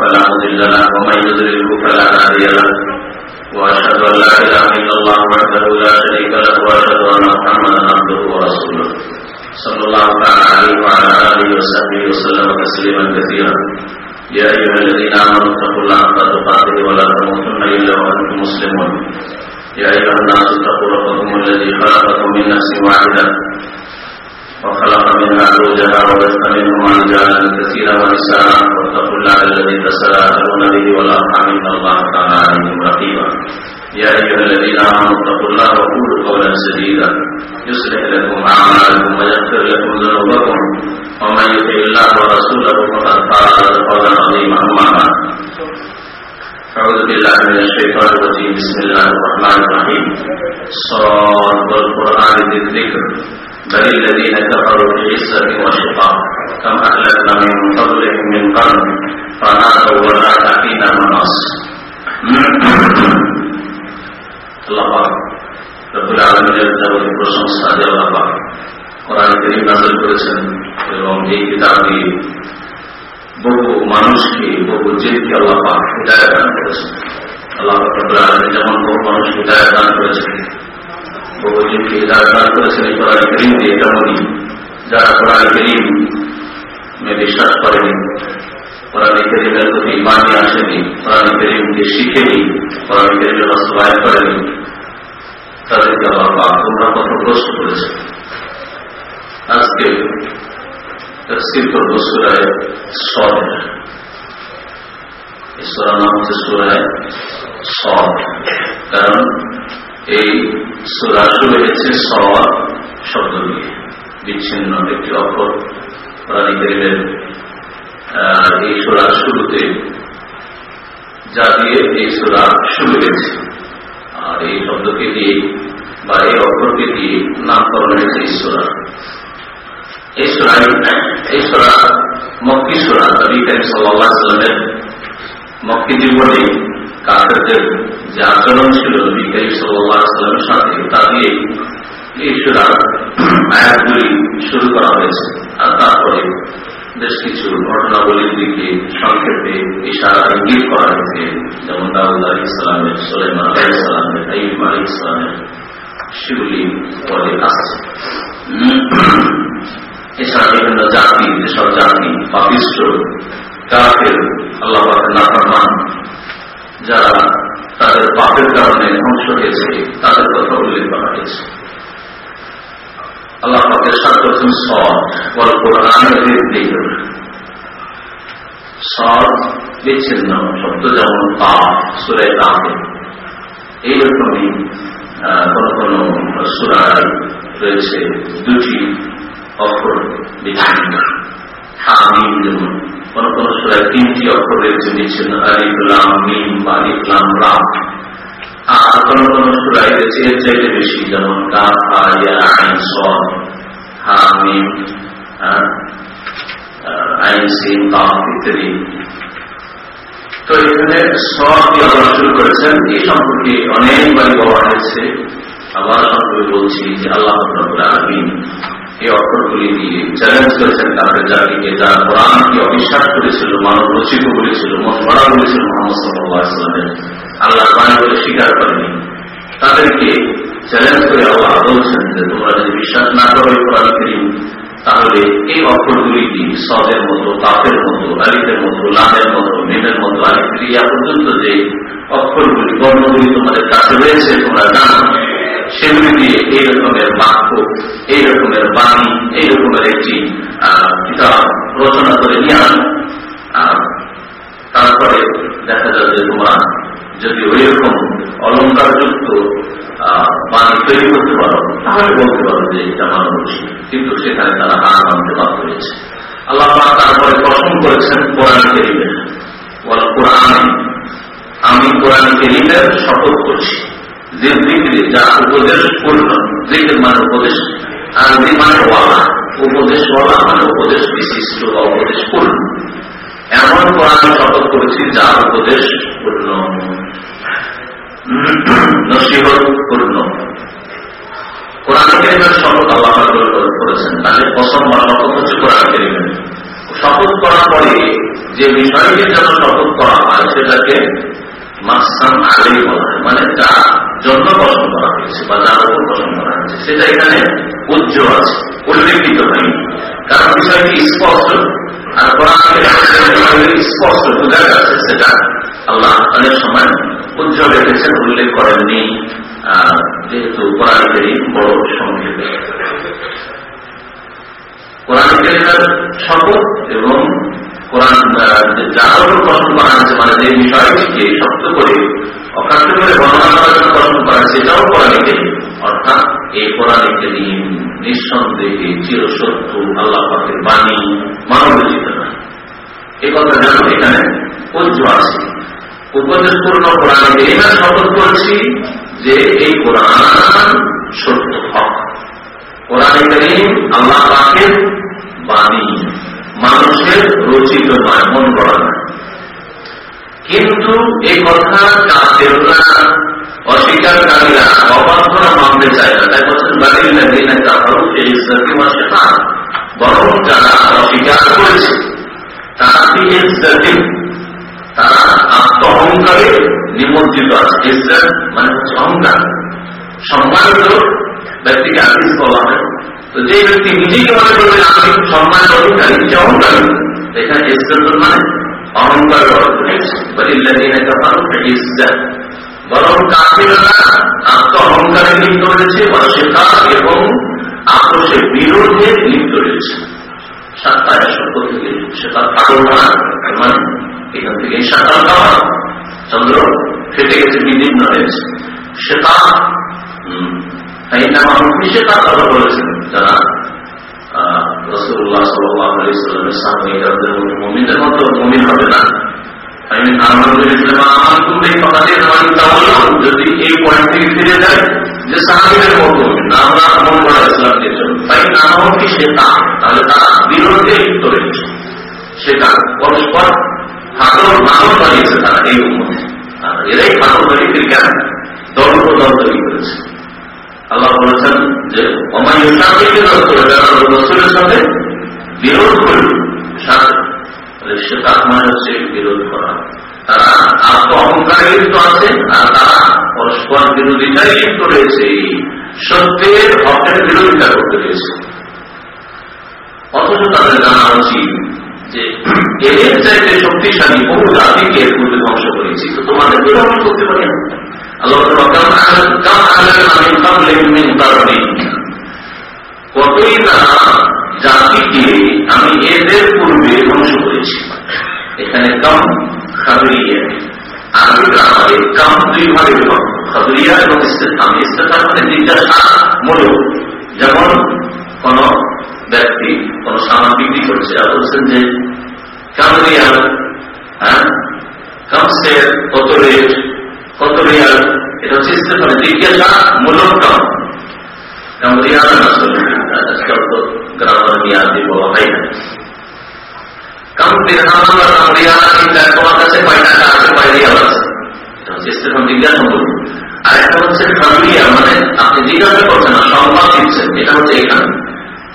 فلا مضل له ومن يضلله فلا هادي له واشهد ان لا اله الا الله وحده لا شريك له واشهد ان محمدا عبده ورسوله صلى الله تعالى عليه وعلى اله وصحبه وسلم تسليما كثيرا يا ايها الذين امنوا اتقوا الله حق تقاته ولا تموتن الا وانتم مسلمون يا ايها الناس اتقوا ربكم الذي خلقكم من نفس واحده وخلق منها زوجها وبث منهما رجالا كثيرا ونساء. واتقوا الله الذي تساءلون به والأرحام إن الله كان عليكم رقيبا. يا أيها الذين آمنوا اتقوا الله وقولوا قولا سديدا. يصلح لكم أعمالكم ويغفر لكم ذنوبكم. ومن يطع الله ورسوله فقد فاز فوزا عظيما. أما بعد. أعوذ بالله من الشيطان الرجيم. بسم الله الرحمن الرحيم. صاد القرآن ذي الذكر بل الذين كفروا بعزة وشقاق. كم أهلكنا من قبلهم من قرن فنادوا ولا تأتينا مناص. Allah Pak Rabbul Alamin dari Zawal Bersemesta di Allah Pak Quran Karim Nazar Bersen Dalam kitab di Buku manusia Buku jin Allah Pak Hidayah dan Bersen Allah Pak Rabbul Alamin Jangan buku dan জিদকে হৃদায় দান করেছেন এই কোরআন করিম দিয়ে তেমনই যারা কোরআন করিম বিশ্বাস করেনি, কোরআন করিমের প্রতি ইমানি আসেনি, কোরআন করিমকে শিখেনি, কোরআন করিমের বাস্তবায়ন করেনি, তাদেরকে আল্লাহ পাক তোমরা পথগ্রস্ত করেছে। আজকে তফসিল করব সুরায় এই সুরা নাম হচ্ছে সুরায় সদ। কারণ এই সুরা শুরু হয়েছে সদ শব্দ দিয়ে। বিচ্ছিন্ন একটি কোরআন করিমের এই সুরার শুরুতে যা দিয়ে এই সুরা শুরু হয়েছে আর এই শব্দকে দিয়ে বা এই অক্ষরকে দিয়ে নামকরণ হয়েছে এই সুরা। এই সুরা মক্কি সুরা, নবী করিম সাল্লামের মক্কি জীবনে কাফেরদের যে আচরণ ছিল, নবী করিম সাথে, তা দিয়ে এই সুরার আয়াতগুলি শুরু করা হয়েছে। আর তারপরে বেশ কিছু ঘটনাবলীর দিকে সংক্ষেপে ইশারা ইঙ্গিত করা হয়েছে। যেমন দাউদ আলী ইসলামের সোলেমান আলী ইসলামের আইম আলী ইসলামের সেগুলি পরে আসছে। এছাড়া বিভিন্ন জাতি, যেসব জাতি পাপিষ্ট, কাফের, আল্লাহ নাফরমান যারা তাদের পাপের কারণে ধ্বংস হয়েছে, তাদের কথা উল্লেখ করা হয়েছে। আল্লাহ পাকের গল্প সৎ বিচ্ছিন্ন শব্দ যেমন পাপ সুরে তাপে এইরকমই কোন কোন সুরায় রয়েছে দুটি অক্ষর বিচ্ছিন্ন। হামিম যেমন কোন কোন সুরায় তিনটি অক্ষর রয়েছে আলিফুলাম মিম বা রাম আর কোন কোন সুরাই রয়েছে এর চাইতে বেশি যেমন ইত্যাদি তো এখানে সব শুরু করেছেন এই সম্পর্কে অনেকবারই বলা হয়েছে আবার সম্পর্কে বলছি যে আল্লাহ অক্ষরগুলি দিয়ে চ্যালেঞ্জ করেছেন তাদের জাতিকে যারা কোরআনকে করেছিল, মানব রচিত মোহাম্মদ আল্লাহ বাণী বলে স্বীকার করেনি তাদেরকে চ্যালেঞ্জ করে আল্লাহ বলছেন যে তোমরা যদি বিশ্বাস না করো কোরআন তাহলে এই অক্ষরগুলি কি? সদের মতো কাপের মতো, আলিফের মতো, লামের মতো, মেমের মতো, আলিফ ক্রিয়া পর্যন্ত যে অক্ষরগুলি, বর্ণগুলি তোমাদের কাছে রয়েছে, তোমরা জানো। সেগুলি দিয়ে এই রকমের বাক্য, এই রকমের বাণী, এই রকমের একটি কিতাব রচনা করে নিয়ে আসো তারপরে দেখা যাবে তোমরা যদি ওই রকম অলঙ্কারযুক্ত বাণী তৈরি করতে পারো, তাহলে বলতে পারো যে এটা মানুষ কিন্তু সেখানে তারা হার মানতে বাধ্য হয়েছে। আল্লাহ তারপরে পছন্দ করেছেন, কোরআন কেরিমের। কোরআন, আমি কোরআন কেরিমের শপথ করছি। যে দিকে যা উপদেশ পূর্ণ দিকের মানে উপদেশ, আর যে মানে ওয়ালা উপদেশ ওয়ালা মানে উপদেশ বিশিষ্ট বা উপদেশ পূর্ণ। এমন কোরআন শপথ করেছি যা উপদেশ পূর্ণ। নসিহত পূর্ণ। কোরআন কেরিমের শপথ আল্লাহ করেছেন। তাহলে প্রথম শপথ হচ্ছে কোরআন কেরিমের। শপথ করার পরে যে বিষয়টির জন্য শপথ করা হয়, সেটাকে মাসাম আগেই বলা হয় মানে যার জন্য পছন্দ করা হয়েছে বা যার উপর পছন্দ করা হয়েছে সেটা এখানে উজ্জ্বল আছে, উল্লেখিত হয়নি। কারণ বিষয়টি স্পষ্ট। আর স্পষ্ট, বোঝা যাচ্ছে সেটা আল্লাহ অনেক সময় উজ্জ্বল রেখেছেন, উল্লেখ করেননি। যেহেতু কোরআন বড় সংক্ষেপে। কোরআন শপথ এবং কোরআন যার উপর করা হয়েছে মানে যে বিষয়টিকে শক্ত করে অকান্ত করে বর্ণনা করার জন্য পছন্দ করা সেটাও কোরআনিকে অর্থাৎ এই কোরআনিকে নিয়ে নিঃসন্দেহে চিরসত্য আল্লাহ পাকের বাণী মানব রচিত নয়। এ কথা জানো এখানে পূজ্য আছে। উপদেশপূর্ণ কোরআনে না শপথ করছি যে এই কোরআন সত্য হক। কোরআনে করিম আল্লাহ পাকের বাণী। মানুষের রচিত নয় মন করা কিন্তু এই কথা কাফেররা অস্বীকারীরা অবাধ্যরা মানতে চায় না। তাই বলছেন বাড়ির কাফারু এই ইসলামী মাসে বরং যারা অস্বীকার করেছে, তারা কি ইসলামী তারা আত্ম অহংকারে নিমজ্জিত আছে। ইসলাম মানে হচ্ছে অহংকার। সম্মানিত ব্যক্তিকে আদিস বলা হয় তো যে ব্যক্তি নিজেকে মনে করবে আমি সম্মান অধিকারী, সে অহংকার এখানে ইসলাম মানে অহংকার বরং কাফিররা আত্ম অহংকারে লিপ্ত রয়েছে বা শেখা এবং আপোষের বিরোধে লিপ্ত রয়েছে। সাতটায় সত্য থেকে সেটা পাগল করা মানে এখান থেকে সাঁতার খাওয়া। চন্দ্র ফেটে গেছে, বিদীর্ণ হয়েছে। সেটা তাই না মানুষ সেটা কথা বলেছেন যারা রসুল্লাহ সাল্লামের সামনে মতো মমিন হবে না যদি এই পয়েন্ট ফিরে যায় যে সাহাবিদের মতো আমরা করা ইসলাম দিয়েছেন তাই না কি সে তাহলে তারা বিরোধে সেটা পরস্পর ফাটল মানব বানিয়েছে তারা এই উন্মতে এরাই বানিয়েছে কেন দল দল তৈরি করেছে আল্লাহ বলেছেন যে রসুলের সাথে বিরোধ করবে সে তার মানে হচ্ছে বিরোধ করা। তারা আত্ম অহংকারে লিপ্ত আছে, আর তারা পরস্পর বিরোধিতায় লিপ্ত রয়েছে। সত্যের হকের বিরোধিতা করতে রয়েছে। অথচ তাদের জানা উচিত যে, এদের চাইতে শক্তিশালী বহু জাতিকে পূর্বে ধ্বংস করেছি। তো তোমাদের ধ্বংস করতে পারি কতই না জাতিকে আমি এদের পূর্বে ধ্বংস করেছি। এখানে কম খাদুরিয়া। আরবি গ্রামারে কম দুই ভাগে বিভক্ত। খাদুরিয়া এবং ইস্তেফাম ইস্তেফাম মানে জিজ্ঞাসা মূলক যেমন কোন ব্যক্তি কোন সামান বিক্রি করছে আর বলছেন যে কামরিয়াল হ্যাঁ? কামসের কত রেট? কত রিয়াল এটা হচ্ছে ইস্তেফানে জিজ্ঞাসা মূলক কাম। কামরিয়াল আসলে আজকাল তো গ্রামের দিয়ে বলা হয় না, কাম দিরহাম বা কামরিয়াল তোমার কাছে কয় টাকা আছে কয় রিয়াল আছে এটা হচ্ছে ইস্তেফান জিজ্ঞাসা মূলক আর একটা হচ্ছে কামরিয়া মানে আপনি জিজ্ঞাসা করছেন না, সংবাদ দিচ্ছেন, এটা হচ্ছে এখানে।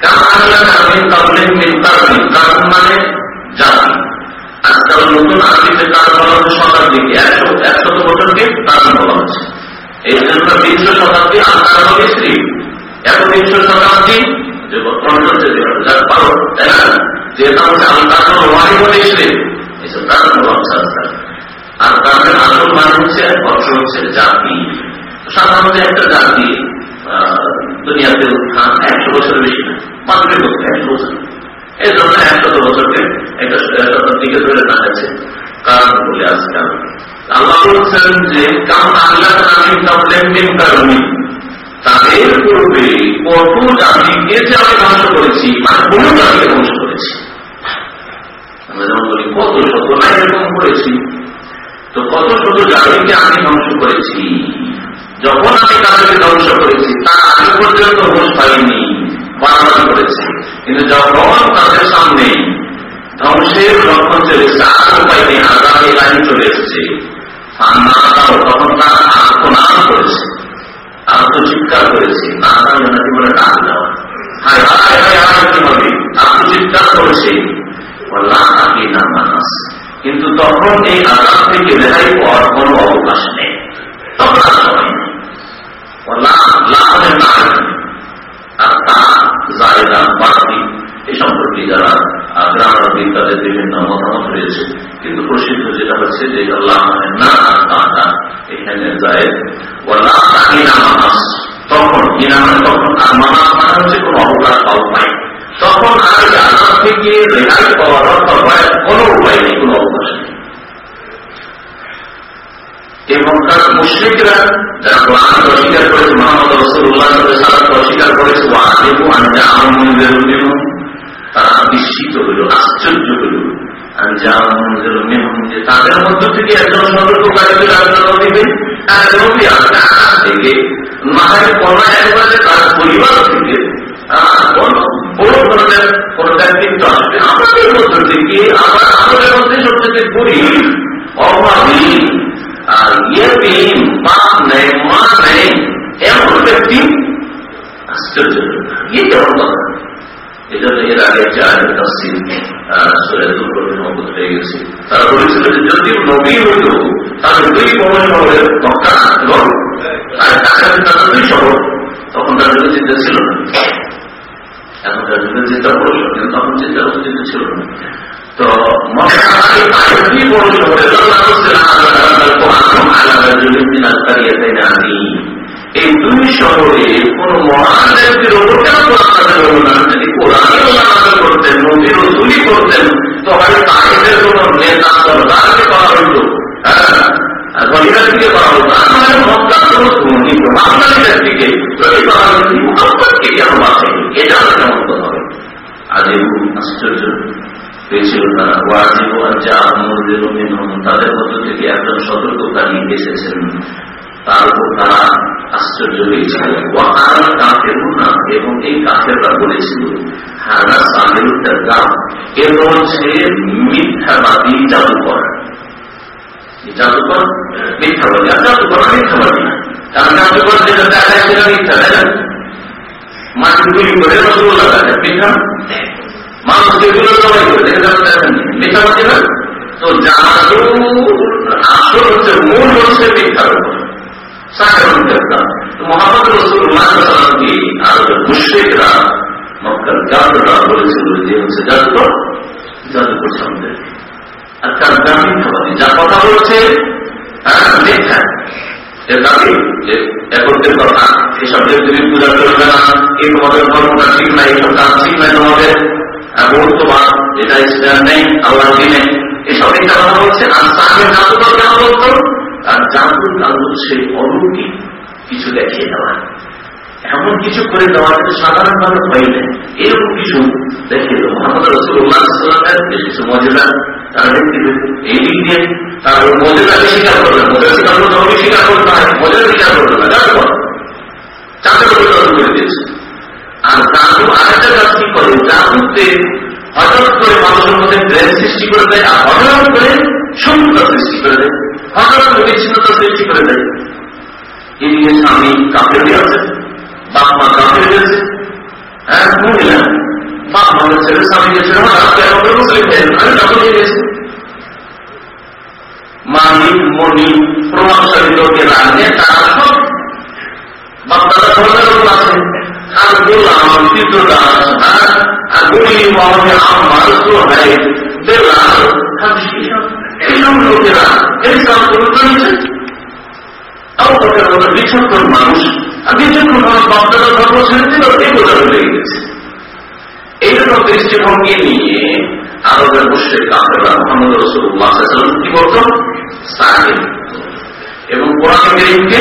কাম আল্লাহ আমি তাবলিগ মিন্তার কারণ মানে জাতি। আজকাল নতুন আরবিতে কারণ বলা হচ্ছে শতাব্দী। একশো একশত বছরকে কারণ বলা হচ্ছে। এই জন্য বিংশ শতাব্দী আল্লাহ নবী স্ত্রী। একবিংশ শতাব্দী যে আর মানে জাতি। সাধারণত একটা জাতি দুনিয়াতে উত্থান একশো বছর বেশি না, মাত্র একশো বছর। এই জন্য একশত বছরকে একটা শতাব্দীকে ধরে টানাচ্ছে কারণ বলে আজকাল আল্লাহ বলছেন যে কাম আল্লাহ কারণে তাদের পূর্বে কত জাতিকে যে আমি ধ্বংস করেছি মানে কোন জাতিকে ধ্বংস করেছি। কত শত না এরকম করেছি। তো কত শত জাতিকে আমি ধ্বংস করেছি? যখন আমি তাদেরকে ধ্বংস করেছি, তার আগে পর্যন্ত হোস পাইনি বাড়াবাড়ি করেছে। কিন্তু যখন তাদের সামনে ধ্বংসের লক্ষণ চলেছে আর উপায় নেই আগামী লাইন চলে এসেছে। তখন তারা আত্মনাম করেছে। আত্মচিৎকার করেছে। না নাকি বলে, ডাক দেওয়া। আত্মচিৎকার করেছে। কিন্তু তখন এই আজাদ থেকে রেহাই পাওয়ার কোন অবকাশ নেই। তখন আর সময় আর তা জায়গা বাড়তি এ সম্পর্কে যারা গ্রামের বিদ্যাদের বিভিন্ন মতামত রয়েছে। কিন্তু প্রসিদ্ধ যেটা হচ্ছে যে, আল্লাহ না তাহা এখানে যায় ওলা তাহিনা মানাস। তখন কিনা মানে তখন আর মানাস মানে হচ্ছে কোনো অবকাশ উপায় নেই, কোনো অবকাশ নেই। এবং তার মুশ্রিকরা যারা কোরআন অস্বীকার করেছে, মোহাম্মদ রসুল্লাহ সালাদ অস্বীকার করেছে ওয়াজিবু আনজা আমলের তারা বিস্মিত হইল আশ্চর্য হইল যে তাদের মধ্য থেকে একজন সতর্ককারী দিবে থেকে মায়ের কন্যা একবারে তার পরিবার থেকে বড় ধরনের কোন ব্যক্তিত্ব আসবে। আমাদের মধ্য থেকে, আবার আমাদের মধ্যে সবচেয়ে গরিব, অভাবী আর ইয়ে বাপ নেই মা নেই এমন ব্যক্তি আশ্চর্য। ইয়ে কেমন কথা এজন্য এর আগে চার তসিল হয়ে গেছে। তারা বলেছিল যে যদি নবী হইত, তাহলে দুই বড় শহরের মক্কা এবং আর ঢাকাতে তাদের দুই শহর। তখন তাদের চিন্তা ছিল না। এখন তাদের চিন্তা করল কিন্তু তখন চিন্তা চিন্তা ছিল না। তো মক্কা কোন মহান ব্যক্তির করতেন নবীর রসুলই করতেন তো হয়তো করা হতো আর মানে মক্কার কোন সুন্নিত হয়েছে মোহাম্মদকে কেন বাঁচে এটা হবে? আজ আশ্চর্য। পেয়েছিল তারা ওয়াজিব যা তাদের মধ্য থেকে একজন সতর্ককারী এসেছেন। তার উপর তারা আশ্চর্য হয়েছিল। ওয়াকাল না এবং এই কাফেররা বলেছিল হানা সামিল গাম এর হচ্ছে মিথ্যাবাদী জাদুকর। জাদুকর? মিথ্যাবাদী। মিথ্যাবাদী কারণ জাদুকর যেটা দেখায় মিথ্যা, তাই না? মাটি মানুষ যেগুলো সবাই করে মিথ্যাবাদী না। তো জাদু আসল হচ্ছে, মূল হচ্ছে মিথ্যার উপর। সাধারণ করতাম মোহাম্মদ রসুল্লাহকে আর মুশ্রিকরা মক্কার জাদুরা বলেছিল যে হচ্ছে জাদু জাদুকর সম্পর্কে আর তার দামি খাবারি যা কথা বলছে হ্যাঁ মিথ্যা। এর দাবি যে একত্রের কথা এসব দেবদেবী পূজা করবে না এই তোমাদের ধর্মটা ঠিক নাই এসব কাজ ঠিক নাই তোমাদের। বহুত্ববাদ এটা ইসলাম নেই আল্লাহ নেই। এসব একটা কথা বলছে, আর সাহেবের জাদুকর কেন বলতো জাদুর কাজ হচ্ছে অলৌকিক কিছু দেখিয়ে দেওয়া। এমন কিছু করে দেওয়া যেটা সাধারণভাবে হয় না এরকম কিছু দেখিয়ে দেবো মোহাম্মদ রসুল্লাহ সাল্লামের তারা দেখতে এই দিক দিয়ে তার মজেদাকে স্বীকার করবে মজেদা স্বীকার করতে হবে স্বীকার করতে হয় মজেদা স্বীকার জাদু চাঁদের উপরে করে দিয়েছে। আর জাদু আরেকটা কি করে জাদুতে হঠাৎ করে মানুষের মধ্যে ব্রেন সৃষ্টি করে দেয় আর হঠাৎ করে শূন্যতা সৃষ্টি করে দেয়। হঠাৎ বিচ্ছিন্নতা সৃষ্টি করে দেয়। এদিকে স্বামী কাপড় আছে, বাপ মা কাপড় হ্যাঁ মহিলা, বাপ ছেলে স্বামী গেছে আমি কাপড় দিয়ে গেছি। মালিক মনি প্রভাবশালী লোকেরা উপর আছে। আর গোলাম চিত্রদাস আর গরিব আমার তো হয় বেলাল এইসব লোকেরা এইসব করেছে বিচক্ষণ মানুষ বিচক্ষণ মানুষ বাপ্তারা ধর্ম ছেড়ে দিল এই বোঝানো লেগে গেছে এইরকম দৃষ্টিভঙ্গি নিয়ে আরবের মুশ্রিক কাফেররা মোহাম্মদ রসুল্লাহ কি বলতো সাহিব এবং কোরআন করিমকে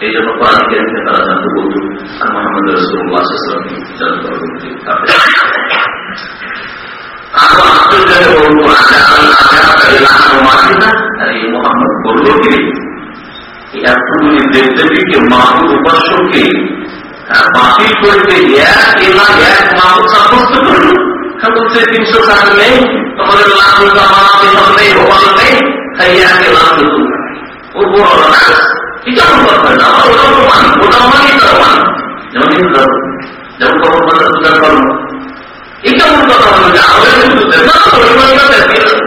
এই জন্য কোরআন কেরিমকে তারা জানতে বলতো আর মোহাম্মদ রসুল্লাহ জানতে আরও আশ্চর্য কি বলল এতগুলি দেবদেবীকে মাহুদ উপাসককে বাতিল করতে এক এলা তিনশো সাল নেই তোমাদের লাভ নেই ভগবান নেই তাই এক লাভ ও বড় না এটা কোনো কথা না ওটা প্রমাণ ওটা মানি প্রমাণ যেমন হিন্দু যেমন কখন পূজা কর্ম এটা মূল কথা হলো যে আমাদের হিন্দুদের না।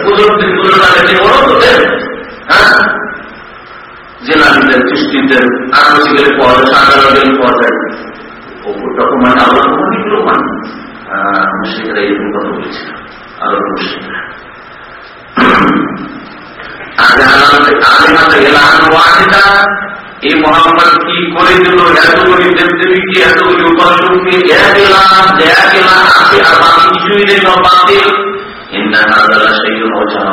পুজোর দিন আগে বড় তোদের হ্যাঁ জেলাবিদের খ্রিস্টিদের আদিবাসীদের পাওয়া যায় সাধারণ পাওয়া যায় ওপরটা মানে আল্লাহ অনেকগুলো মান মুশ্রিকরা এরকম কথা বলেছিল আল্লাহ মুশ্রিকরা এই মোহাম্মদ কি করে দিল এতগুলি দেবদেবীকে এতগুলি উপাসককে সেই মজা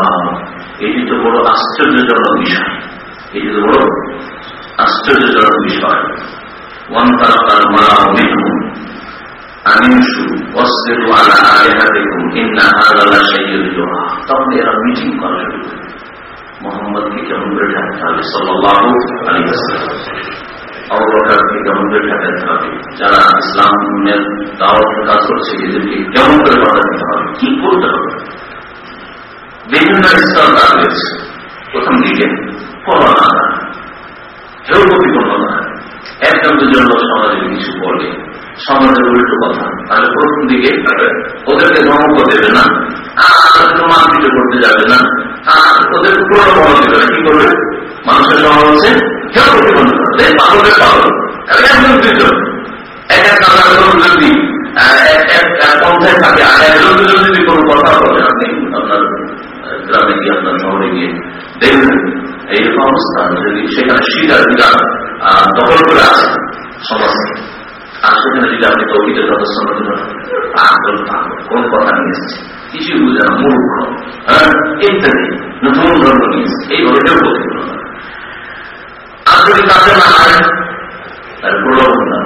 এটি তো বড় আশ্চর্যজনক বিষয় এটি তো বড় আশ্চর্যজনক বিষয় ওয়ান্তার মারা মিনহুম আনিসু ওয়াসবিরু আলা আলিহাতিকুম ইন্না হাযালা শাইয়ুন ইউরা তখন এরা মিটিং মোহাম্মদকে কেমন করে ঠাকতে হবে ওয়াসাল্লাম অবকারকে কেমন করে যারা ইসলামের দাওয়াত কাজ করছে কেমন করে বাঁচাতে হবে কি করতে হবে বিভিন্ন প্রথম দিকে করোনা কেউ প্রতিপন্নতা একজন দুজন সমাজে কিছু বলে সমাজের উল্টো কথা। তাহলে প্রথম দিকে ওদেরকে ধমক দেবে না। আর করতে যাবে না। ওদের প্রলোভন দেবে না। কি করবে? মানুষের সমাজ হচ্ছে কেউ দুজন এক এক থাকে, আর একজন যদি কোনো কথা আপনি আপনার গ্রামে গিয়ে আপনার শহরে গিয়ে যদি সেখানে শিকার বিরাট দখল করে আছে সমাজ। আর সেখানে যদি আপনি তৌকিদের সদস্য পাগল পাগল কোন কথা নিয়ে এসেছে? কিছু বুঝে না, মূর্খ। হ্যাঁ? ইত্যাদি। নতুন ধর্ম নিয়ে এসেছে। এইভাবে কেউ বলতে পারবে আর যদি তাতে না হয় তার প্রলোভন না।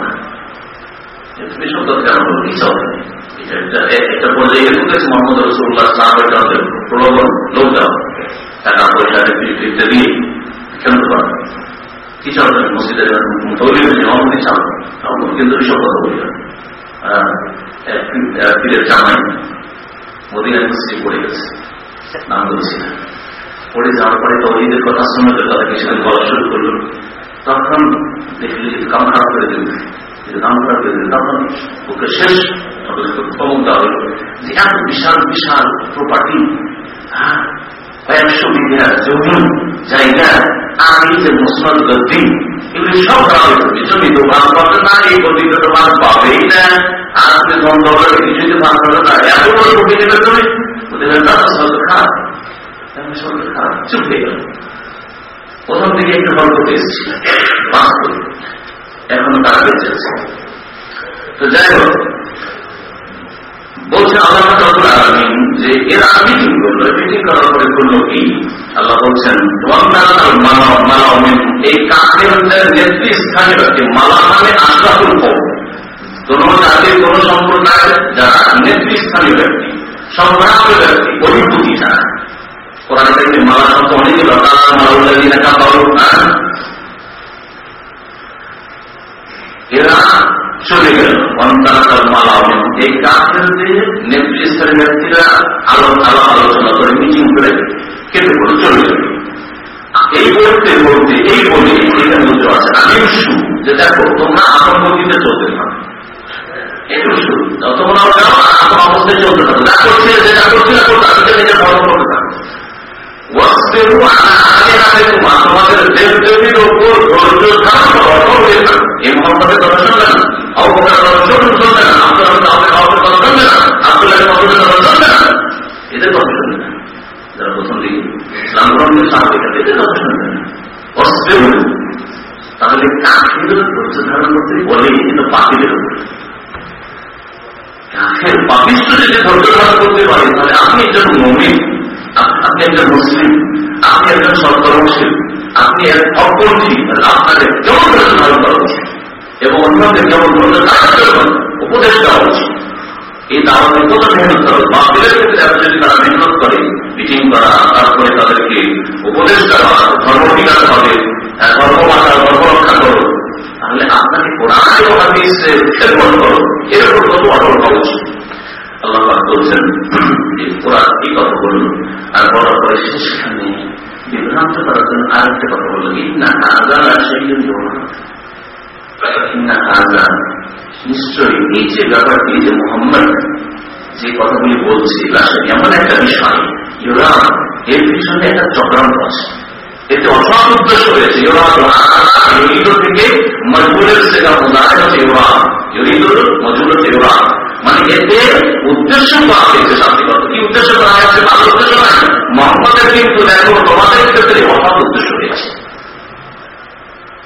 কাছে প্রলোভন লোক দেওয়া টাকা পয়সা ইত্যাদি খেলতে পারে কি চাও মসজিদের তৈরি অমনি চাও কিন্তু সব কথা জামাই মদিনায় মসজিদে পড়ে গেছে, নাম বলছি না। পড়ে যাওয়ার পরে তৌহিদের কথা শুনে তাদের কিছুদিন বলা শুরু করল। তখন দেখলি কাম খারাপ করে দিল। কাম খারাপ করে দিল, তখন ওকে শেষ খবর দেওয়া হলো। যে এত বিশাল বিশাল প্রপার্টি হ্যাঁ কয়েকশো বিঘা জমি জায়গা এই যে মুসলমান গদ্দি এগুলি সব দেওয়া হয়েছে জমি তো ভাগ পাবে না এই গদ্দিতে তো ভাগ পাবেই না আর আপনি ধন দলের কিছুতে ভাগ পাবে না এত বড় গদ্দি নেবে তুমি ওদের খারাপ খারাপ চুপ হয়ে গেল প্রথম দিকে একটা গল্প এসেছিল এখন তারা বেঁচে তো যাই হোক বলছে, আল্লাহ এরা মিটিং করল বলছেন এই কাফেরদের নেতৃস্থানীয় ব্যক্তি। মালা মানে কম কোন জাতির কোন সম্প্রদায়ের যারা নেতৃস্থানীয় ব্যক্তি, সম্ভ্রান্ত ব্যক্তি অভিভূতি যারা মালা কাজের যে নেতৃস্থানীয় ব্যক্তিরা আলো আলো আলোচনা করে মিটিং করে কেটে পড়ে চলে যাবে এই বলতে বলতে এই বলে এটা বলতে আছে আমি শু যে দেখো তোমরা আপন গতিতে চলতে থাকো একটু শুরু তোমরা আপন অবস্থায় চলতে থাকো। যা করছে যেটা করছে না করতে আমি নিজের ধর্ম করতে থাকো। তোমাদের দেব দেবীর ওপর ধৈর্য ধারণ করো এই মহম্মদের কথা শুনবে না অবকার কথা শুনবে না আপনার আমাদের শুনবে না আপনাদের কথা। শুনবে না এদের কথা না যারা প্রথম ইসলাম গ্রহণের সাহায্য এদের কথা না তাহলে কাকে ধৈর্য ধারণ বলে, কিন্তু পাখিদের উপর। কাকের পাপিষ্ট যদি ধারণ করতে পারে, তাহলে আপনি একজন মমিন আপনি একজন মুসলিম, আপনি একজন সর্বমুসলিম আপনি এক অপরাধী আপনাদের কেমন ধৈর্য ধারণ করা উচিত? এবং অন্যদের কেমন ধৈর্য ধারণ উপদেশ দেওয়া উচিত এই দাওয়াতে কত মেহনত করো বাতিলের ক্ষেত্রে যদি তারা মেহনত করে মিটিং করা তারপরে তাদেরকে উপদেশ দেওয়া ধর্ম বিকাশ হবে গর্ব মাতার গর্ব রক্ষা করো, তাহলে আপনাকে কোরআন এবং হাদিসের খেদমত করো। এর উপর কত অটল হওয়া উচিত আল্লাহ বলছেন কোরআন কি কথা বলল? আর বলার পরে শেষখানে বিভ্রান্ত করার জন্য আরেকটা কথা আজান আর সেই নিশ্চয়ই এই যে ব্যাপারটি যে মোহাম্মদ যে কথাগুলি বলছি এমন একটা বিষয় ইরান এর পিছনে একটা চক্রান্ত আছে। এতে অসৎ উদ্দেশ্য হয়েছে ইউরিদ থেকে মজবুরের সেটা বোঝায় হচ্ছে ইউরান ইউরিদ মজবুর ইউরান মানে এতে উদ্দেশ্য করা হয়েছে শান্তিগত কি উদ্দেশ্য করা হয়েছে? ভালো উদ্দেশ্য নয় মোহাম্মদের কিন্তু দেখো, তোমাদের ক্ষেত্রে অসৎ উদ্দেশ্য হয়েছে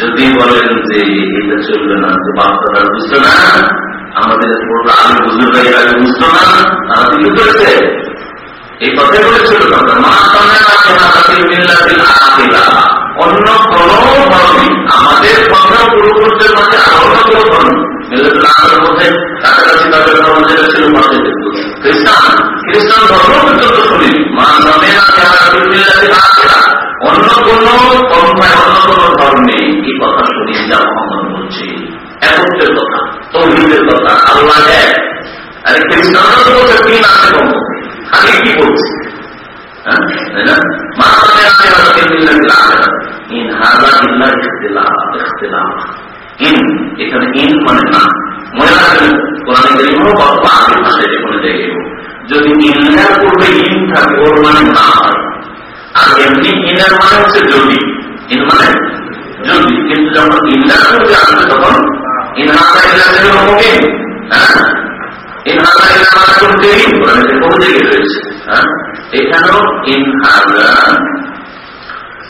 যদি বলেন যে এটা চলবে না, যে বাপদাদা বুঝতো না, আমাদের আগে বুঝতে পারি আগে বুঝতো না, তারা তো করেছে? এই কথাই বলেছিল অন্য কোন আমাদের কথা কোনো ধর্ম মধ্যে ছিল খ্রিস্টান খ্রিস্টান ধর্ম পর্যন্ত শুনি মা নামে অন্য কোন কর্মায় অন্য কোন ধর্মে এই কথা শুনি যা মোহাম্মদ বলছি একত্রের কথা, তৌহিদের কথা, আল্লাহ আরে খ্রিস্টানরা তো বলছে, তিন আছে কম আগে কি বলছে? হ্যাঁ ইন মানে না। বা যদি ইন্নার পূর্বে ইন থাকে, ওর মানে না হয়। আর এমনি ইনার মানে হচ্ছে যদি ইন মানে যদি কিন্তু যখন ইন্দার পূর্বে আসবে তখন ইনহাতা ইলাজের হবে হ্যাঁ? ইনহাতা ইলাজ করতে কোন রয়েছে হ্যাঁ? এখানেও ইনহাজা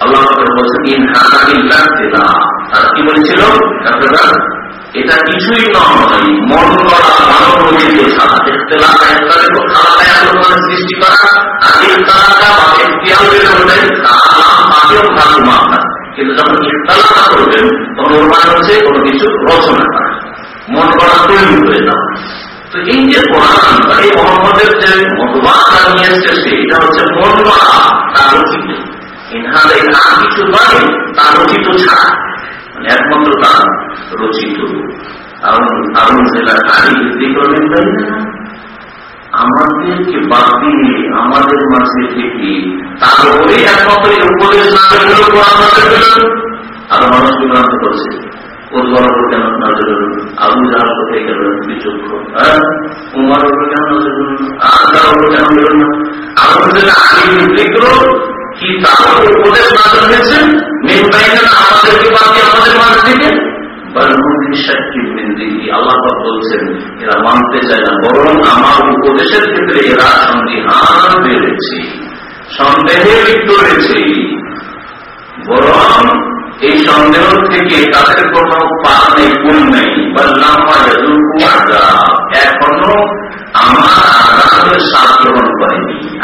আল্লাহ কি বলেছিল? এটা কিছুই নয়, মন করা মধ্যে ভালো মাপনা কিন্তু যখন মানে হচ্ছে কোনো কিছু রচনা করা। মন করা তৈরি হয়ে তো এই যে কোরআন যে মতবাদ নিয়ে এসছে সেটা হচ্ছে মন করা ইনহালে আর কিছু নয় তার রচিত ছাড়া। মানে একমাত্র তার রচিত আমাদেরকে বাদ দিয়ে আমাদের মাঝে থেকে তারপরে একমাত্র উপদেশ না আরও মানুষ বিভ্রান্ত করছে। কেন হ্যাঁ? উমার কেন কি তার উপদেশ নাজল হয়েছে আমাদেরকে বাকি আমাদের মাঝ এরা মানতে চায় না, বরং আমার উপদেশের ক্ষেত্রে এরা সন্দেহান বেড়েছে, সন্দেহে লিপ্ত হয়েছে বরং এই সন্দেহ থেকে তাদের কোনো পা নেই, গুণ নেই। বললাম এখনও আমার আজাদের সাপ গ্রহণ করেনি।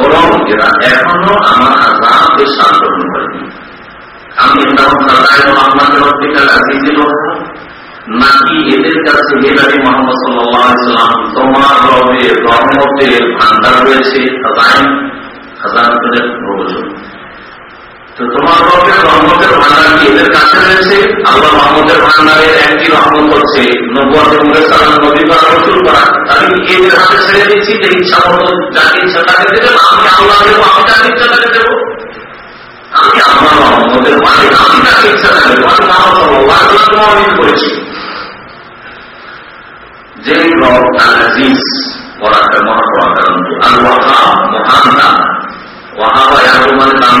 বরং এরা এখনও আমার সাল গ্রহণ করেনি আমি নাকি এদের কাছে হেলারি মোহাম্মদ সাল্লাম তোমার রবের রহমতের ভান্ডার রয়েছে তোমার রবের রহমতের কাছে রয়েছে? আল্লাহ রহমতের ভান্ডারের একটি রহমত হচ্ছে নব্বর নব্বই সালাম নদী করা রসুল করা। আমি এদের হাতে ছেড়ে দিচ্ছি? আমি করেছি। যে রব তার আজিজ পড়াটা মহাপ্রাণ আল্লাহ মানে দান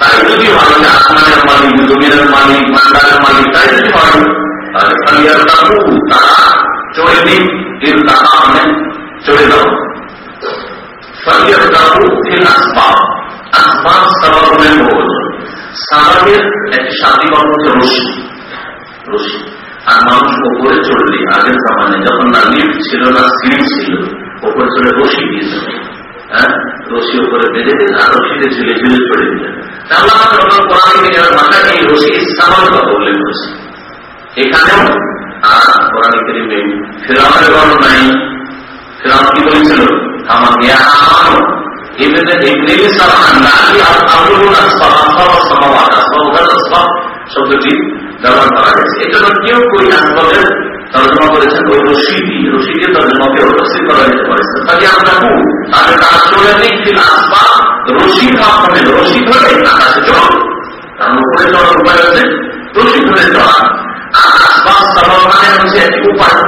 তাই যদি যে আসমানের মালিক জমিনের মালিক মান্ডারের মালিক তাই যদি হয় তাহলে খালিয়ার কাকু তারা চড়ে দিন এর টাকা মানে চলে যাও ফালিয়ার ফিল আসবাব আসবাব সাবাবের প্রয়োজন সাবাবের একটি শান্তিকর্ম হচ্ছে রশি রশি আর মানুষ ওপরে চললে আগের জামানে যখন না লিফট ছিল না, সিঁড়ি ছিল ওপরে চলে রশি দিয়েছিল হ্যাঁ? রশি উপরে বেঁধে দিন আর রশিতে ঝুলে ঝুলে ছড়ে দিলেন। আল্লাহ কোরআন ভাষায় এই রশি ইসলামের কথা উল্লেখ করেছে। এখানেও কোরআন করিমে ফেরামের গণ নাই। ফেরাম কি বলেছিল? আমার আসবাব শব্দটি ব্যবহার করা এই কেউ আসবাবের তর্জমা করেছেন, ওই রশিদি রশিদি তর্জমাকে উপস্থিত করা যেতে পারে। তাকে আমরা হু তাহলে তার চলে নেই ফিল আসবাব রশিদ মাধ্যমে রশিদ হলে আকাশে চল। তার উপরে চলার উপায় হচ্ছে রশিদ হলে চলা। আর আসবাব সাবাব মানে হচ্ছে একটি উপায়।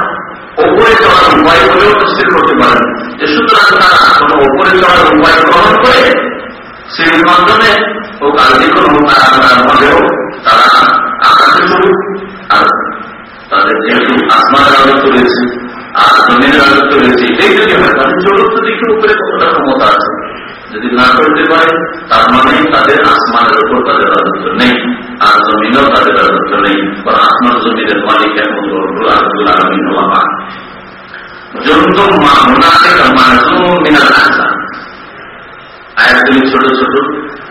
ওপরে চলার উপায় বলেও স্থির করতে পারেন। যে সুতরাং তারা কোন ওপরে চলার উপায় গ্রহণ করে সিঁড়ির মাধ্যমে ও কাল যে কোনো মধ্যেও তারা আকাশে চলুক। আর তাদের যেহেতু আসমানের রাজত্ব রয়েছে আর জমিনের রাজত্ব রয়েছে এটাই যদি হয়, তাহলে চলুক তো দেখি উপরে কতটা ক্ষমতা আছে? যদি না করতে পারে, তার মানে তাদের আসমানের উপর তাদের রাজত্ব নেই আর জমিনেও তাদের রাজত্ব নেই, বা আসমান জমিনের মালিক একমাত্র আব্দুল আলমিন জন্তুম মা হুনাকে মানসুম মিনাল আসা আয়াতগুলি ছোট ছোট।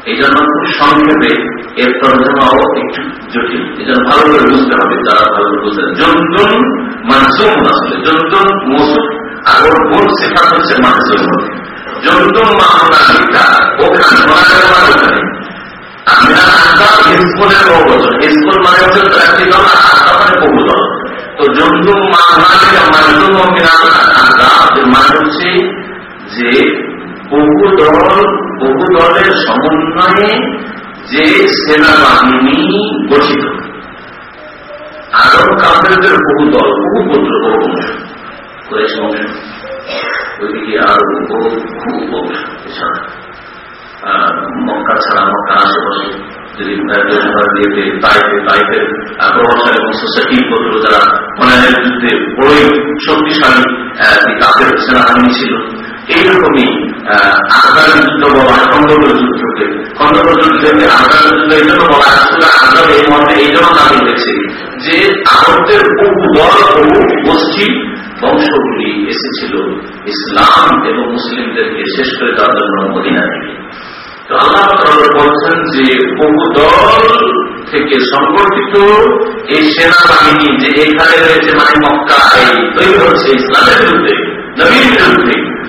এই জন্য খুব সংক্ষেপে এর তর্জমাও একটু জটিল। এই জন্য ভালো করে বুঝতে হবে যারা ভালো করে বুঝতে জন্তুন মানসুম আসলে জন্তুন মৌসুম। আর ওর কোন শেখা হচ্ছে মানসুম জন্তুম মাহুনালিকা ওখানে ওখানে আমরা মানে মানে বহুদল তো জন্তু মানে যে বহু দল, বহু দলের সমন্বয়ে যে সেনাবাহিনী গঠিত। আরব কাপড়দের বহু দল, বহু বংশ। ওইদিকে আরও বহু বংশ মক্কা ছাড়া মক্কা আশেপাশে যদি দিয়েতে তাইতে তাইতে প্রভাবশালী এবং সোসাইটি করল যারা অনানের যুদ্ধে বড়ই শক্তিশালী কাপের সেনাবাহিনী ছিল। এইরকমই বংশগুলি এসেছিল ইসলাম এবং মুসলিমদেরকে শেষ করে দেওয়ার জন্য মদিনা থেকে। তো আল্লাহ বলছেন যে দল থেকে সংগঠিত এই সেনাবাহিনী যে এখানে রয়েছে মানে মক্কা এই তৈরি হচ্ছে ইসলামের বিরুদ্ধে, নবীর বিরুদ্ধে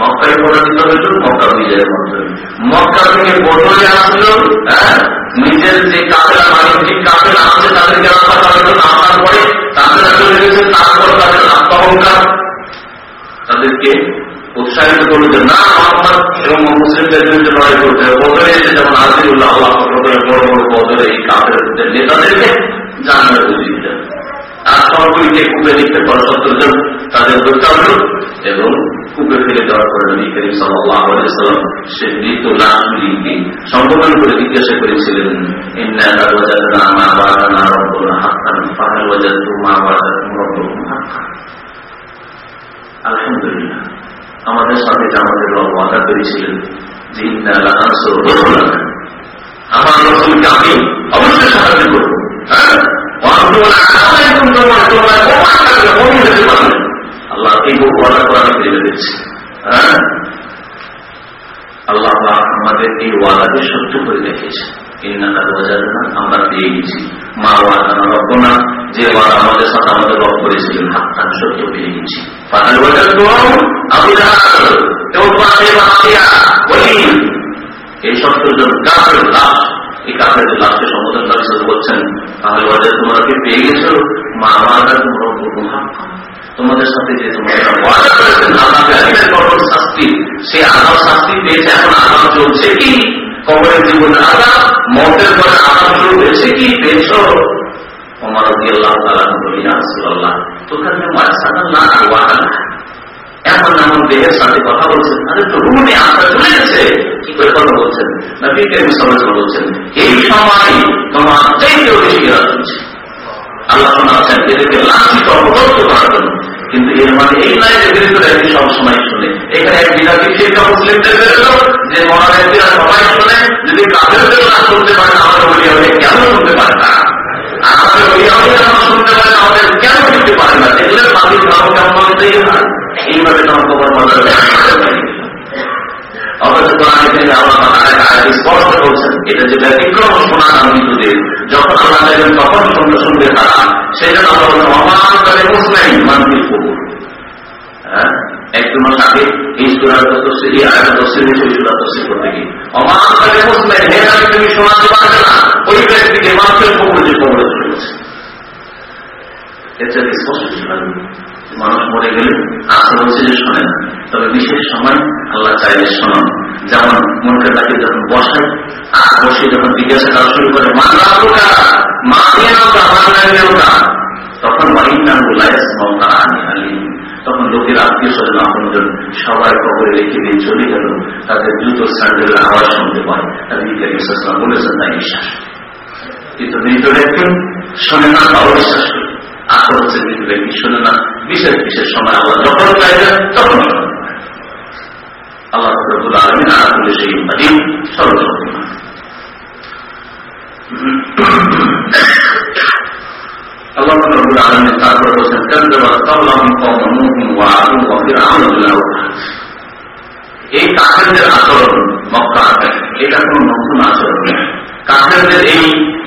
মক্কায় পরাজিত হয়েছিল মক্কা বিজয়ের মাধ্যমে মক্কা থেকে বদলে আসলো হ্যাঁ? নিজের যে কাপেরা বাণিজ্যিক কাপেরা আছে, তাদেরকে করার জন্য আসার পরে কাপেরা চলে গেছে, তারপর তাদের আত্মহংকার তাদেরকে উৎসাহিত করল যে, না, মোহাম্মদ এবং মুসলিমদের বিরুদ্ধে লড়াই করতে হবে। বদলে এসে যেমন আজিউল্লাহ আল্লাহ বড় বড় বদলে এই কাপের নেতাদেরকে জানানো বুঝিয়ে দিলেন। আর সবগুলিকে কূপে লিখতে করা তাদের হত্যা হল এবং কূপে ফেলে দেওয়ার পরে নবী করিম সে মৃত লাশগুলিকে সম্বোধন করে জিজ্ঞাসা করেছিলেন আলহামদুলিল্লাহ, আমাদের সাথে আমাদের রব করেছিলেন যে আমার আমি অবশ্যই সাহায্য করব। হ্যাঁ? আল্লাহ এই হ্যাঁ? আমাদের এই ওয়াদাকে সত্য করে রেখেছে আমরা পেয়ে গেছি। মা ওয়াদা না যে ওয়াদা আমাদের সাথে আমাদের রব করেছিলেন হাত সত্য পেয়ে গেছি। এই সত্তর কাফের লাশ এই কাফের লাশকে সম্বোধন করছেন। তাহলে ওদের তোমাকে পেয়ে গেছো? মা ওয়াদা তোমার তোমাদের সাথে যে তোমরা করেছেন কঠোর শাস্তি সে আগাম শাস্তি পেয়েছে, এখন আগাম চলছে কি? কবরের জীবনে আগাম মতের পরে আগাম শুরু হয়েছে কি? পেয়েছ? তোমার আল্লাহ তালা বলি রাসুল্লাহ তোখানে না এমন এমন দেহের সাথে কথা বলছেন আরে তো রুমে আশা চলে গেছে। কি করে কথা বলছেন? না বিজ্ঞানী সমালোচনা বলছেন, এই সময় তোমার চাইতে বেশি আল্লাহ আছেন এদেরকে লাঞ্ছিত অবগত কিন্তু এর মানে এই নয় বিরুদ্ধে একটি সবসময় শুনে। এখানে এক বিধাতি শিক্ষা মুসলিমদের বেরোলো যে মহাব্যক্তিরা সবাই শুনে, যদি কাদেরদের না শুনতে পারে আমাদের বলি হবে কেন শুনতে পারে না? আমাদের বলি হবে শুনতে পারে আমাদের পারে না এগুলো বাকি ধর্ম কেমন মুসলিম হে তুমি শোনাতে পারবে না ওই ব্যক্তিকে মানুষের কবুল যে কবল চলেছে এছাড়া স্পষ্ট ছিল মানুষ মরে গেলে আসতে বলছে যে শোনে, তবে বিশেষ সময় আল্লাহ চাইলে শোনান। যেমন মনকে তাকে যখন বসায় আর বসে যখন জিজ্ঞাসা করা শুরু করে, মা রাখা মা দিয়ে নৌকা মা নৌকা তখন তখন লোকের আত্মীয় স্বজন, আপনজন সবাই কবরে রেখে দিয়ে চলে গেল। তাদের জুতো স্যান্ডেলের আওয়াজ শুনতে পায়। তাদের ইসলাম বলেছেন, তাই বিশ্বাস কিন্তু মৃত ব্যক্তি শোনে না, তাও বিশ্বাস করে। আশা হচ্ছে মৃত ব্যক্তি শোনে না, বিশেষ বিশেষ সময় আল্লাহ যখন চাইবেন তখন আল্লাহ রবুল আলমিন আরাকুল সেই আদিম বলছেন এই কাফেরদের আচরণ মক্কা এটা কোন নতুন আচরণ কাফেরদের এই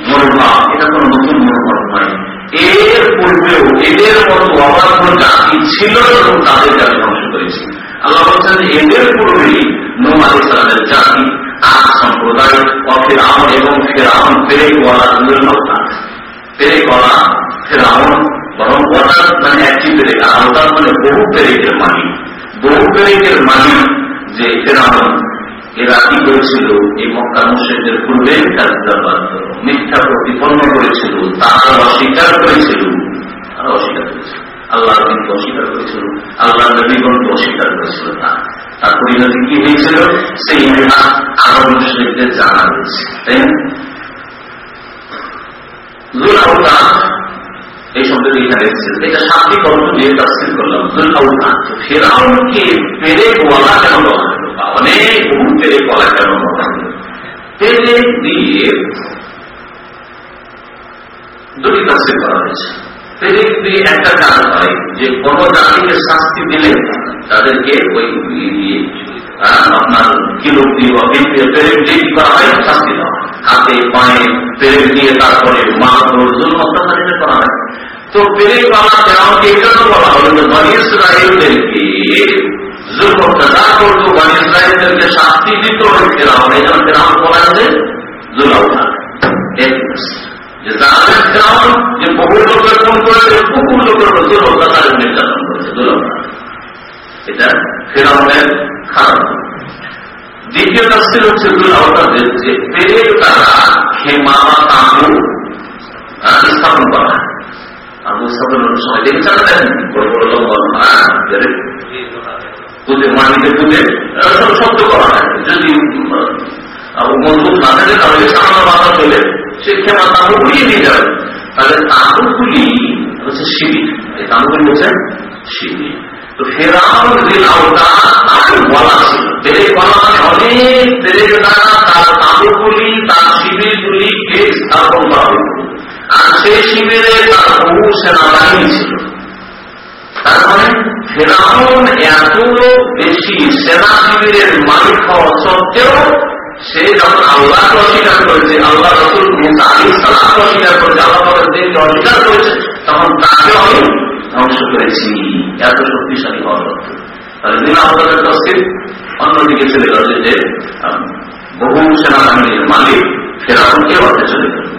মনোভাব, এটা কোন নতুন মনোভাব নয় এর পূর্বেও, এদের মতো অবাধ জাতি ছিল এবং তাদের আমি ধ্বংস করেছে। আল্লাহ বলছেন, এদের পূর্বেই নোমান ইসলামের জাতি আজ সম্প্রদায় অফেরাম এবং ফেরাউন পেরে বলা দুর্লভতা পেরে বলা ফেরাউন, বরং ওটার মানে একটি পেরে আর মানে বহু পেরেকের মালিক। বহু পেরেকের মালিক যে ফেরাউন এরা কি করেছিল এই মক্কা মুর্শিদের পূর্বে মিথ্যা প্রতিপন্ন করেছিল তারা অস্বীকার করেছিল। তারা অস্বীকার করেছিল। আল্লাহ কিন্তু অস্বীকার করেছিল, আল্লাহ নবীগণকে অস্বীকার করেছিল তা তার পরিণতি কি হয়েছিল? সেই আরব মুসলিমদের জানা হয়েছে তাই না? এই শব্দটি এখানে এসেছে। এটা শাব্দিক অর্থ দিয়ে তাস্তির করলাম। ফেরাউনকে পেরে বলা কেন বলা অনেক বহু পেরে বলা কেন পেরে দিয়ে দুটি তাস্তির করা হয়েছে। পেরে দিয়ে একটা কাজ হয় যে কোন জাতিকে শাস্তি দিলে তাদেরকে ওই দিয়ে আপনার কিলো দিয়ে বা পেরেক দিয়ে কি করা হয়? শাস্তি দেওয়া হাতে, পায়ে পেরেক দিয়ে তারপরে মা জন্য অত্যাচারিত করা হয়। তো পেরেক বাবা ফেরাউনকে জন্য বলা হলো যে বনি ইসরায়েলদেরকে জুলমতা করতো বনি ইসরায়েলদেরকে শাস্তি দিত যে বহু লোকের ফোন করেছে, বহু লোকের নির্যাতন করেছে এটা ফেরাউনের খারাপ। হচ্ছে যে তাঁবু স্থাপন করা সময় দেন। বড় বড় লম্বা পুঁতে মাটিতে পুঁতে শব্দ করা যদি না থাকে, তাহলে সামান্য মাথা চলে সে ক্ষমা তাঁবু উড়িয়ে দিয়ে যাবে। তাহলে তাঁবুগুলি হচ্ছে শিবির এই তাঁবুগুলি হচ্ছে শিবির তো ফেরাউন দিলাওটা আগে বলা ছিল। পেরে বলা মানে অনেক পেরে তার তাঁবুগুলি, তার করা হয়েছিল। আর সেই শিবিরে তার বহু সেনাবাহিনী ছিল। তার মানে ফেরাউন এত বেশি সেনা শিবিরের মালিক হওয়া সত্ত্বেও সে যখন আল্লাহকে অস্বীকার করেছে, আল্লাহ রসুল আলী সালামকে অস্বীকার করেছে, আল্লাহ অস্বীকার করেছে, তখন তাকে আমি ধ্বংস করেছি। এত শক্তিশালী হওয়া সত্ত্বেও তসির অন্যদিকে চলে গেল যে বহু সেনাবাহিনীর মালিক ফেরাউনকে হতে চলে গেল।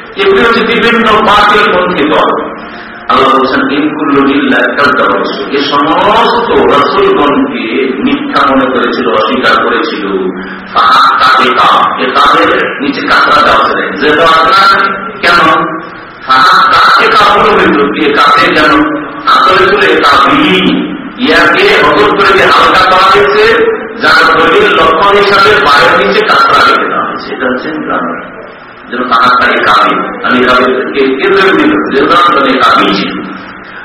এগুলি হচ্ছে বিভিন্ন বাতিল পন্থী দল। আল্লাহ বলছেন এ সমস্ত রসুলগণকে মিথ্যা মনে করেছিল, অস্বীকার করেছিল। তাদের নিচে কাঁকড়া দেওয়া ছিলেন যে কেন? তুলে কাবি ইয়াকে করে হয়েছে লক্ষণ হিসাবে বাইরের নিচে কাঁকড়া রেখে দেওয়া হয়েছে। এটা হচ্ছে গ্রামের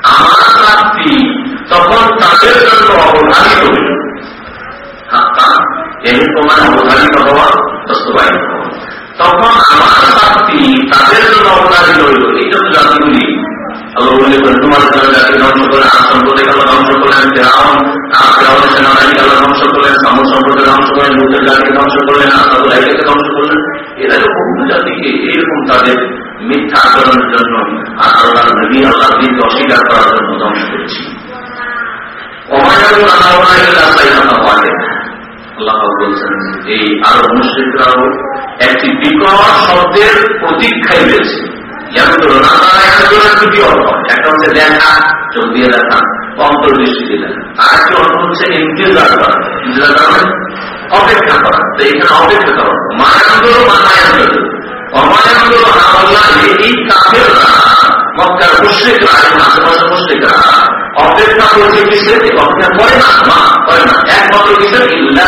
আমার প্রাপ্তি তখন তাদের জন্য অবধারিত এই প্রমাণ অবধারিত হওয়া বাস্তবায়িত আমার প্রাপ্তি তাদের জন্য অবধারিত হইল। এইটা তো জাতিগুলি আল্লাহ অস্বীকার করার জন্য ধ্বংস করেছি একটি বিকট শব্দের প্রতীক্ষায় রয়েছে করা অপেক্ষা করা। এখানে অপেক্ষা করা। মায়ান্দর মায়ান্দর অমায়ান্দর আল্লাহ এই কাফেররা, মক্কার মুশ্রিকরা, এবং আশেপাশে মুশ্রিকরা, অপেক্ষা করছে অপেক্ষা করে না করে না। একমাত্র কিসের? ইল্লাহ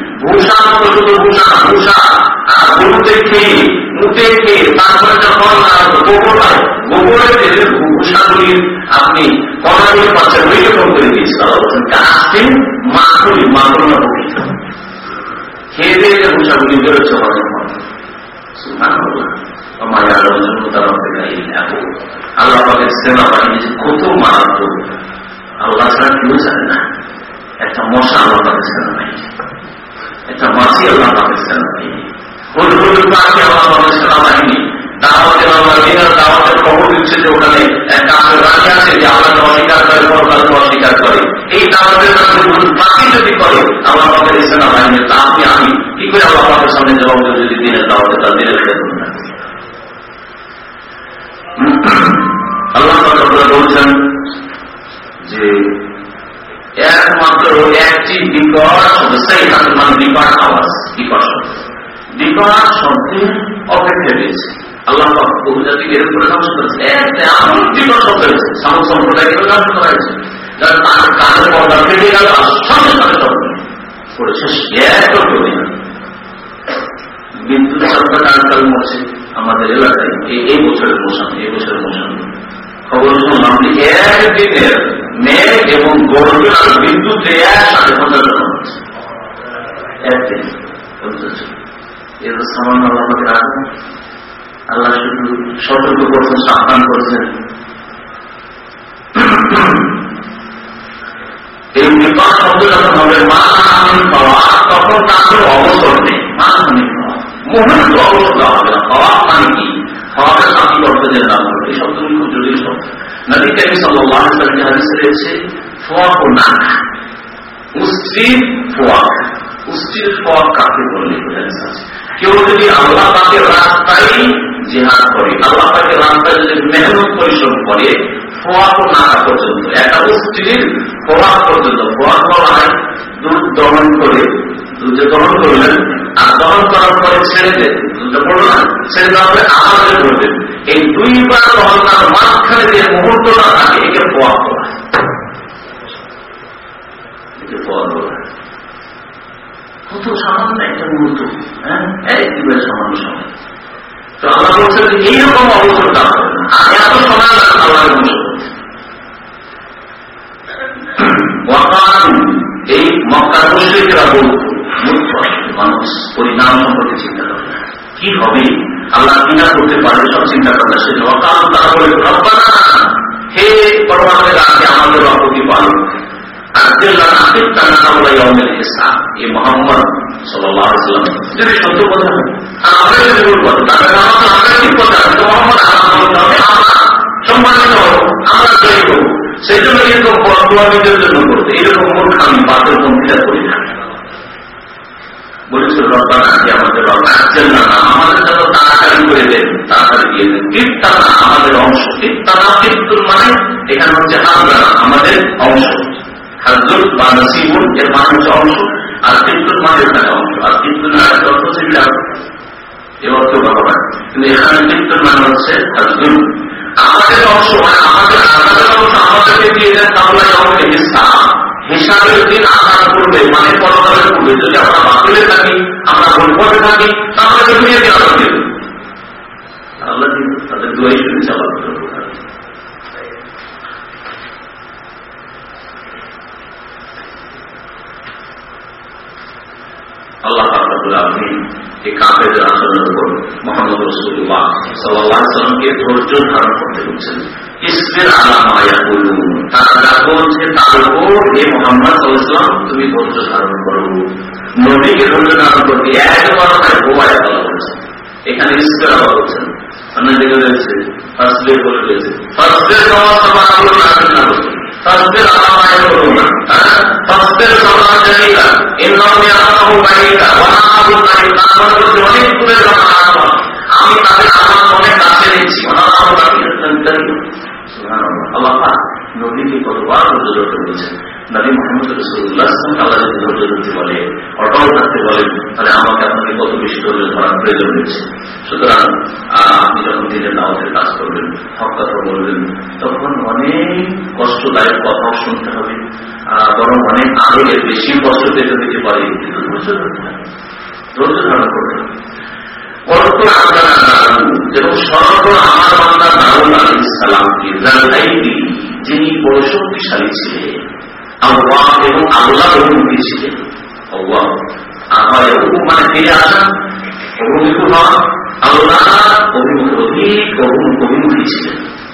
ভূষা শুধু ভূষা ভূষা। আর গরুতে খেয়ে মুটে খেয়ে তারপরে যখন গোবর হয়, গোবরের যে ভূষাগুলি আপনি কড়াগুলি পাচ্ছেন ওই রকম করে দিয়েছে, তারা বলছেন আসছেন মাখুল না প্রকৃত খেয়ে দিয়ে যে ভূষাগুলি বেরোচ্ছে হজম আল্লাহ সেনাবাহিনী কত মারাত্মক। আল্লাহ ছাড়া কেউ জানে না। একটা মশা আল্লাহ সেনাবাহিনী একটা মাসি আল্লাহ পাকে সেনাবাহিনী হুল হুল পাখি আল্লাহ পাকে সেনাবাহিনী দাওয়াতের আল্লাহ দিনের দাওয়াতের খবর দিচ্ছে যে ওখানে একটা রানী আছে, যে আল্লাহকে অস্বীকার করে, পরকালকে অস্বীকার করে। এই দাওয়াতের বাকি যদি করে, আল্লাহ পাকের এই তা আপনি আমি, কি করে আল্লাহ পাকের সামনে জবাব যদি দিনের দাওয়াতে তার দিনের খেতে আল্লাহ বলছেন যে একমাত্র একটি বিকট শব্দ সেই মানে বিকট আওয়াজ, বিকট শব্দ। বিকট শব্দে অপেক্ষা রয়েছে। আল্লাহ বহু জাতিকে এর উপরে ধ্বংস করেছে। এমন বিকট শব্দ হয়েছে সম্প্রদায়কে করা যারা তার কাজের পর্দা গেল সঙ্গে সঙ্গে শব্দ করি বিদ্যুৎ সরকার আমাদের এলাকায় এই বছরের মৌসুম, এই বছরের যে একদিনের মেঘ এবং আর বিদ্যুৎ একসাথে জন হচ্ছে একদিন আল্লাহ শুধু সতর্ক করছেন সাবধান করছেন এই বিপদ শব্দ যখন হবে মা পাওয়া তখন তাকে অবসর নেই মা পাওয়া মুহূর্ত অবসর হবে না। পাওয়া মানে কি? খাওয়াকে শান্তি করতে যে না এই শব্দগুলি খুব জটিল শব্দ। নদী কারি সাল্লাহ হাদিস রয়েছে, ফোয়াক কেউ যদি আল্লাহ রাস্তায় জেহাদ করে। আল্লাহ পাকে রাস্তায় যদি মেহনত পরিশ্রম করে ফোয়াক নাকা পর্যন্ত। একটা উস্ত্রির ফোয়াক পর্যন্ত বলা হয় দুধ দমন করে, দুধে দমন করলেন। আর দমন করার পরে ছেড়ে দেন না এই দুইবার করার মাঝখানে যে মুহূর্তটা কত সামান্য হ্যাঁ? সামান্য তো এইরকম অবস্থাটা এত সময় এই মক্কার মুশ্রিকরা বলত মানুষ, পরিণাম সম্পর্কে চিন্তা করে কি হবে? আল্লাহ কিনা করতে পারবে সব চিন্তা করে সে অকাল তারা হে পরমাণের আগে আমাদের অপতি পালন যদি সত্য কথা আমরা যদি ভুল কথা তাহলে আমরা ঠিক কথা সম্মানিত আমরা জয়ী হব সেই জন্য এরকম বর্তমানীদের জন্য করতে এরকম মূর্খ আমি বাতের পন্থীরা করি না বলেছিল রব্বানা যে আমাদের রব আসছেন না আমাদের জন্য তাড়াতাড়ি করে দেন তাড়াতাড়ি দিয়ে দেন কীর্তানা আমাদের অংশ কীর্তানা কীর্তন মানে এখানে হচ্ছে হাজরানা আমাদের অংশ হাজর বা নসিবুল এর মানে হচ্ছে অংশ আর কীর্তন মানে অংশ আর কীর্তনের আরেকটা অর্থ হচ্ছে বিরাট এ অর্থ ভগবান কিন্তু এখানে কীর্তন মানে হচ্ছে হাজর আমাদের মানে তাহলে দিন করবে মানে যদি আমরা বাতিলে থাকি, আমরা ভুল থাকি, তাহলে দুনিয়াকে দেবে। আল্লাহ তাদের দুয়াই শুনে চালাতে আল্লাহ আপনি এই মোহাম্মদ রসুল্লাহ তারা তার তুমি ধৈর্য ধারণ করো। একবার বলা বলছে এখানে ইসমের আবার বলছেন। ফার্স্ট বলে রয়েছে ফার্স্ট ডে فاصبر على ما يقولون فاصبر صبرا جميلا انهم يرونه بعيدا ونحن بعيدا অনেক দূরে আমি তাদের আমার মনে কাছে নিচ্ছি আল্লাহ নদীকে কতবার ধৈর্য ধরতে বলেছেন নবী মোহাম্মদ রসুল্লাহ আল্লাহ যদি ধৈর্য ধরতে বলে অটল থাকতে আমাকে আপনাকে কত বেশি ধৈর্য সুতরাং আপনি যখন দিনের দাওয়াতের কাজ করবেন, হক কথা তখন অনেক কষ্টদায়ক কথাও শুনতে হবে বরং অনেক আগে বেশি কষ্ট পেতে দিতে পারে, কিন্তু আমার যিনি বড় ছিলেন আল্লাহ এবং আল্লাহ অভিমুখী ছিলেন আল্লাহ মানে হওয়া আল্লাহ অভিমুখী ছিলেন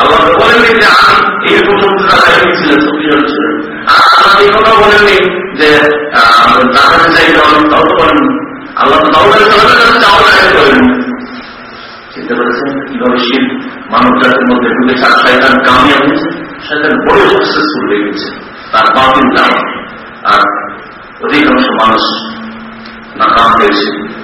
আল্লাহ বলেননি যে আমি এই কথা বলেননি যে তাদের চাই আল্লাহ তো দাউদ আল ইসলামের কাছে চাওয়া চিন্তা করেছেন কীভাবে মধ্যে ঢুকে সাত শয়তান শয়তান বড় সাকসেসফুল হয়ে গেছে। তার বাতিল দাওয়া আর অধিকাংশ মানুষ নাকাম হয়েছে। নিষ্ফল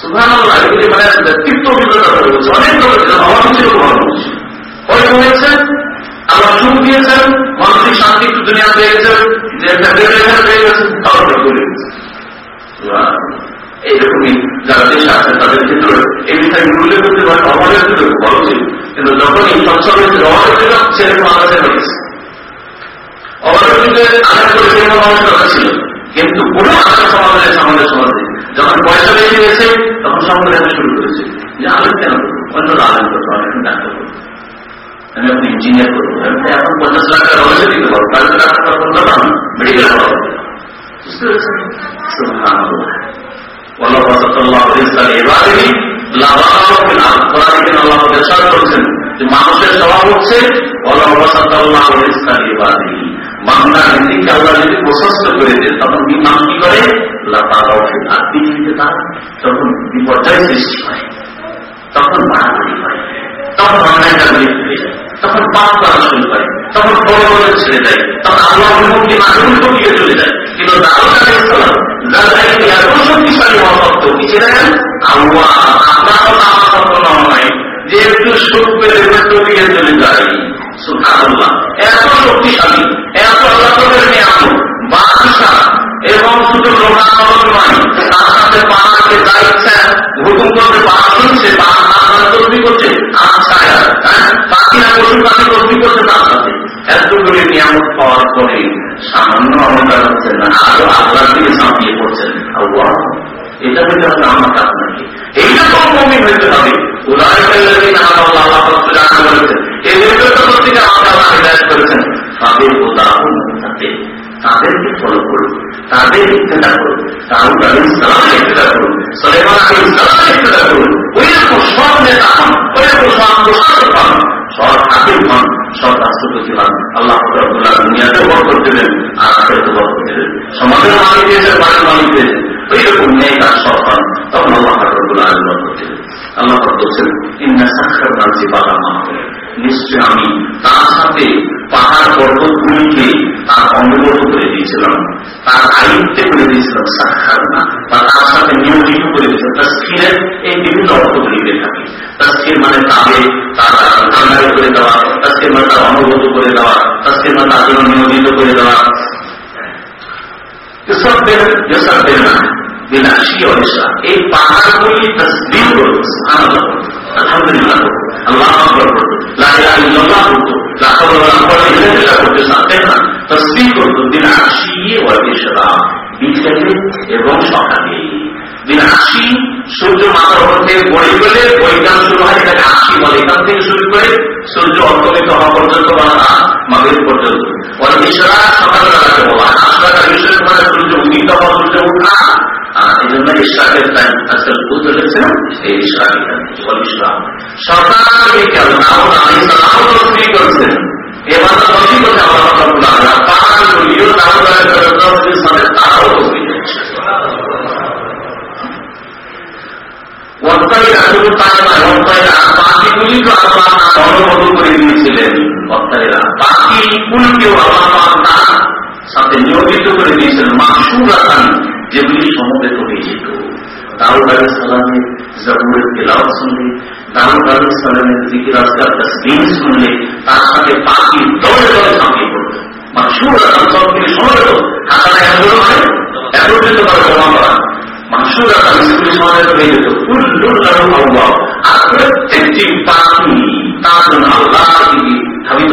সুধান মানে মানসিক শান্তি একটু দুনিয়া পেয়ে এইরকমই যারা দেশে আছে তাদের ক্ষেত্রে এই বিষয়ে উল্লেখ করতে পারে অভাবের ক্ষেত্রে ভালো কিন্তু যখন এই সচ্ছল হয়েছে অভাবের সেরকম আলাদা হয়েছে অভাবের ক্ষেত্রে আলাদা করে সেরকম মানুষের ছিল কিন্তু কোনো আলাদা সমাধান সমাজের সমাজে যখন পয়সা বেশি গেছে তখন সমাধান শুরু করেছে। যে আলো কেন অন্য আলেম করব অনেক ডাক্তার করব। আমি এখন ইঞ্জিনিয়ার করব। এখন পঞ্চাশ লাখ টাকা রয়েছে দিতে পারব। তাহলে টাকা করব না মেডিকেল পড়াবো বুঝতে পেরেছেন? মানুষের স্বভাব হচ্ছে বাংলার হিন্দিকে আল্লাহ যদি প্রশস্ত করে দেন তখন মানুষ কি করে তখন বিপর্যয় সৃষ্টি হয় তখন মারামারি হয় তখন অন্যায়টা মৃত্যু হয়ে যায়। তখন পাপ করা শুরু করে। তখন বড় বড় ছেড়ে দেয় তখন আল্লাহ মুক্তি, মানুষ দিকে চলে যায়। কিন্তু এবং তার পাখিরা পশু পাখি তসবি করছে তার এতগুলি নিয়ামত পাওয়ার পরে সামান্য অহংকার হচ্ছে না আরও আল্লাহর দিকে ঝাঁপিয়ে পড়ছেন আল্লাহ এটা হইতে হবে আমার কাজ নাকি এইরকম মমিন হইতে হবে উদাহরণ আল্লাহ আল্লাহ বলেছেন এদেরকে তো সত্যিকার আল্লাহ করেছেন তাদের উদাহরণ তাদেরকে ফলো করুন। তাদের ইত্তেদা করুন। দাউদ আলী ইসলামের ইত্তেদা করুন। সলেমান আলী ইসলামের ইত্তেদা করুন। ওই রকম সব নেতা হন, ওই রকম সব প্রশাসক হন। সব হাকিম হন, সব রাষ্ট্রপতি হন। আল্লাহ রবুল্লাহ দুনিয়াতে বরকত দেবেন আর আখেরতে বরকত দেবেন সমাজের মালিক দিয়েছেন, বাড়ির মালিক দিয়েছেন। ওই রকম নেতা সব হন। তখন আল্লাহ রবুল্লাহ বরকত দেবেন আল্লাহ বলছেন, ইন্না সাক্ষাৎ রাজি বাবা মা নিশ্চয় আমি তার সাথে পাহাড় পর্বতগুলিকে তার অঙ্গবদ্ধ করে দিয়েছিলাম। তার আয়ুক্তে করে দিয়েছিলাম সাক্ষাৎ না, বা তার সাথে নিয়োজিত করে দিয়েছিলাম। তার এই বিভিন্ন অর্থগুলি পেয়ে থাকে। তার স্থির মানে তাবে তার আন্ডারে করে দেওয়া, তার স্থির মানে তার অঙ্গবদ্ধ করে দেওয়া, তার স্থির মানে তার জন্য নিয়োজিত করে দেওয়া। এসব দেন না বিনাশী অনিশা এবং সূর্য মাথার উপর গড়ে গেলে বৈজ্ঞান শুরু হয় এটাকে আশি বলে। এখান থেকে শুরু করে সূর্য অর্থমিত হওয়া পর্যন্ত বা মাগের পর্যন্ত। অনিশরা সকালবেলাকে বলা আসলাটা বিষয় মানে সূর্য উদিত হওয়া, সূর্য উঠা এই জন্য ইসরাকের টাইম আজকাল বুঝতে পেরেছে এই ইসরাকের ইসলাম। সরকার বিজ্ঞান নাও আমি সালাম তসবি করছেন। এবার তসবি করছে আমার আল্লাহ তার সাথে নিয়োজিত করে দিয়েছিলেন। মাসুর আসান যেগুলি সমবেত হয়ে যেত। দাউদ সালামের জবুরের তেলাওয়াত শুনলে দাউদ আলী সালামের জিকির আজকাল তসবির শুনলে, তার সাথে দলে দলে ঝাঁপিয়ে পড়ত। মাসুর আসান সবগুলি সমবেত হাতাটা এত হয় জমা করা। হয়ে যেত। আর প্রত্যেকটি পাখি তার জন্য আল্লাহ দিকে ধাবিত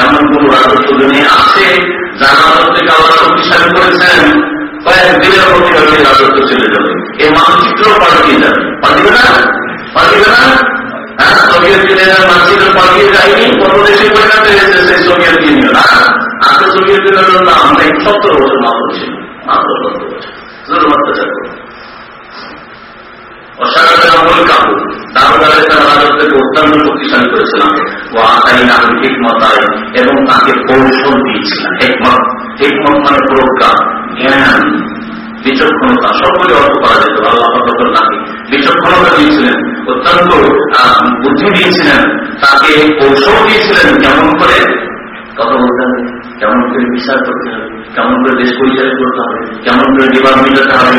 এমন কোন রাজত্ব দুনিয়া আছে যার রাজত্বকে আল্লাহ শক্তিশালী করেছেন কয়েকদিনের মধ্যে হয়তো রাজত্ব চলে যাবে। এই মানচিত্র পাল্টিয়ে যাবে। পাল্টিবে না? পাল্টিবে না? হ্যাঁ সোভিয়েত পাল্টিয়ে যায়নি কত দেশে পরিণত হয়েছে সেই সোভিয়েত ইউনিয়ন। আজকে সোভিয়েত ইউনিয়নের নাম অনেক সত্তর বছর মাত্র ছিল। মাত্র সত্তর বছর। অত্যাচার অত্যন্ত মানে বুদ্ধি দিয়েছিলেন তাকে কৌশল দিয়েছিলেন কেমন করে কথা বলতে হবে কেমন করে বিচার করতে হবে কেমন করে দেশ পরিচালিত করতে হবে কেমন করে বিবাদ মিটাতে হবে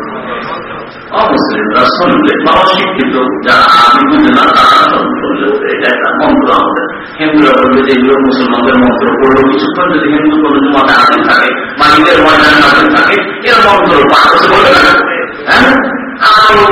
অমুসলিমরা শুনলে বা অশিক্ষিত যারা আমি বুঝে না, তারা শুনলে এটা একটা মন্ত্র আমাদের। হিন্দুরা বলবে যে এগুলো মুসলমানদের মন্ত্র। পড়ল কিছুক্ষণ যদি হিন্দু কোনো জমাতে আসেন থাকে মালিকের ময়দানে আসেন থাকে, এর মন্ত্র বলবে না। হ্যাঁ? আমাদের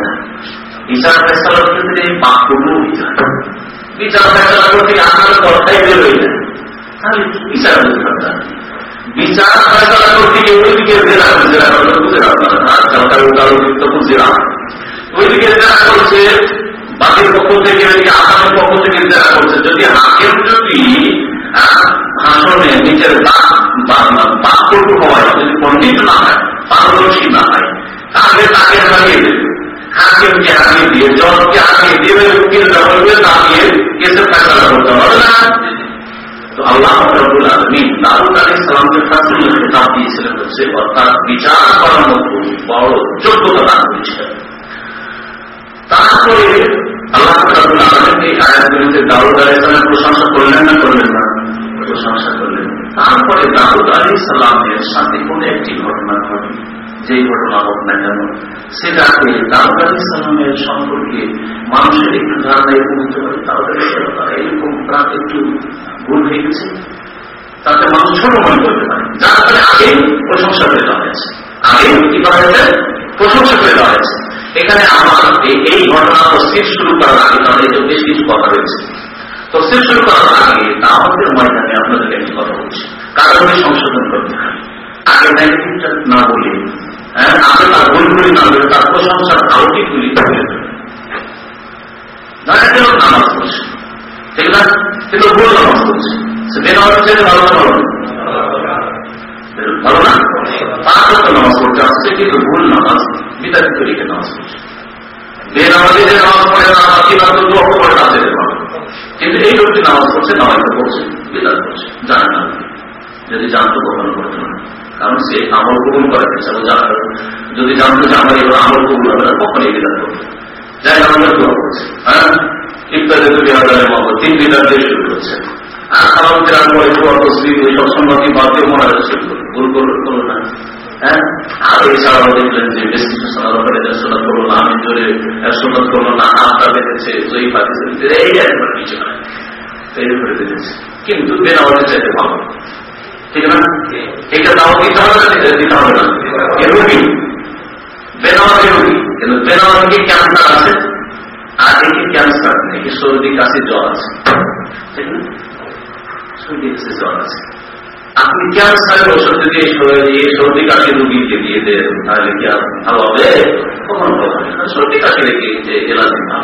বিচার ফেসলার ক্ষেত্রে বাক্যগুলো বিচার। বিচার ফেসলা করতে আপনার কথাই বের হয়ে যায়। তাহলে বিচার করতে বিচার ফেসলা করতে গিয়ে ওইদিকে জেলা জেলা করতে বুঝে আজকাল কারও কারও কিন্তু বুঝে না। ওইদিকে জেলা করছে, বাকির পক্ষ থেকে ওইদিকে আসামের পক্ষ থেকে জেলা করছে। যদি হাকেম যদি ভাষণে নিজের বাক্যটু হয় যদি পণ্ডিত না হয়, পারদর্শী না হয়, তাহলে তাকে হারিয়ে দেবে। হাকিমকে হারিয়ে দিয়ে জজকে হারিয়ে দিয়ে উকিল জগলকে দাঁড়িয়ে কেসে ফেসলা করতে পারবে না তো তারপরে প্রশংসা করলেন না করলেন না প্রশংসা করলেন তারপরে দারুদ আলী সালামের সাথে কোন একটি ঘটনা ঘটে। যে ঘটনা হোক না কেন? সেটাকে দাউদ আলী সালামের সম্পর্কে মানুষের একটু ধারণা এরকম হতে পারে তাদের তারা এরকম প্রাণ একটু ভুল হয়ে গেছে। তাতে মানুষ ছোট মনে করতে পারে। যার ফলে আগে প্রশংসা করে দেওয়া হয়েছে। আগে কি করা হয়েছে? প্রশংসা করে দেওয়া হয়েছে। এখানে আমার এই ঘটনা তসির শুরু করার আগে তাদের বেশ কিছু কথা রয়েছে। তসির শুরু করার আগে আমাদের ময়দানে আপনাদেরকে একটি কথা বলছি। কারণ সংশোধন করতে হয় আগে নেগেটিভটা না বলে হ্যাঁ আগে তার ভুলগুলি না বলে তার প্রশংসার আলোকিকগুলি তুলে নামাজ পড়ছে। না? কিন্তু ভুল নামাজ পড়ছে। সে বেনামাজ চাইতে ভালো ভালো না? পাঁচ রক্ত নামাজ পড়তে আসছে কিন্তু ভুল নামাজ, বিতাড়িত না বাকি না তো না যেতে কিন্তু এই লোকটি নামাজ পড়ছে নামাজটা পড়ছে করছে জানে না। যদি জানতো কখনো করতো না। কারণ সে আমল কবুল করে যদি জানতো যে আমার এবার আমল কবুল হবে না কখন এই বিধান করবে। যাই আমরা দোয়া করছে। হ্যাঁ? ইত্যাদি দুই হাজারের মতো তিন বিধান দিয়ে শুরু করছে। হ্যাঁ? আর এছাড়াও দেখলেন যে বেশি সোনার করল না, আমি জোরে সোনার করল না, হাতটা বেঁধেছে জয়ী পাঠিয়েছে এই একবার কিছু নয়। তৈরি করে দিতেছে কিন্তু বেনাওয়াজে চাইতে ভালো। ঠিক না ক্যান্সার আছে। আর একে ক্যান্সার সর্দি, কাশি, জ্বর আছে। জ্বর আছে। আপনি ক্যান্সারের ওষুধ যদি সর্দি কাশি রুগীকে দিয়ে দেন, তাহলে কি ভালো হবে? কখন হবে সর্দি, কাশি রেখে যে এলাকা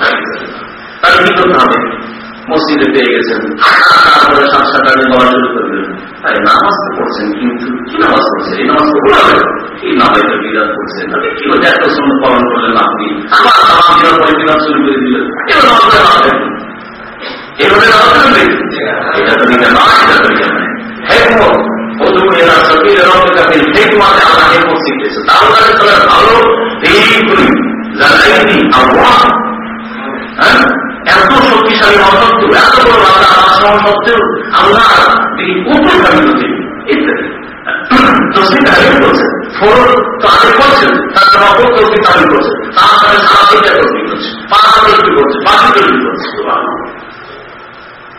তাহলে কি করতে হবে? মসজিদে পেয়ে গেছেন। তারপরে সাত সাত আগে বলা শুরু করবেন তাই নামাজ তো পড়ছেন, কিন্তু কি নামাজ পড়ছে এই নামাজ তো পড়া এই নামাজটা বিরাট করছে তাহলে কি হচ্ছে এত সময় পালন করলেন আপনি। আবার নামাজ বিরাট শুরু করে দিলেন। এবার নামাজ নামাজেন এভাবে নামাজ এটা তো না এটা তো আল্লাহ। হ্যাঁ? এত শক্তিশালী অসত্য এত বড় রাজা আমার সত্ত্বেও আল্লাহ তিনি ইত্যাদি তার পাঁচ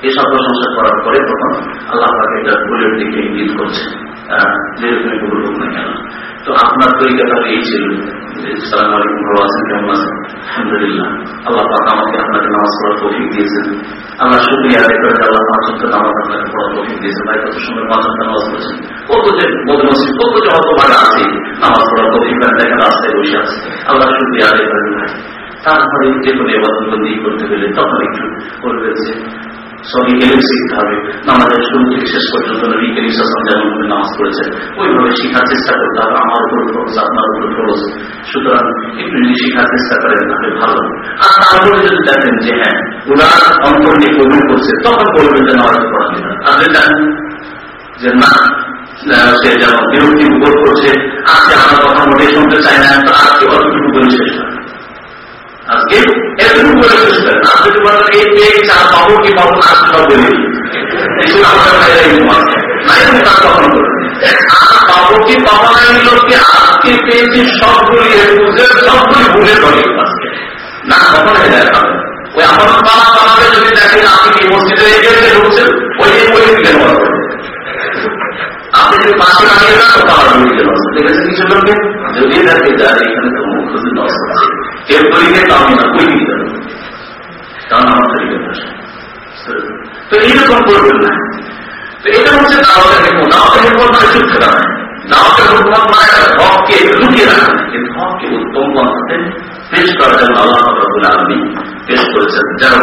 এই সব প্রশংসা করার পরে তখন আল্লাহ এটা ভুলের দিকে ইঙ্গিত করছে। যে তুমি ভুল না কেন? তো আপনার তরিকা তাহলে এই ছিল সালাম আলাইকুম ভালো আছেন, কেমন আছেন? আলহামদুলিল্লাহ। আল্লাহ পাক আমাকে আপনাকে নামাজ পড়ার তৌফিক দিয়েছেন। আল্লাহ শুক্রিয়া আদায় করে আল্লাহ পাঁচ সপ্তাহ নামাজ আপনাকে পড়ার দিয়েছেন। ভাই, কত সময় পাঁচ সপ্তাহ নামাজ পড়েছেন। কত যে বদমসিদ কত যে অত ভালো আছে। নামাজ পড়ার তৌফিক দেখেন রাস্তায় বসে আছে। আল্লাহ শুক্রিয়া আদায় করেন ভাই। তারপরে যে কোনো এবাদবন্দি করতে গেলে তখন একটু বলবে যে সবই শিখতে হবে। নামাজের শুরু থেকে শেষ পর্যন্ত নবী নামাজ ওইভাবে চেষ্টা করতে হবে। আমার উপর আপনার উপর সুতরাং একটু যদি চেষ্টা করেন, তাহলে ভালো। আর তারপরে যদি যে হ্যাঁ অন্তর নিয়ে কবুল করছে, তখন বলবেন যে নামাজ পড়া আর দেখেন যে না সে বিরক্তি করছে আজকে আমার কথা মোটেই শুনতে না তো আজকে শেষ হয়। আজকে এতটুকু শেষ করেন আপনি বলেন এই পেয়ে চা পাবো কি পাবো না লোককে আজকে পেয়েছি সবগুলি বুঝে সবগুলি ভুলে না, কখন ওই আমার বাবা বাবাকে যদি দেখেন আপনি কি মসজিদে এগিয়ে ঢুকছেন ওই ওই দিকে আপনি যদি পাশে দাঁড়িয়ে না তো পাওয়ার দিকে নষ্ট। দেখেছেন কিছু লোককে যদি দেখে যার এখানে তো মুখ খুঁজে নষ্ট আছে। আমার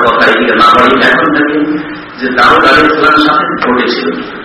কথা না বাড়ি এখন থেকে যে দাউদ আলী সাথে ঘটেছিল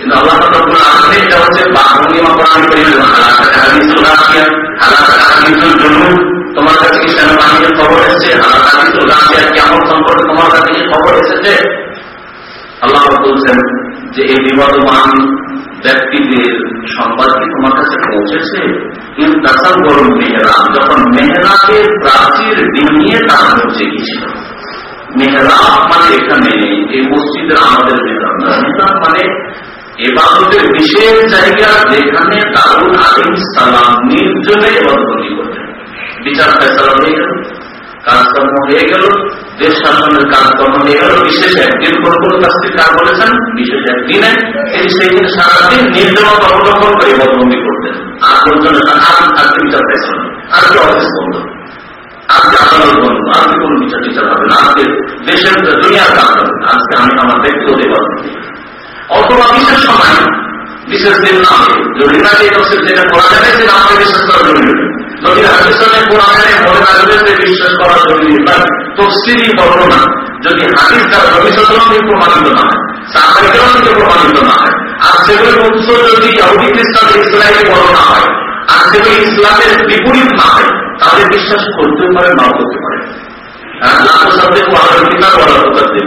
কিন্তু তোমার কাছে যে এই বিবাদমান ব্যক্তিদের সংবাদ কি তোমার কাছে পৌঁছেছে কিন্তু তাসাল বরং মেহরাব যখন মেহরাকে প্রাচীর ডিঙিয়ে তারা পৌঁছে গিয়েছিল মেহরাব মানে এখানে এই মসজিদের আমাদের মেহরাব মানে এবাদতের বিশেষ জায়গা যেখানে দারুল আলিম সালাম নির্জনে এবাদবন্দি করতেন বিচার ফেসলা হয়ে গেল, কাজকর্ম হয়ে গেল, দেশ শাসনের কাজকর্ম হয়ে গেল, বিশেষ একদিন কোন কোন কাজটি কাজ বলেছেন? বিশেষ একদিনে। তিনি সেই দিন সারাদিন নির্জনতা অবলম্বন করে এবাদবন্দি করতেন। আর লোকজন আজকে বিচার ফেসলা। আজকে অফিস বন্ধ আজকে আদালত বন্ধ আজকে কোন বিচার টিচার হবে না? আজকে দেশের দুনিয়ার কাজ হবে, আজকে আমি আমার ব্যক্তিগত এবাদবন্দি অথবা বিশেষ সময় বিশেষ দিন না যদি না যে যেটা করা যাবে সেটা আমাকে বিশ্বাস করা জরুরি যদি হাদিসে কোরআনে মনে রাখবে যে বিশ্বাস করা জরুরি তার তফসিলি বর্ণনা, যদি হাদিস দ্বারা ভবিষ্যৎ প্রমাণিত না হয় থেকে প্রমাণিত না হয়, আর সেগুলোর উৎস যদি ইহুদি খ্রিস্টানদের ইসলামে বর্ণনা হয়, আর সেগুলো ইসলামের বিপরীত না হয়, তাদের বিশ্বাস করতে পারে না করতে পারে। হ্যাঁ সাথে কিতাব বলা দেবে। বলেছেন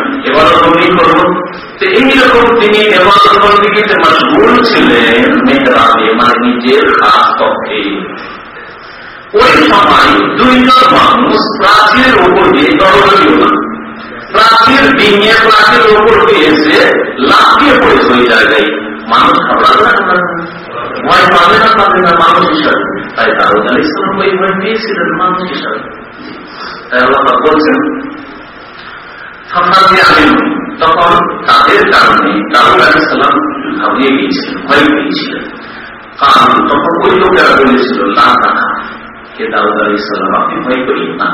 এইরকম তিনি এবাদতবন্দিকে মশগুল ছিলেন মেহরাবে মানে নিজের খাস পক্ষে ওই সময় দুইজন মানুষ প্রাচীরের উপর দিয়ে দরদলীয় না প্রাচীর ডিঙিয়ে প্রাচীরের উপর দিয়ে এসে লাফিয়ে পড়েছে ওই জায়গায় মানুষ খাবার ভয় পাবে না পাবে না মানুষ হিসাবে তাই দারুদ ইসলাম ওই ভয় পেয়েছিলেন মানুষ হিসাবে তাই আল্লাহ বলছেন তখন তাদের কারণে দারুদ আলী ইসলাম ভাবিয়ে গিয়েছিলেন, ভয় পেয়েছিলেন। কারণ তখন ওই লোকেরা বলেছিল না হে দাউদ আলী ইসলাম আপনি ভয় করিয়েন না।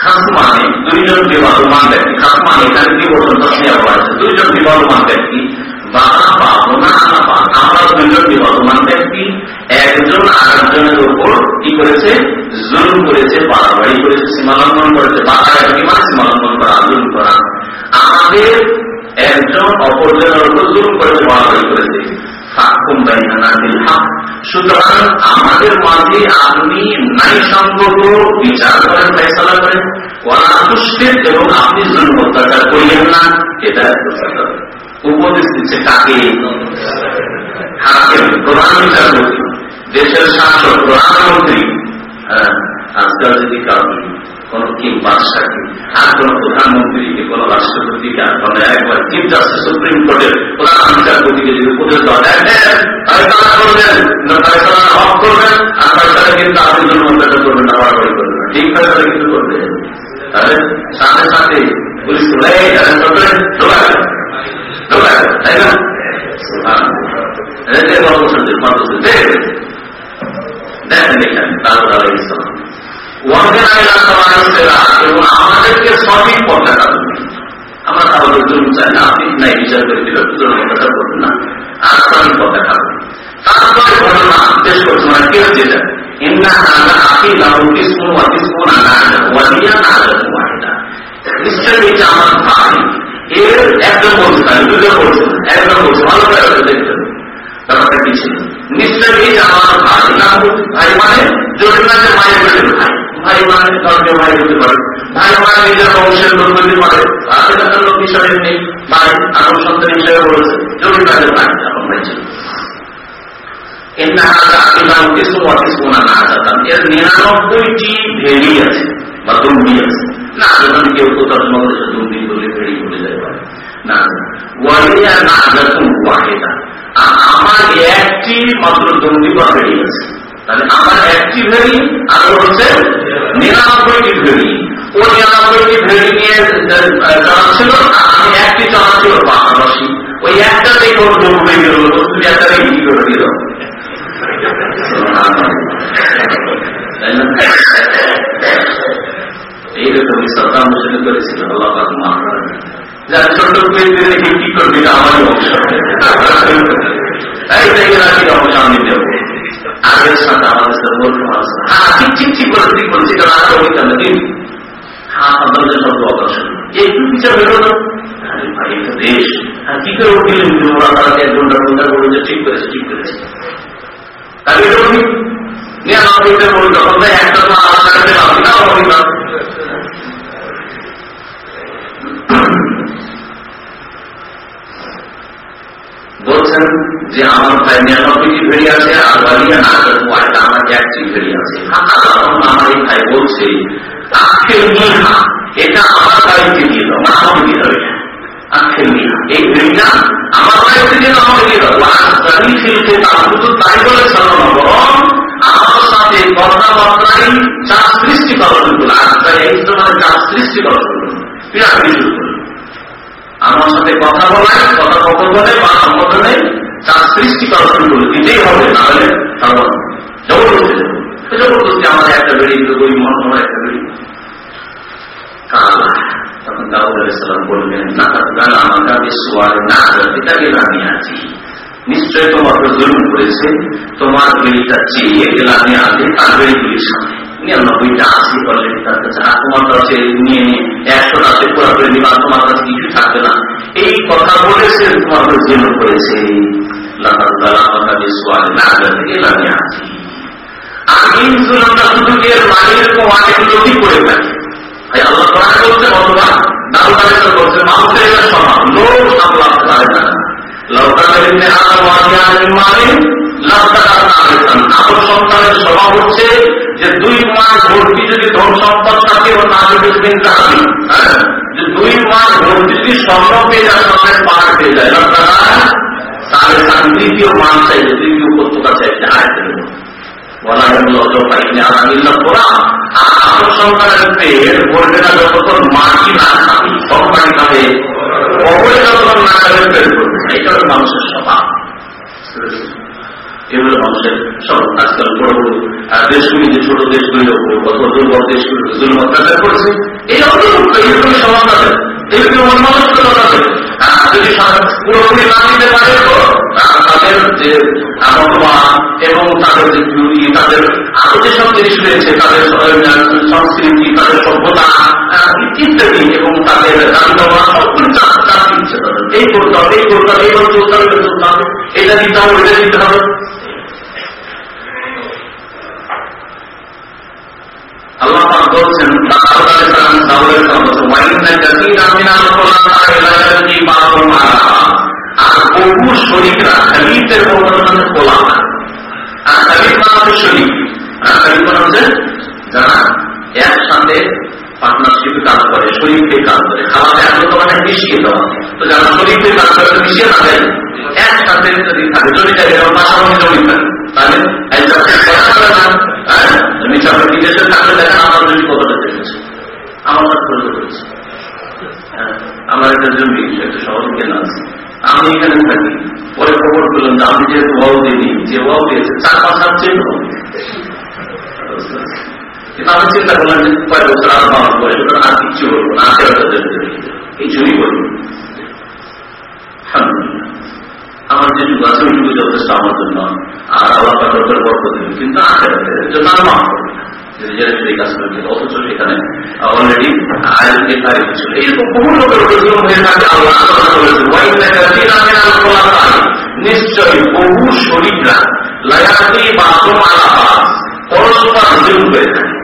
খাসমানে দুইজন বিবাদমান ব্যক্তি খাসমান এখানে কি বলছেন নেওয়া দুইজন বিবাদমান ব্যক্তি আমরা দুইজন বিবাদমান ব্যক্তি একজন আরেকজনের উপর কি করেছে জুলুম করেছে বাড়াবাড়ি করেছে সীমালঙ্ঘন করেছে মানে সীমালঙ্ঘন করা জুলুম করা আমাদের একজন অপরজনের উপর জুলুম করেছে বাড়াবাড়ি করেছে সুতরাং আমাদের মাঝে আপনি নাই সম্পর্ক বিচার করেন ফেসলা করেন ওরা তুষ্টের এবং আপনি জন্য অত্যাচার করিলেন না এটা উপদেশ দিচ্ছে কাকে হাকেম দেশের শাসক, প্রধানমন্ত্রী হ্যাঁ আজকাল যদি কারণ কোন কিং বাদশাকে আর কোন প্রধানমন্ত্রীকে, কোন রাষ্ট্রপতিকে আর কোন একবার চিফ জাস্টিস সুপ্রিম কোর্টের প্রধান বিচারপতিকে যদি উপদেশ দেওয়া দেয় তারা করবেন ফয়সলা করবেন, আর ফয়সলা কিন্তু আপনি জন্য করবেন না, বাড়াবাড়ি করবেন ঠিক ফয়সলা কিন্তু করবে তাহলে সাথে সাথে পুলিশ তাই না? দেখেন দেখেন তারপর ইসলাম। এবং আমাদেরকে সঠিক আমরা তাহলে জুলুম চাই না, আপনি নাই, বিচার করে দিলেন কথা না। আর সঠিক পথ দেখাবেন তারপরে ঘটনা শেষ করছে মানে কেউ যেটা আলা আকি লাহু কিসমুন ওয়া কিসমুন আলা ওয়াদিয়া আলা ওয়াহিদা নিশ্চয়ই এটা আমার ভাই এর একজন বলছে না দুজন বলছে একজন বলছে ভালো করে দেখছেন ব্যাপারটা কি ছিল নিশ্চয়ই এটা আমার ভাই না ভাই মানে জটিল না যে ভাই ভাই মানে ধর্মীয় ভাই হতে পারে ভাই মানে নিজের বংশের লোক হতে পারে তাদের লোক হিসাবে নেই ভাই আদম সন্তান হিসেবে বলেছে জরুরি ভাই আমার ভাই ছিল এর ভেড়ি আছে বা দুর্বি আছে। না কেউ কোথাও মধ্যে দুর্বি বলে ভেড়ি বলে না ওয়াহিয়া না ওয়াহিদা আমার একটি মাত্র দুর্বি বা ভেড়ি আছে তাহলে আমার একটি ভেড়ি আর হচ্ছে নিরানব্বইটি ভেড়ি ও নিরানব্বইটি ভেড়ি নিয়ে চালাচ্ছিল আমি একটি চালাচ্ছিল পাশাপাশি ওই একটা দেখে ওর ডুবে গেল একটা দেখে এইরকম সরকার মুসলিম করেছিল আল্লাহ যার ছোট মেয়েদের কি করবি আমার অংশ তাই দেখে হ্যাঁ ঠিক ঠিক ঠিক ঠিক হ্যাঁ না ভাই এটা দেশ হ্যাঁ কি করে উঠিলেন ওরা তারা এক ঘণ্টা ঘণ্টা করে ঠিক করেছে ঠিক করেছে একটা বলছেন যে আমার ভাই নিরানব্বইটি ভেড়ি আছে, আর বালিয়া না ওয়াইটা আমার একটি ভেড়ি আছে। আমার এই ভাই বলছে নিহা এটা আমার বাড়িতে দিয়ে দাও না, আমাকে দিয়ে এই ভেড়িটা আমার বাড়িতে দিয়ে আমাকে গাড়ি ফিরতে তার শুধু তাই বলে সালানো বরং আমার সাথে কথাবার্তায় চাপ সৃষ্টি করা শুরু আর এই মানে চাপ সৃষ্টি করা শুরু বিরাট শুরু আমার সাথে কথা বলায় কথা কথোপনে বা সম্বোধনে তার সৃষ্টি করা শুরু করল দিতেই হবে না হলে জবরদস্তি জবরদস্তি আমাদের একটা বেড়ে দিল মন একটা বেড়ে কালা তখন দাউদ আলাইসালাম বললেন না আমাকে বিশ্বরে না পিতাকে আমি আছি নিশ্চয় তোমার জুলুম করেছে, তোমার বেড়িটা চেয়ে গেলামে আছে তার বেড়িগুলির সামনে। বললেন তার কাছে না আমি অনেক লোকই করে থাকি। আল্লাহ কোরআনে বলছে পারে সন্তানের স্বভাব হচ্ছে যে দুই মাস ভর্তি যদি ধন সম্পদ থাকে ও চিন্তা হবে হ্যাঁ যে দুই মাস ভর্তি যদি স্বর্ণ পেয়ে যায় স্বর্ণের পাহাড় পেয়ে যায় তাহলে তার তৃতীয় মান চাইছে তৃতীয় উপত্যকা চাইছে আয় বলা হল পাইনি আলহামদুলিল্লাহ কোরআন আর পেট ভরবে না যতক্ষণ মাটি না খাবে মাটি খাবে কবরে যতক্ষণ না খাবে পেট ভরবে এটা হলো মানুষের স্বভাব এগুলো মানুষের সব আজকাল বড় বড় দেশগুলি যে ছোট দেশগুলির উপর কত দুর্বল দেশগুলি জুলুম অত্যাচার করছে এই অন্তর্ভুক্ত সমাজ আছে আছে। তাদের যে বর্তমান এবং তাদের যে চুরি তাদের আরও যেসব জিনিস সংস্কৃতি তাদের সভ্যতা ইত্যাদি এবং তাদের দিচ্ছে এই করতে হবে এই করতে হবে এইভাবে চলতে হবে এটা দিতে হবে, এটা দিতে হবে। আল্লাহ বলছেন আর বহু শরীররা খালিদের বর্তমানে খোলা আর খালিদ মানে শরীর আর খালিদ মানে হচ্ছে যারা একসাথে পার্টনারশিপে কাজ করে, শরীরকে কাজ করে। খাওয়াতে এখন তো মানে মিশিয়ে দেওয়া তো যারা শরীরকে কাজ করে তো মিশিয়ে না দেয়। একসাথে যদি থাকে পাশাপাশি জমি থাকে। তাহলে মিশাপের বিদেশে থাকলে দেখেন আমার জমি কতটা আমার করেছে আমার একটা জমি একটা কেনা আছে আমি এখানে থাকি। পরে খবর পেলাম যে আমি যেহেতু ওয়াও দিইনি, যে ওয়াও দিয়েছে, চার পাঁচ হাত চেয়ে কিন্তু চিন্তা করলাম যে কয়েক বছর আর পাওয়ার পরে সুতরাং আর কিচ্ছু বলব না এই জমি বলব আমার যেটুকু আছে ওইটুকু যথেষ্ট আমার জন্য আর আল্লাহ পাকের বরকত দেবে কিন্তু আখেরাতের জন্য আর মাফ অলরেডি আয়োজনের তারিখ হয়ে নিশ্চয়ই বহু শরীররা লায়াতি বাথরুম আলাপা পরস্পর করে থাকে।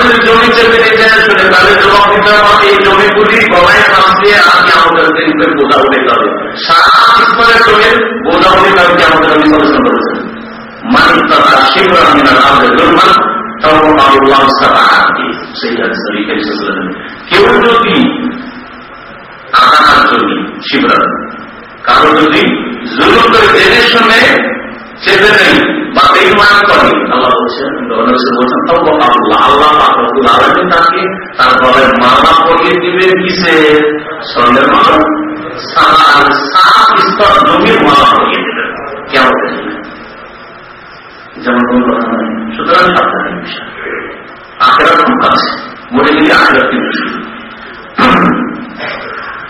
যদি জমি চেপে নিতে শুনে তাহলে জবাব দিতে আমাদের আমাদের আমাদের কারও যদি জরুর করে জেনে শুনে নেই বা বেইমান করে আল্লাহ বলছেন বলছেন, তবু আল্লাহ আল্লাহ আল্লাহ তাকে তার গলায় মালা পরিয়ে দিবে কিসে? স্বর্ণের মালা। সাত স্তর জমির মালা পরিয়ে দেবে। কেমন যেমন কোন কথা নয় সুতরাং সাবধানের বিষয়। আখেরা খুব কাছে মনে গেলে আখেরা কিন্তু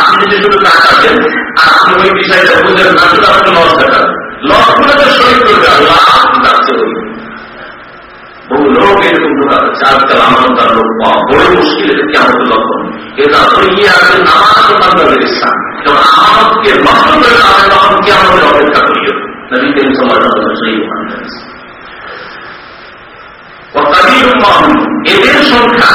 আপনি যে শুধু কাজ আছেন আপনি ওই বিষয়টা বুঝেন, না শুধু আপনি লস দেখান। লসগুলো তো শরীর করবে আল্লাহ যাচ্ছে ওই বহু লোক এরকম যাচ্ছে আজকাল আমার তার লোক বড় মুশকিল, এটা কি আমাদের লক্ষ্য? নামাজ ইসলাম। যখন আমাকে নষ্ট করে তাহলে তখন কি আমাদের অপেক্ষা করিও? নবী করিম সাল্লাহ সেই এদের সংখ্যা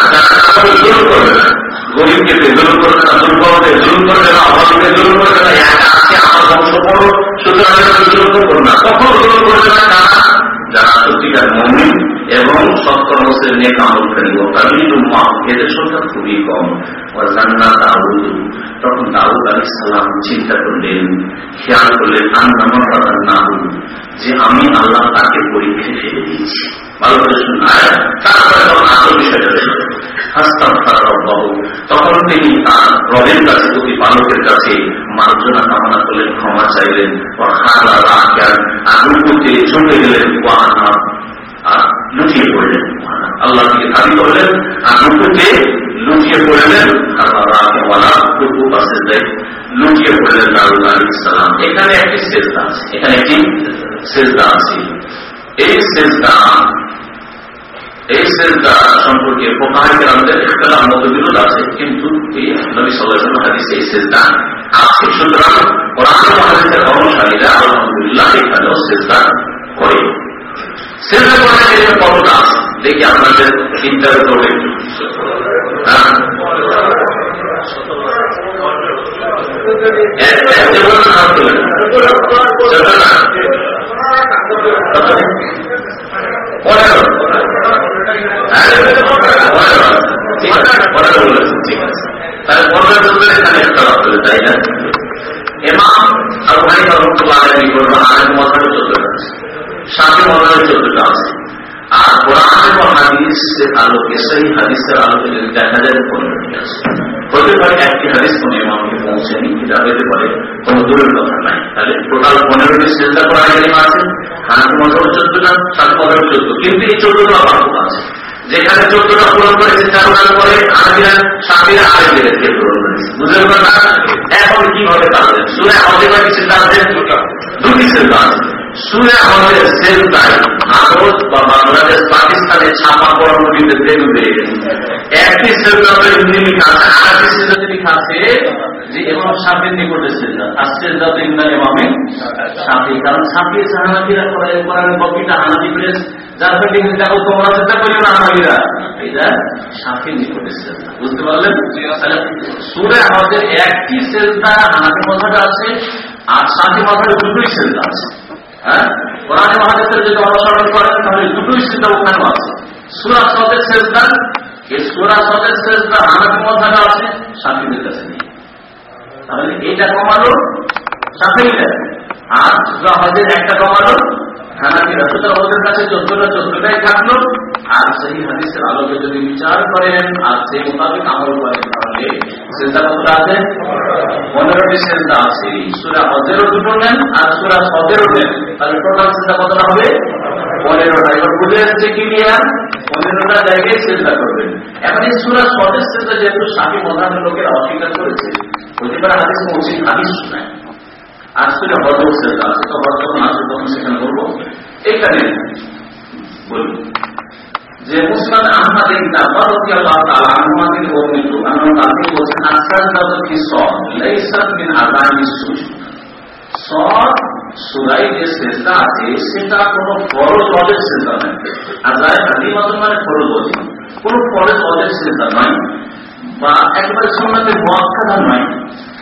জোর করবে না গরিবকে জোর করবে না দুর্বলকে জোর করবে না অভাবকে জোর করবে না একা আমার বংশ বড় সুতরাং জোর করব না কখন জোর করবে না তারা যারা সত্যিকার মমিন এবং সৎকর্মসের নেক আমলকারী ও কাবিল মা এদের সংখ্যা খুবই কম ও জান্নাত দাউদ তখন দাউদ আলী সালাম চিন্তা করলেন খেয়াল করলেন আন্নামা নাহু যে আমি আল্লাহ তাকে পরীক্ষা ফেলে দিয়েছি। তখন তিনি তার রবের কাছে প্রতি পালকের কাছে মার্জনা কামনা করলেন ক্ষমা চাইলেন। আগুনতে চলে গেলেন লুটিয়ে পড়লেন আল্লাহ থেকে দাবি করলেন আগুনকে লুটিয়ে পড়লেন। লুটিয়ে পড়লেন দারুল আলী ইসলাম এখানে একটি শ্রেষ্ঠা আছে। এখানে একটি শ্রেষ্ঠা আছে। এই শ্রেষ্ঠা এই সেজদা সম্পর্কে পোকাহারিকের আমাদের মতবিরোধ আছে কিন্তু এই নবী হাদিসে এই সেজদা আছে সুতরাং কোরআন মহাদিসের অনুসারীরা আলহামদুলিল্লাহ এখানেও সেজদা করে সেজদা করার আছে দেখি আপনাদের চিন্তার করবে পনেরো ঠিক আছে পনেরো বলেছেন ঠিক আছে তাহলে পনেরো বলতে এখানে একটা হবে তাই না আর কোরআন হাদিসের আলোকে সেই হাদিসের আলোকে যদি দেখা যায় পনেরোটি আছে হতে পারে একটি হাদিস কোন ইমামকে পৌঁছেনি, এটা হতে পারে কোনো দূরের কথা নাই। তাহলে টোটাল পনেরোটি চেষ্টা করা আছে হানাফি মজাব চোদ্দটা, সাত মজাব চোদ্দ। কিন্তু এই চোদ্দটা পার্থক্য আছে। যেখানে চোদ্দটা পূরণ করেছে চারুটার পরে আরবিরা সাথীরা আরেকদেরকে পূরণ করেছে। বুঝতে পারবেন এখন কীভাবে পারবেন শুনে আমাদের বাড়ি চিন্তা আছে দুটি চিন্তা আছে। আমাদের ভারত বা বাংলাদেশ পাকিস্তানে ছাপা পড়া একটি আছে। আর আছে যে সাফির নিকটে আর এমামে কারণ কপিটা প্রেস, যার তোমরা করিও না এটা সাফির নিকটে বুঝতে পারলেন? সুরে আমাদের একটি সেলদা হানাবি কথাটা আছে, আর সাফি মাথায় দুটোই সেলদা আছে। হ্যাঁ? কোরআন মহাদেশের যদি অনুসরণ করেন, তাহলে দুটোই সেলদা ওখানেও আছে সুরা সদের সেলদা এই সুরা সদের সেলদা হানাবি মাথাটা আছে, সাফিদের কাছে নেই। তাহলে এটা কমালো সাফিরা আর হজের একটা কমালো হানাফিরা সুতরাং ওদের কাছে চোদ্দটা চোদ্দটাই থাকল, আর সেই হাদিসের আলোকে যদি বিচার করেন, আর সেই মোতাবেক আমল তাহলে সেজদা কতটা আছে? পনেরোটি সেজদা আছে। সুরা হজেরও দুটো নেন, আর সুরা সদেরও নেন। তাহলে টোটাল সেজদা হবে? পনেরোটা। এবার বুঝে নিয়ে পনেরোটা জায়গায় চেষ্টা করবেন। এখন এই সুরা সদের যেহেতু স্বামী প্রধানের লোকেরা অস্বীকার করেছে, হতে পারে হাদিস মসজিদ হাদিস শোনায় আসলে হজর আছে তো হজ তখন সেখানে বলব, এখানে বলি, যে মুসলাদ আহমদ ইন্দাবাদী আল্লাহ তাআলা আহমদ থেকে বর্ণিত আনন্দ দাদা কি সব লাইসাত মিন আযামি সুজুদ সব সুরাই যে চেষ্টা আছে, সেটা কোনো ফরজ হজের চেষ্টা নয়। আর যাই হাতি মত মানে ফরজ হজ, কোন ফরজ হজের চেষ্টা নয়। বা একবারে সোনাতে মহাক্ষাদা নয়।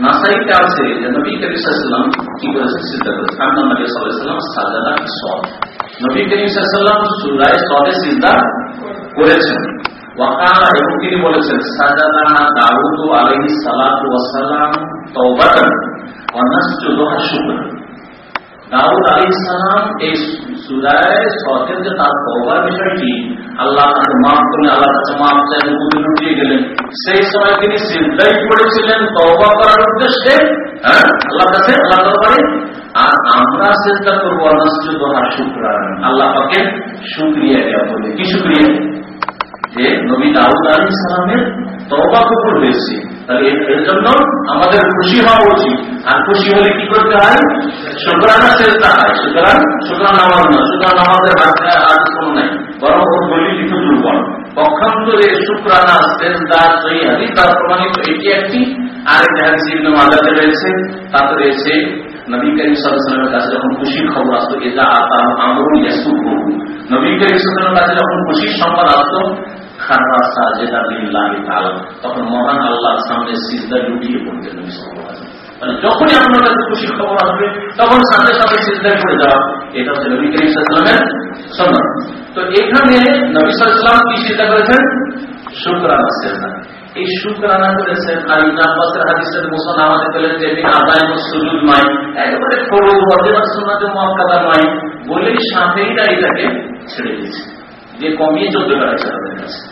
নাসাইতে আছে যে নবী করিম সাল্লাম কি করেছেন? সিদ্ধা করেছেন। কারণ নবী সাল্লাম সাজাদা সদ নবী করিম সাল্লাম সুরায় সদে সিদ্ধা করেছেন। এবং তিনি বলেছেন, সাজাদা দাউদ আলাইহি সালাতু ওয়াসালাম তওবাতান ওয়া নাসজুদুহা শুকরান দাউদ আলাইহিস সালাম এই সুরায় সতের যে তার বিষয়টি আল্লাহ তাকে মাফ করলেন আল্লাহ মাফ গেলেন। সেই সময় তিনি সিদ্ধাই পড়েছিলেন তবা করার উদ্দেশ্যে হ্যাঁ? আল্লাহ কাছে আল্লাহ আর আমরা চেষ্টা করব আল্লাহ শুক্রান আল্লাহ পাকে দেওয়া বলে কি শুক্রিয়া? যে নবী দাউদ আলী সালামের তবা হয়েছে। তাহলে এর জন্য আমাদের খুশি হওয়া উচিত। আর খুশি হলে কি করতে হয়? শুক্রানা চেষ্টা হয়। সুতরাং সুতরাং নামাজ না সুতরাং নামাজের আর কোনো নাই। বরং ওর বলি কিছু দুর্বল। পক্ষান্তরে শুক্রানা, চেষ্টা সই হাদিস তার প্রমাণিত এটি একটি। আরেকটি হাদিস ইবনে মাজাতে রয়েছে। তাতে রয়েছে নবী করিম সাল্লামের কাছে যখন খুশির খবর আসতো এটা আতাম আমর ইয়াসুক নবী করিম সাল্লামের কাছে যখন খুশির সংবাদ আসতো তখন মহান আল্লাহর সামনে সিজদা লুটিয়ে পড়তেন মানে যখনই আপনার কাছে খুশির খবর আসবে, তখন সাথে সাথে সিজদায় পড়ে যাওয়া এটা হচ্ছে নবী করিম সন্ন্যত তো এখানে নবী সাল্লাম কি চিন্তা করেছেন? সেজদা। এই করেছেন আর হাদিসের আমাদের পেলেন যে আদায় সুজুদ একেবারে সুন্নাতে এটাকে ছেড়ে দিয়েছে। যে কমিয়ে ছেড়ে কাছে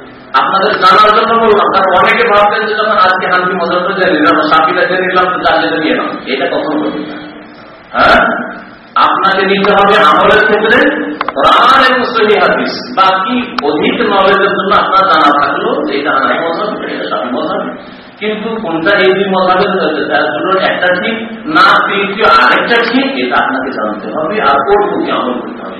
আপনাদের জানার জন্য বললাম, কারণ অনেকে ভাবতেন যে যখন আজকে হানফি মজাবটা জেনে নিলাম, সাপিটা জেনে নিলাম, তো যা জেনে নিয়ে এলাম এটা কখন বলি হ্যাঁ? আপনাকে নিতে হবে আমলের ক্ষেত্রে বাকি অধিক নলেজের জন্য আপনার জানা থাকল যে এটা হানাই মজাব এটা সাপি মজাব কিন্তু কোনটা এই দুই মজাবের দুটোর একটা ঠিক, না তৃতীয় আরেকটা ঠিক, এটা আপনাকে জানতে হবে আর ওর প্রতি আমল করতে হবে।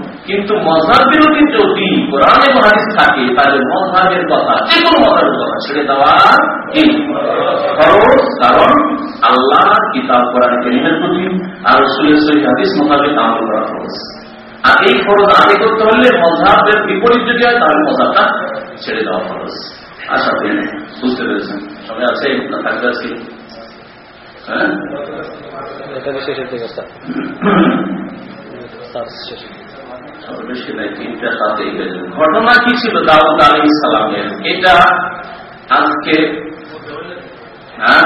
কিন্তু মজাব বিরোধী যদি কোরআন এবং হাদিস থাকে তাহলে মজাবের কথা যে কোনো মজাবের কথা ছেড়ে দেওয়া কি? খরচ কারণ আল্লাহ কিতাব করার কেরিমের প্রতি আর রসুলের সহি হাদিস মোতাবেক আমল করা খরচ আর এই খরচ আগে করতে হলে মজাবের বিপরীত যদি হয় তাহলে মজাবটা ছেড়ে দেওয়া খরচ আশা করি বুঝতে পেরেছেন। সবাই আছে? না থাকবে আজকে হ্যাঁ? শেষের দিকে। ঘটনা কি ছিল? দাউদ আলী সালামের। এটা আজকে হ্যাঁ?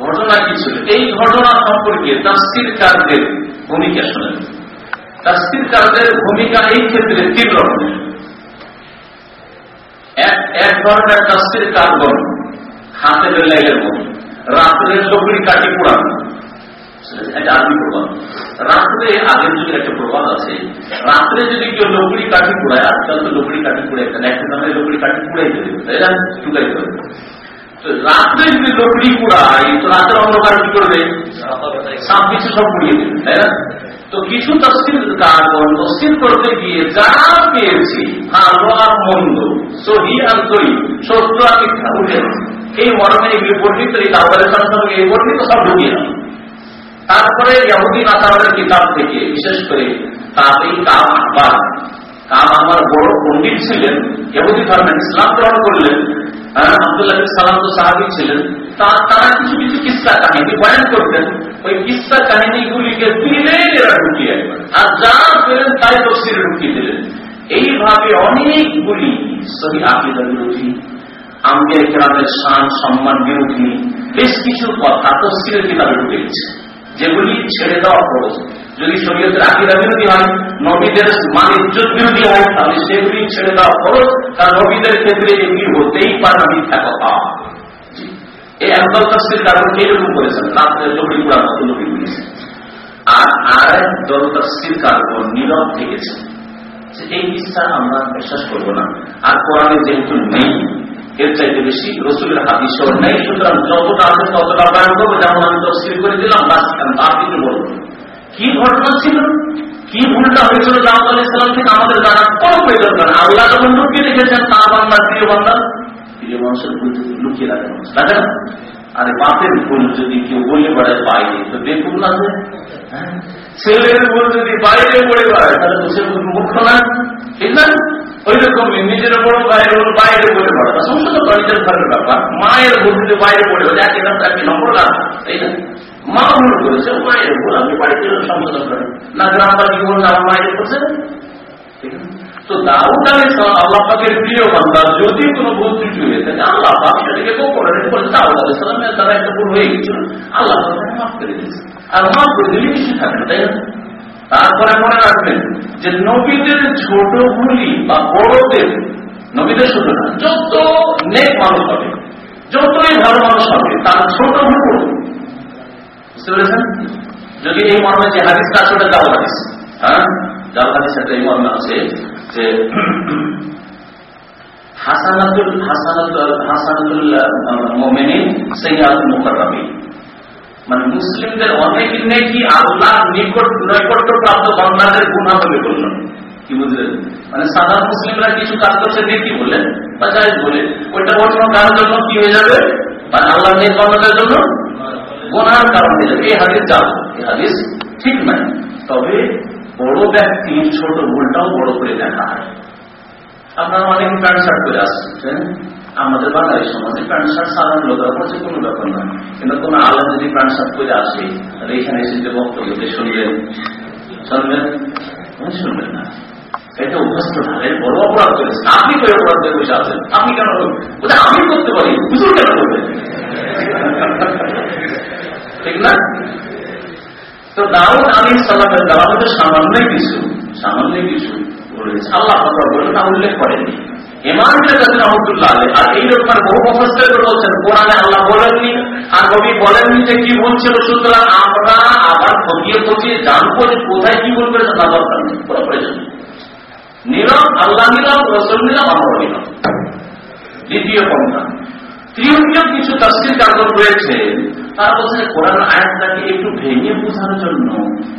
ঘটনা কি ছিল? এই ঘটনা সম্পর্কে তাস্তির কারদের ভূমিকা শোনেন। তাস্তির কারদের ভূমিকা এই ক্ষেত্রে তিন রকমের এক ধরনের তাস্তির কারগণ হাতে লেগের মতো, রাত্রের লকড়ি কাটি পোড়ানো। রাত্রে আগের যুগের একটা প্রবাদ আছে। রাত্রে যদি কেউ কাঠি আজকাল তো কাঠি কাঠি দেবে রাত্রে যদি তো রাতের অন্ধকার কি করবে? সাপ কিছু সব পুড়িয়ে দেবে, তাই না? তো কিছু কারণ করতে গিয়ে যা পেয়েছি, ভালো আর মন্দ, সহি আর সত্য আর মিথ্যা, উঠে এই মর্মে বর্ণিত, এই দাওয়ারের সঙ্গে এই বর্ণিত সব ঢুকিয়ে তারপরে ইহুদি নাতারের কিতাব থেকে, বিশেষ করে তাতেই কাম আকবর, কাম আমার বড় পণ্ডিত ছিলেন ইহুদি ধর্মের ইসলাম গ্রহণ করলেন ঢুকিয়ে আর যা এইভাবে অনেকগুলি সহি বিরোধী, আম্বিয়া কেরামের শান, সম্মান বিরোধী, বেশ কিছু কথা যেগুলি ছেড়ে দেওয়া খরচ যদি শরীয়তের আকিদা বিরোধী হয়, নবীদের মান ইজ্জত বিরোধী হয়, তাহলে সেগুলি ছেড়ে দেওয়া খরচ কারণ নবীদের ক্ষেত্রে এগুলি হতেই পারে মিথ্যা কথা। এই একদল তফসির কারণ এইরকম করেছেন? পুরার মতো লকড়ি পুড়িয়েছেন আর আর এক দল তফসির কারণ নীরব থেকেছে। এই ইচ্ছা আমরা বিশ্বাস করব না। আর কোরআনে যেহেতু নেই এর চাইতে বেশি রসুলের হাদিস নেই। সুতরাং যতটা আছে ততটা বয়ান করব, যেমন আমি তফসিল করে দিলাম তার কিছু বলব। কি ঘটনা ছিল? কি ভুলটা হয়েছিল দাউদ আলী সালাম থেকে আমাদের জানার কোনো প্রয়োজন নেই? আল্লাহ যখন লুকিয়ে রেখেছেন তার বান্দা প্রিয় বান্দা? প্রিয় মানুষের ভুল লুকিয়ে রাখে মানুষ লাগে না? আরে বাপের ভুল যদি কেউ বলে বেড়ায়, বাইরে তো বেকুল না হ্যাঁ? ছেলের ভুল যদি বাইরে পড়ে বেড়ায়, তাহলে তো সে মুখ্য না। ঠিক না? ওই নিজের বড় বাইরে বাইরে বলে বেড়ায় সমস্ত বাড়িতে ঘরের ব্যাপার। মায়ের ভুল যদি বাইরে পড়ে বেড়ায় এক নম্বর না তাই না? মা ভুল করেছে মায়ের ভুল আপনি বাড়িতে সংশোধন করেন না গ্রামবাসী ভুল না, আমার মায়ের করছে তো দাউদ আলী আল্লাহ পাকের প্রিয় বান্দা, যদি কোনো ভুল ত্রুটি হয়ে থাকে, আল্লাহ পাক সেটাকে বলে দাউদ আলী সালামের দ্বারা একটা ভুল হয়ে গেছিল। আল্লাহ মাফ করে দিয়েছে। আর মাফ করে দিলে কিছু তাই না? তারপরে মনে রাখবেন যে নবীদের ছোট ভুলি বা বড়দের, নবীদের শুধু না, যত নেক মানুষ হবে, যতই ভালো মানুষ হবে, তার ছোট ভুল বুঝতে পেরেছেন? যদি এই মর্মে যে হাদিসটা আছে ওটা জাল হাদিস। হ্যাঁ? জাল হাদিস একটা এই মর্মে আছে যে হাসানাতুল হাসানাতুল হাসানাতুল মোমেনিন সৈয়াদুল মুকাররামিন মানে মুসলিমদের অনেক নেকি আল্লাহ নিকট নৈকট্য প্রাপ্ত বান্দাদের গুণা হবে বলল কি বুঝলেন? মানে সাধারণ মুসলিমরা কিছু কাজ করছে নেকি বলে, বা জায়েজ বলে। ওইটা অন্য কারোর জন্য কি হয়ে যাবে? মানে আল্লাহ নিয়ে বান্দাদের জন্য গোনার কারণ হয়ে যাবে। এই হাদিস যাও। এই হাদিস ঠিক নাই। তবে বড় ব্যক্তির ছোট ভুলটাও বড় করে দেখা হয়। আপনারা অনেক প্যান্ট শার্ট করে আসছেন। আমাদের বাঙালি সমাজে প্যান্ট শার্ট সাধারণ লোকেরা করছে কোনো ব্যাপার না কিন্তু কোনো আলাদা যদি প্যান্ট শার্ট করে আসে, তাহলে এখানে এসে যে বক্তব্য দিয়ে শুনবেন শুনবেন শুনবেন না। এটা অভ্যস্ত বড় অপরাধ করেছেন। আপনি করে অপরাধ করে বসে আছেন। আপনি কেন? বলছে, আমি করতে পারি। হুজুর কেন করবেন? ঠিক না? তো দাউদ আলী সালামের দ্বারা হয়তো সামান্য কিছু সামান্য কিছু বলেছে। আল্লাহ উল্লেখ করেননি। ইমান এই মুখস্থ বলছেন কোরআনে আল্লাহ আর কবি যে কি আবার কোথায় কি আল্লাহ কিছু তফসিল কাগজ রয়েছে, তারা বলছে কোরআন আয়াতটাকে একটু ভেঙে বোঝানোর জন্য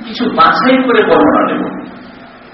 কিছু বাছাই করে বর্ণনা দেব।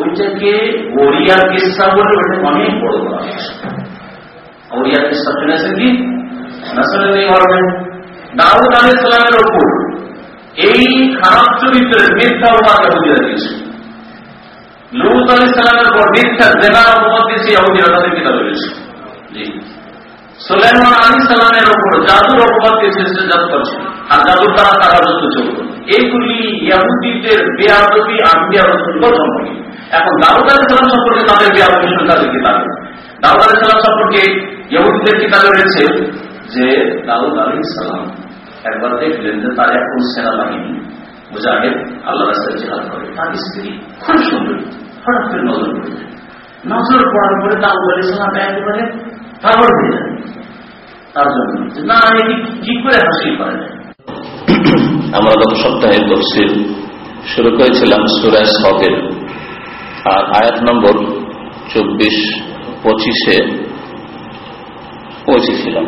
ওইটাকে ওড়িয়ার কিসা বলে ওটা অনেক বড় করা ওরিয়ার কিসা শুনেছেন কি? না শুনে নেই মরবেন দাউদ আলী সালামের ওপর এই খারাপ চরিত্রের মিথ্যা উপাকে বুঝিয়ে দিয়েছে লুত আলী সালামের উপর মিথ্যা জেনার অপবাদ দিয়েছে ইহুদিরা তাদের কিনা রয়েছে। সুলাইমান আলী সালামের ওপর জাদুর অপবাদ দিয়েছে সে জাদু করছে। আর জাদুর দ্বারা তারা যত চলত এইগুলি ইয়াহুদিদের বেয়াদবি আর বেয়াদবি সম্পর্কে। এখন দাউদ আলী সালাম সম্পর্কে তাদের বেয়াদবি শুনে তাদের কিতাবে। সালাম সম্পর্কে ইহুদিদের কিতাবে রয়েছে যে দাউদ আলী সালাম একবার দেখলেন যে তার এখন সেনাবাহিনী মুজাহিদ আল্লাহ রাস্তায় জেহাদ করে। তার স্ত্রী খুব সুন্দর। হঠাৎ করে নজর পড়ে যায়। নজর পড়ার পরে দাউদ আলী সালাম একেবারে পাগল হয়ে যায়। তার জন্য। না এটি কি করে হাসিল করা যায়। আমরা গত সপ্তাহে তফসিল শুরু করেছিলাম সুরায় সবের আর আয়াত নম্বর চব্বিশ পঁচিশে পৌঁছেছিলাম।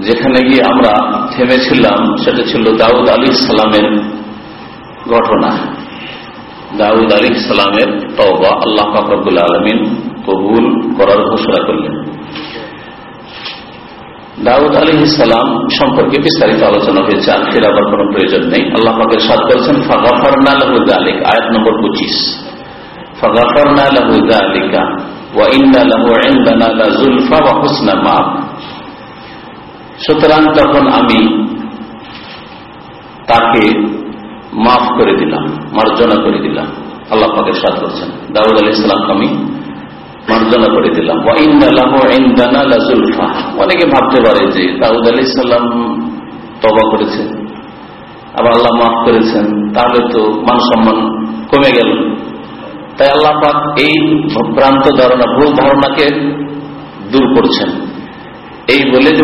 যেখানে গিয়ে আমরা থেমেছিলাম, সেটা ছিল দাউদ আলী সালামের ঘটনা। দাউদ আলী সালামের তবা আল্লাহ ফাকরুল আলমিন কবুল করার ঘোষণা করলেন। দাউদ আলী সালাম সম্পর্কে বিস্তারিত আলোচনা হয়েছে আর ফের আবার কোন প্রয়োজন নেই। আল্লাহ পাকের সাদ করেছেন ফাগাফার লাহুদ আলিক আয়াত নম্বর পঁচিশ। ফাগাফার লাহুদ আলিকা সুতরাং তখন আমি তাকে মাফ করে দিলাম, মার্জনা করে দিলাম। আল্লাহ পাকের সাথ করছেন। দাউদ আলী ইসলামকে আমি মার্জনা করে দিলাম। অনেকে ভাবতে পারে যে দাউদ আলি সাল্লাম তবা করেছেন আবার আল্লাহ মাফ করেছেন, তাহলে তো মান সম্মান কমে গেল। তাই আল্লাহ পাক এই ভ্রান্ত ধারণা, ভুল ধারণাকে দূর করছেন। এই বলে যে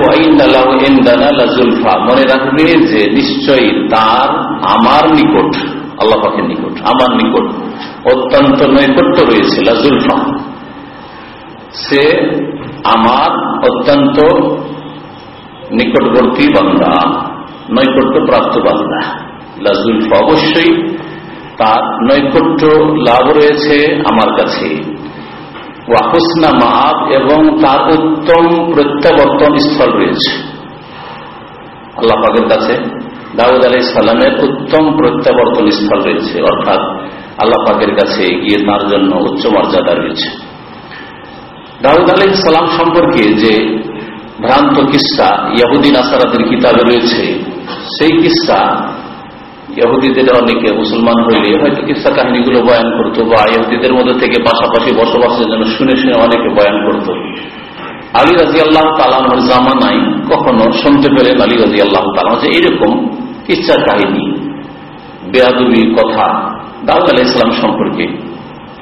মনে রাখবে যে, নিশ্চয়ই তার আমার নিকট, আল্লাহ পাকের নিকট, আমার নিকট অত্যন্ত নৈকট্য রয়েছে লাজুলফা সে আমার অত্যন্ত নিকটবর্তী বান্দা, নৈকট্য প্রাপ্ত বান্দা। লাজুলফা অবশ্যই তার নৈকট্য লাভ রয়েছে আমার কাছে। ওয়াহুসনা মাপ এবং তার উত্তম প্রত্যাবর্তন স্থল রয়েছে। আল্লাহ পাকের কাছে দাউদ আলাই সালামের উত্তম প্রত্যাবর্তন স্থল রয়েছে। অর্থাৎ আল্লাহ পাকের কাছে গিয়ে তার জন্য উচ্চ মর্যাদা রয়েছে। দাউদ আলাই সালাম সম্পর্কে যে ভ্রান্ত কিস্সা ইয়াহুদ্দিন আসারাদের কিতাবে রয়েছে, সেই কিস্সা ইহুদিদের অনেকে মুসলমান হইলে হয়তো কিসা কাহিনীগুলো বয়ান করতো বা ইহুদিদের মধ্যে থেকে পাশাপাশি বসবাসের জন্য শুনে শুনে অনেকে বয়ান করত। আলী রাজি আল্লাহ তালানোর জামানাই কখনো শুনতে পেলেন আলী রাজি আল্লাহ তালাম যে এইরকম কিচ্ছা কাহিনী, বেয়াদুবি কথা দাউদ আলাহ ইসলাম সম্পর্কে।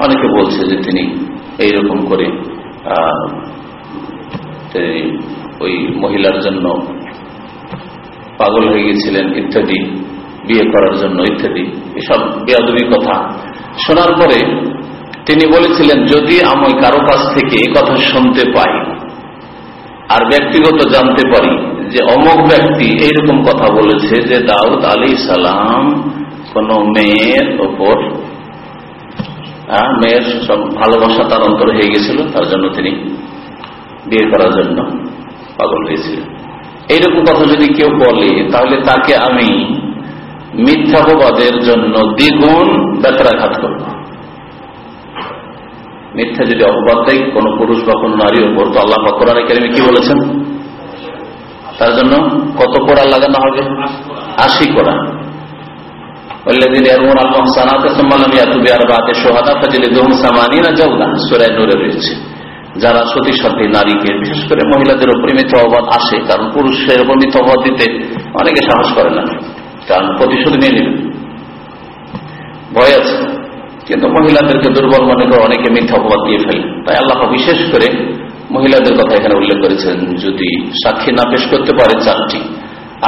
অনেকে বলছে যে তিনি এইরকম করে ওই মহিলার জন্য পাগল হয়ে গেছিলেন ইত্যাদি। বিয়ে করার জন্য ইত্যাদি, এসব বেয়াদবি কথা। শোনার পরে তিনি বলেছিলেন, যদি আমি কারও কাছ থেকে এ কথা শুনতে পাই আর ব্যক্তিগত জানতে পারি যে অমুক ব্যক্তি এইরকম কথা বলেছে যে দাউদ আলী সালাম কোন মেয়ের ওপর মেয়ের সব ভালোবাসা তার অন্তর হয়ে গেছিল, তার জন্য তিনি বিয়ে করার জন্য পাগল হয়েছিলেন। এইরকম কথা যদি কেউ বলে, তাহলে তাকে আমি মিথ্যাপবাদের জন্য দ্বিগুণ ব্যথাঘাত করব মিথ্যা যদি অপবাদ দেয়, কোন পুরুষ বা কোন নারীর উপর, তো আল্লাহ কোরআন কেরিমে কি বলেছেন? তার জন্য কত কোরআন লাগানো হবে? আশি কোরআন। যারা সতী সাথে নারীকে, বিশেষ করে মহিলাদের মিথ্যা আসে, কারণ পুরুষের উপর মিথ্যা দিতে অনেকে সাহস করে না। কারণ প্রতিশোধ নিয়ে নেবে। ভয় আছে, কিন্তু মহিলাদেরকে দুর্বল মনে করে অনেকে মিথ্যা অপবাদ দিয়ে ফেলে। তাই আল্লাহ বিশেষ করে মহিলাদের কথা এখানে উল্লেখ করেছেন, যদি সাক্ষী না পেশ করতে পারে চারটি,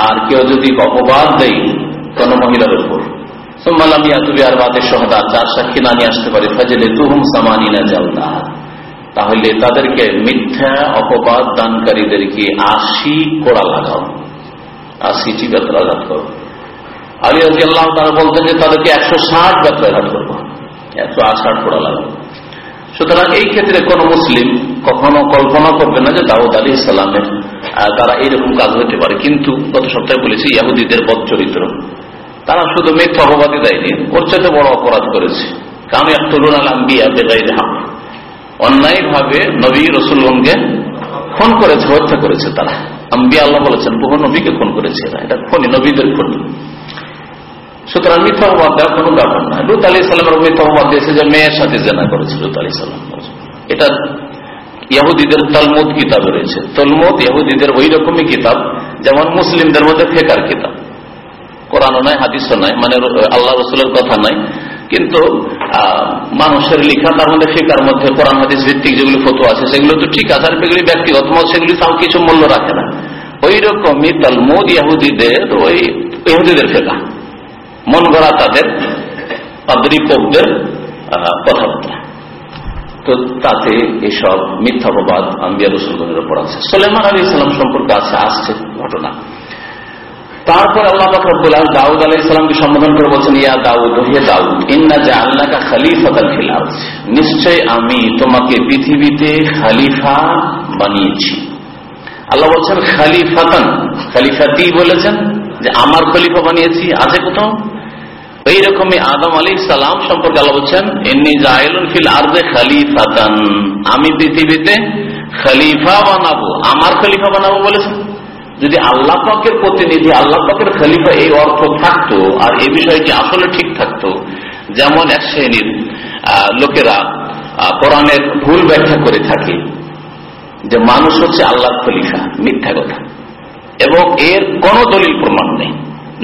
আর কেউ যদি অপবাদ দেয় কোন মহিলার উপর। সোম্মালামিয়া তুমি আর বাদের সহদা চার সাক্ষী না নিয়ে আসতে পারে, ফাজলে তুহুম সামানি না যাও না তাহলে তাদেরকে মিথ্যা অপবাদ দানকারীদেরকে আশি কোড়া লাগাও আশিটি বেতরাঘাত করো। আলী রাজি আল্লাহ তারা বলতেন যে তাদেরকে একশো ষাট বেতরাঘাত করব। একশো আষাট কোড়া লাগাবো। সুতরাং এই ক্ষেত্রে কোন মুসলিম কখনো কল্পনা করবে না যে দাউদ আলী ইসলামের তারা এইরকম কাজ হতে পারে। কিন্তু গত সপ্তাহে বলেছি, ইয়াহুদিদের বদ চরিত্র। তারা শুধু মিথ্যা অপবাদী দেয়নি, ওর চাইতে বড় অপরাধ করেছে। কারণ একতরুন আল আম্বিয়া বেদাই হাম অন্যায় ভাবে নবী রসুলগণকে খুন করেছে, হত্যা করেছে তারা। আম্বিয়া আল্লাহ বলেছেন, বহু নবীকে খুন করেছে এটা খনি, নবীদের খুনি। সুতরাং মিথ্যা অপবাদ দেওয়ার কোনো ব্যাপার না। লুত আলি সাল্লামের মিথ্যা অপবাদ দিয়েছে যে মেয়ের সাথে জেনা করেছে, লুত আলি সাল্লাম এটা ইয়াহুদিদের তলমুদ কিতাব রয়েছে। তলমুদ ইয়াহুদিদের ওই রকমই কিতাব, যেমন মুসলিমদের মধ্যে ফেকার কিতাব। কোরআনও নাই, হাদিসও নাই মানে আল্লাহ রসুলের কথা নাই। কিন্তু মানুষের লেখা তার মধ্যে ফেকার মধ্যে কোরআন, হাদিস ভিত্তিক যেগুলি ফটো আছে, সেগুলো তো ঠিক আছে, আর সেগুলি ব্যক্তিগত মত, সেগুলি তাও কিছু মূল্য রাখে না। ওই রকমই তালমুদ ইয়াহুদিদের, ওই ইহুদিদের ফেকা। মন গড়া তাদের পাদ্রিপকদের কথাবার্তা তো তাতে এসব মিথ্যাপবাদ আম্বিয়া রসুলগণের উপর আছে। সোলেমান আলী ইসলাম সম্পর্কে আছে, আসছে ঘটনা। তারপর আল্লাহ রব্বুল দাউদ আলাহ ইসলামকে সম্বোধন করে বলছেন, ইয়া দাউদ, হে দাউদ, ইন্না যে আল্লাহকা খালিফাতাল ফিলাজ নিশ্চয় আমি তোমাকে পৃথিবীতে খালিফা বানিয়েছি। আল্লাহ বলছেন, খালিফাতান খালিফাতি বলেছেন? যে আমার খলিফা বানিয়েছি, আছে কোথাও? এইরকমই আদম আলী সালাম সম্পর্কে আল্লাহ বলছেন এমনি জাহেলুন ফিল আর্দে খালিফাতান। আমি পৃথিবীতে খলিফা বানাবো, আমার খলিফা বানাবো বলেছেন। যদি আল্লাহ পাকের প্রতিনিধি, আল্লাহ পাকের খলিফা এই অর্থ থাকতো আর এই বিষয়টি আসলে ঠিক থাকতো, যেমন এক শ্রেণির লোকেরা কোরআনের ভুল ব্যাখ্যা করে থাকে যে মানুষ হচ্ছে আল্লাহর খলিফা, মিথ্যা কথা। এবং এর কোন দলিল প্রমাণ নেই।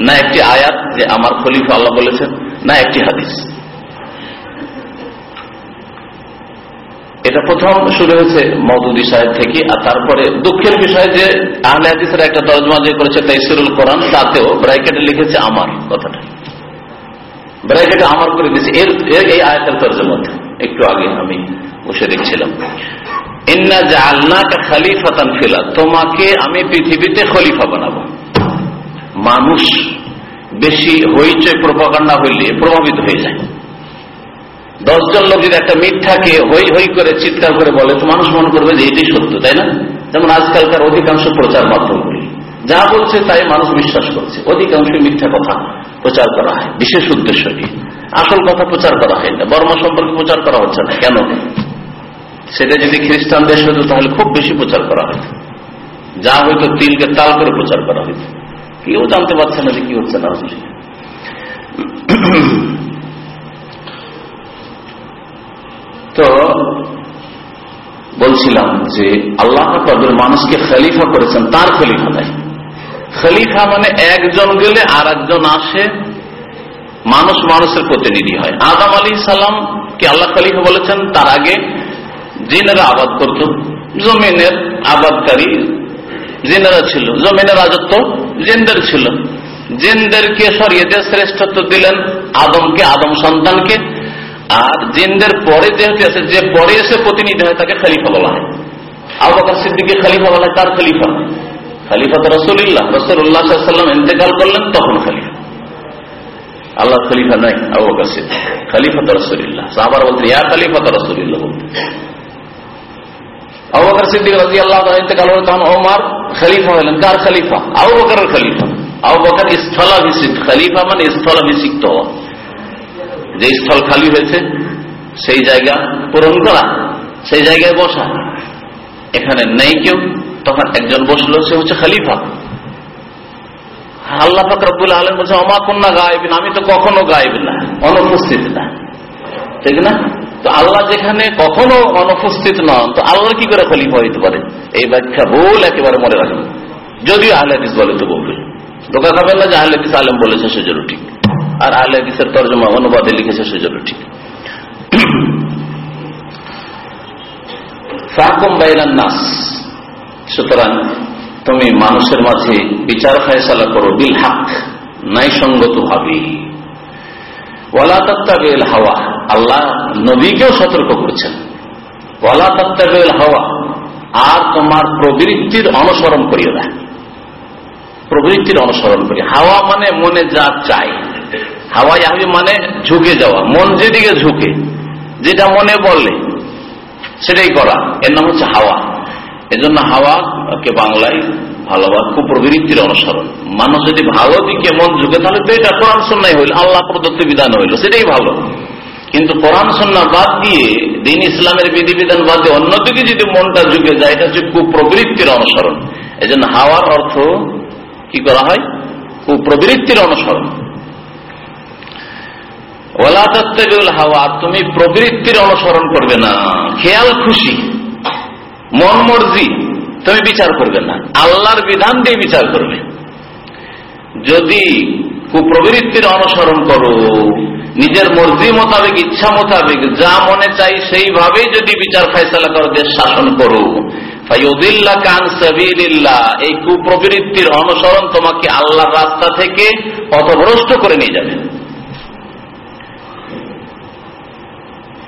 না একটি আয়াত যে আমার খলিফা আল্লাহ বলেছেন, না একটি হাদিস। এটা প্রথম শুরু হয়েছে মৌদুদি সাহেব থেকে, আর তারপরে দুঃখের বিষয় যে আহলে হাদিসের একটা তর্জমা যে করেছে তাইসিরুল কোরআন, তাতেও ব্রাইকেটে লিখেছে আমার কথাটা। ব্রাইকেটে আমার করে দিয়েছে। এর এই আয়াতের তর্জমাতে একটু আগে আমি বসে দেখছিলাম। ইন্না জাআলনাকা খলিফাতান ফিল। তোমাকে আমি পৃথিবীতে খলিফা বানাবো। মানুষ বেশি হইচই প্রপাগান্ডা হইলে প্রভাবিত হয়ে যায়। দশজন লোক যদি একটা মিথ্যাকে হই হই করে চিৎকার করে বলে, তো মানুষ মনে করবে যে সত্য, তাই না? যেমন আজকালকার অধিকাংশ প্রচার মাধ্যমগুলি যা বলছে তাই মানুষ বিশ্বাস করছে। অধিকাংশ মিথ্যা কথা প্রচার করা হয়। বিশেষ উদ্দেশ্য নিয়ে। আসল কথা প্রচার করা হয় না। বর্মা সম্পর্কে প্রচার করা হচ্ছে না। কেন? সেটা যদি খ্রিস্টান দেশ হতো তাহলে খুব বেশি প্রচার করা হতো যা হয়তো তিলকে তাল করে প্রচার করা হইতো। কেউ জানতে পারছে না যে কি হচ্ছে না হচ্ছে। তো বলছিলাম যে আল্লাহ কদর মানুষকে খলিফা করেছেন, তার খলিফা নাই। খলিফা মানে একজন গেলে আর একজন আসে, মানুষ মানুষের প্রতিনিধি হয়। আদাম আলী সালাম কে আল্লাহ খলিফা বলেছেন, তার আগে জিনেরা আবাদ করত, জমিনের আবাদকারী জিনেরা ছিল। জমিনের রাজত্ব জিনদের ছিল। জিনদেরকে সরিয়ে দিয়ে শ্রেষ্ঠত্ব দিলেন আদমকে, আদম সন্তানকে, আর জিনদের পরে যেহেতু আছে, যে পরে এসে প্রতিনিধি হয় তাকে খলিফা বলা হয়। আবু বকর সিদ্দিককে খলিফা বলা হয়, তার খলিফা। খলিফা তো রসুল্লাহ রসুল্লাহ সাল্লাম ইন্তেকাল করলেন, তখন খলিফা। আল্লাহ খলিফা নাই, আবু বকর সিদ্দিক। খলিফা তো রসুল্লাহ সাহাবার বলতেন, ইয়া খলিফা তো রসুল্লাহ বলতেন। আবু তখন হলেন মানে যে স্থল খালি হয়েছে, সেই জায়গা পূরণ করা, সেই জায়গায় বসা। এখানে নেই কেউ, তখন একজন বসল, সে হচ্ছে খালিফা। আল্লাহ ফাকরুল আলম বলছে অমা কন্যা আমি তো কখনো গায়েব না, অনুপস্থিত না। ঠিক না? তো আল্লাহ যেখানে কখনো অনুপস্থিত নন, তো আল্লাহ কি করে খলিফা হইতে পারে? এই ব্যাখ্যা ভুল একেবারে মনে রাখেন। যদিও আহলাদিস বলে তো ভুল। ধোকা খাবেন না যে আহলাদিস আলম বলেছে সেজন্য ঠিক। আর আহলাদিসের তর্জমা অনুবাদে লিখেছে সেজন্য ঠিক। ফাহকুম বাইরান নাস। সুতরাং তুমি মানুষের মাঝে বিচার ফায়সালা করো বিল হাক ন্যায়সঙ্গত ভাবে ওয়ালা তত্তাবেল হাওয়া। আল্লাহ নবীকেও সতর্ক করছেন। ওয়ালা তত্তাবেল হাওয়া। আর তোমার প্রবৃত্তির অনুসরণ করিও না। প্রবৃত্তির অনুসরণ করি হাওয়া মানে মনে যা চাই। হাওয়া ইয়াহি মানে ঝুঁকে যাওয়া। মন যেদিকে ঝুঁকে, যেটা মনে বললে সেটাই করা। এর নাম হচ্ছে হাওয়া। এজন্য হাওয়াকে বাংলায় ভালোবাস কুপ্রবৃত্তির অনুসরণ। মানুষ যদি ভালো দিকে মন ঝুঁকে, তাহলে তো এটা কোরআন সন্ন্যায় হইল, আল্লাহ প্রদত্ত বিধান হইল, সেটাই ভালো। কিন্তু কোরআন সন্না বাদ দিয়ে দিন ইসলামের বিধিবিধান বাদ দিয়ে অন্যদিকে যদি মনটা ঝুঁকে যায়, এটা হচ্ছে কুপ্রবৃত্তির অনুসরণ। এজন্য হাওয়ার অর্থ কি করা হয়? কুপ্রবৃত্তির অনুসরণ। হাওয়া, তুমি প্রবৃত্তির অনুসরণ করবে না। খেয়াল খুশি, মন মর্জি তুমি বিচার করবে না। আল্লাহর বিধান দিয়ে বিচার করবে। যদি কুপ্রবৃত্তির অনুসরণ করো, নিজের মর্জি মোতাবেক, ইচ্ছা মোতাবেক, যা মনে চাই সেইভাবেই যদি বিচার ফাইসলা করো, দেশ শাসন করো। এই কুপ্রবৃত্তির অনুসরণ তোমাকে আল্লাহর রাস্তা থেকে পথভ্রষ্ট করে নিয়ে যাবে।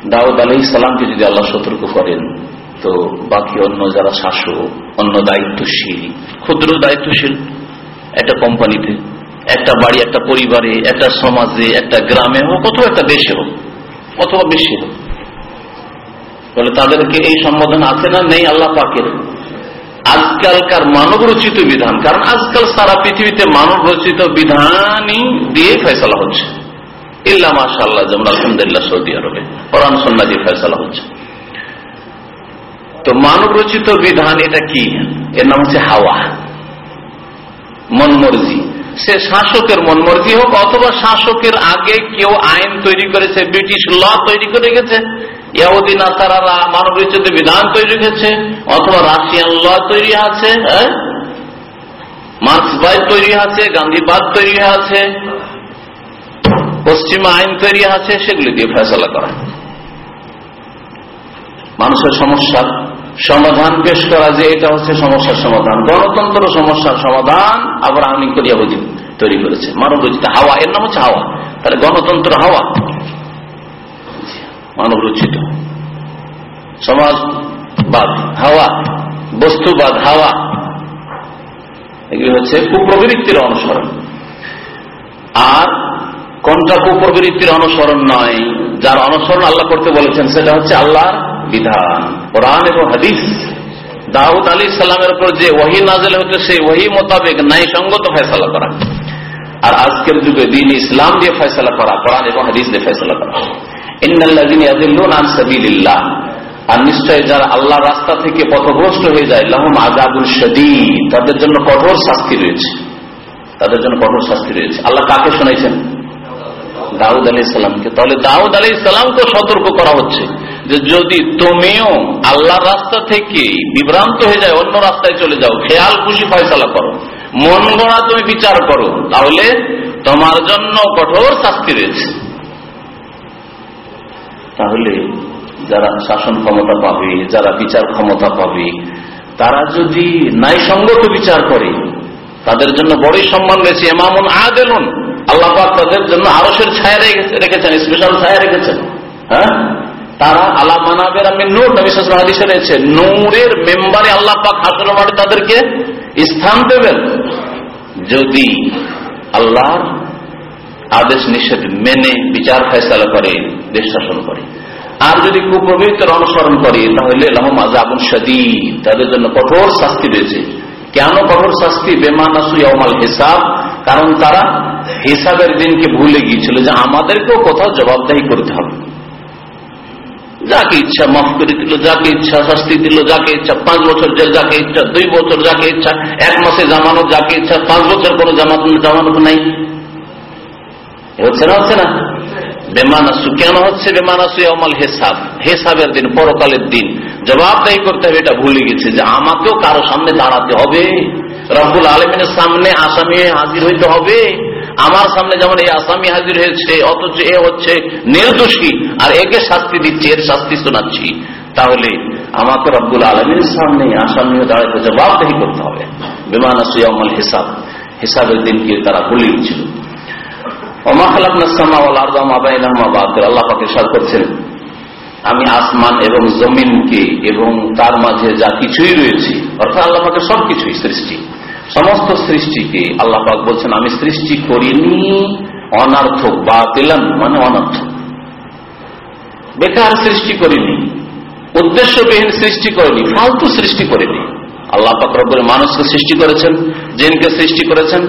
দাউদ আলহ ইসলামকে যদি আল্লাহ সতর্ক করেন তো বাকি অন্য যারা শাসক, অন্য দায়িত্বশীল, ক্ষুদ্র দায়িত্বশীল একটা কোম্পানিতে, একটা বাড়ি, একটা পরিবারে, একটা সমাজে, একটা গ্রামে হোক অথবা একটা দেশে হোক, অথবা বেশি হোক। বলে তাদেরকে এই সম্বোধন আছে না নেই আল্লাহ পাকের? আজকালকার মানব রচিত বিধান, কারণ আজকাল সারা পৃথিবীতে মানব রচিত বিধানই দিয়ে ফেসলা হচ্ছে। ইল্লা মাশাল্লাহ যেমন আলহামদুলিল্লাহ সৌদি আরবে, কোরআন সন্না দিয়ে ফেসলা হচ্ছে। তো মানব রচিত বিধান এটা কি? এর নাম হচ্ছে হাওয়া। মনমর্জি। সে শাসকের মনমর্জি হোক, অথবা শাসকের আগে কেউ আইন তৈরি করেছে, ব্রিটিশ ল তৈরি করে গেছে মানব রচিত বিধান তৈরি হয়েছে অথবা রাশিয়ান ল তৈরি আছে হ্যাঁ? মার্ক্সবাদ তৈরি আছে, গান্ধীবাদ তৈরি আছে, পশ্চিমা আইন তৈরি আছে, সেগুলি দিয়ে ফেসলা করা। মানুষের সমস্যার সমাধান পেশ করা যে এটা হচ্ছে সমস্যার সমাধান। গণতন্ত্র সমস্যার সমাধান আবার আমি করিয়া বুঝি তৈরি করেছে। মানব রচিত হাওয়া, এর নাম হচ্ছে হাওয়া। তাহলে গণতন্ত্র হাওয়া। মানব রচিত। সমাজবাদ হাওয়া, বস্তুবাদ হাওয়া। এগুলি হচ্ছে কুপ্রবৃত্তির অনুসরণ। আর কোনটা কুপ্রবৃত্তির অনুসরণ নয়, যার অনুসরণ আল্লাহ করতে বলেছেন, সেটা হচ্ছে আল্লাহর বিধান। কোরআন এবং হাদিস। দাউদ আলী সাল্লামের উপর যে ওহি নাজেল হচ্ছে সেই ওহি মোতাবেক নাই সঙ্গত ফেসলা করা। আর আজকের যুগে দিন ইসলাম দিয়ে ফেসলা করা, কোরআন এবং হাদিস দিয়ে ফেসলা করা। আর আল্লাহ রাস্তা থেকে হয়ে যায়, লাহম তাদের জন্য কঠোর শাস্তি রয়েছে। তাদের জন্য কঠোর শাস্তি রয়েছে। আল্লাহ দাউদ আলি ইসলামকে তাহলে দাউদ আলি ইসলামকে সতর্ক করা হচ্ছে। যে যদি তুমিও আল্লাহর রাস্তা থেকে বিভ্রান্ত হয়ে যায়, অন্য রাস্তায় চলে যাও, খেয়াল, খুশি ফয়সলা করো। মন গড়া তুমি বিচার করো, তাহলে তোমার জন্য কঠোর শাস্তি রয়েছে। তাহলে যারা শাসন ক্ষমতা পাবে, যারা বিচার ক্ষমতা পাবে, তারা যদি ন্যায়সঙ্গত বিচার করে, তাদের জন্য বড়ই সম্মান রয়েছে। এমামুন আদেলুন আল্লাহ তাদের জন্য আরসের ছায়া রেখেছেন স্পেশাল ছায়া রেখেছেন। হ্যাঁ? তারা আল্লাহ মানাবের আমি নূর, নবী হাদিসে রয়েছে, নূরের মেম্বারে আল্লাহ পাক হাসল মাঠে তাদেরকে স্থান দেবেন। যদি আল্লাহর আদেশ নিষেধ মেনে বিচার ফেসলা করে, দেশ শাসন করে। আর যদি কুপ্রবৃত্তর অনুসরণ করে, তাহলে আজাবুল সদীদ তাদের জন্য কঠোর শাস্তি রয়েছে। কেন কঠোর শাস্তি? বেমানাসুয়াল হিসাব, কারণ তারা হিসাবের দিনকে ভুলে গিয়েছিল যে আমাদেরকেও কোথাও জবাবদাহি করতে হবে। যাকে ইচ্ছা মাফ করে দিল, যাকে ইচ্ছা শাস্তি দিল, যাকে ইচ্ছা পাঁচ বছর জেল, যাকে ইচ্ছা দুই বছর, যাকে ইচ্ছা এক মাসে জামানত, যাকে ইচ্ছা পাঁচ বছর কোনো জামাত, জামানত নাই। হচ্ছে না হচ্ছে না? বেমানাসু কেন হচ্ছে বেমানাসু অমাল হেসাব? হেসাবের দিন, পরকালের দিন। জবাবদাহি করতে হবে, এটা ভুলে গেছে যে আমাকেও কারও সামনে দাঁড়াতে হবে। রব্বুল আলমিনের সামনে আসামি হাজির হইতে হবে। আমার সামনে যেমন এই আসামি হাজির হয়েছে, অথচ এ হচ্ছে নির্দোষী, আর একে শাস্তি দিচ্ছে, এর শাস্তি শোনাচ্ছি। তাহলে আমাকে রব্বুল আলমীর সামনে আসামি দাঁড়াতে জবাবদাহি করতে হবে। বেমানাসু অমল হিসাব। হিসাবের দিনকে তারা ভুলে গেছিল আমি আসমান এবং জমিনকে এবং তার মাঝে যা কিছুই রয়েছে, অর্থাৎ আল্লাহ সবকিছুই সৃষ্টি। সমস্ত সৃষ্টিকে আল্লাহ পাক বলছেন, আমি সৃষ্টি করিনি অনার্থক বা পেলাম মানে অনার্থক। বেকার সৃষ্টি করিনি, উদ্দেশ্যবিহীন সৃষ্টি করিনি, ফালতু সৃষ্টি করিনি। আল্লাহ পাক রব্বুর মানুষকে সৃষ্টি করেছেন, জিনকে সৃষ্টি করেছেন,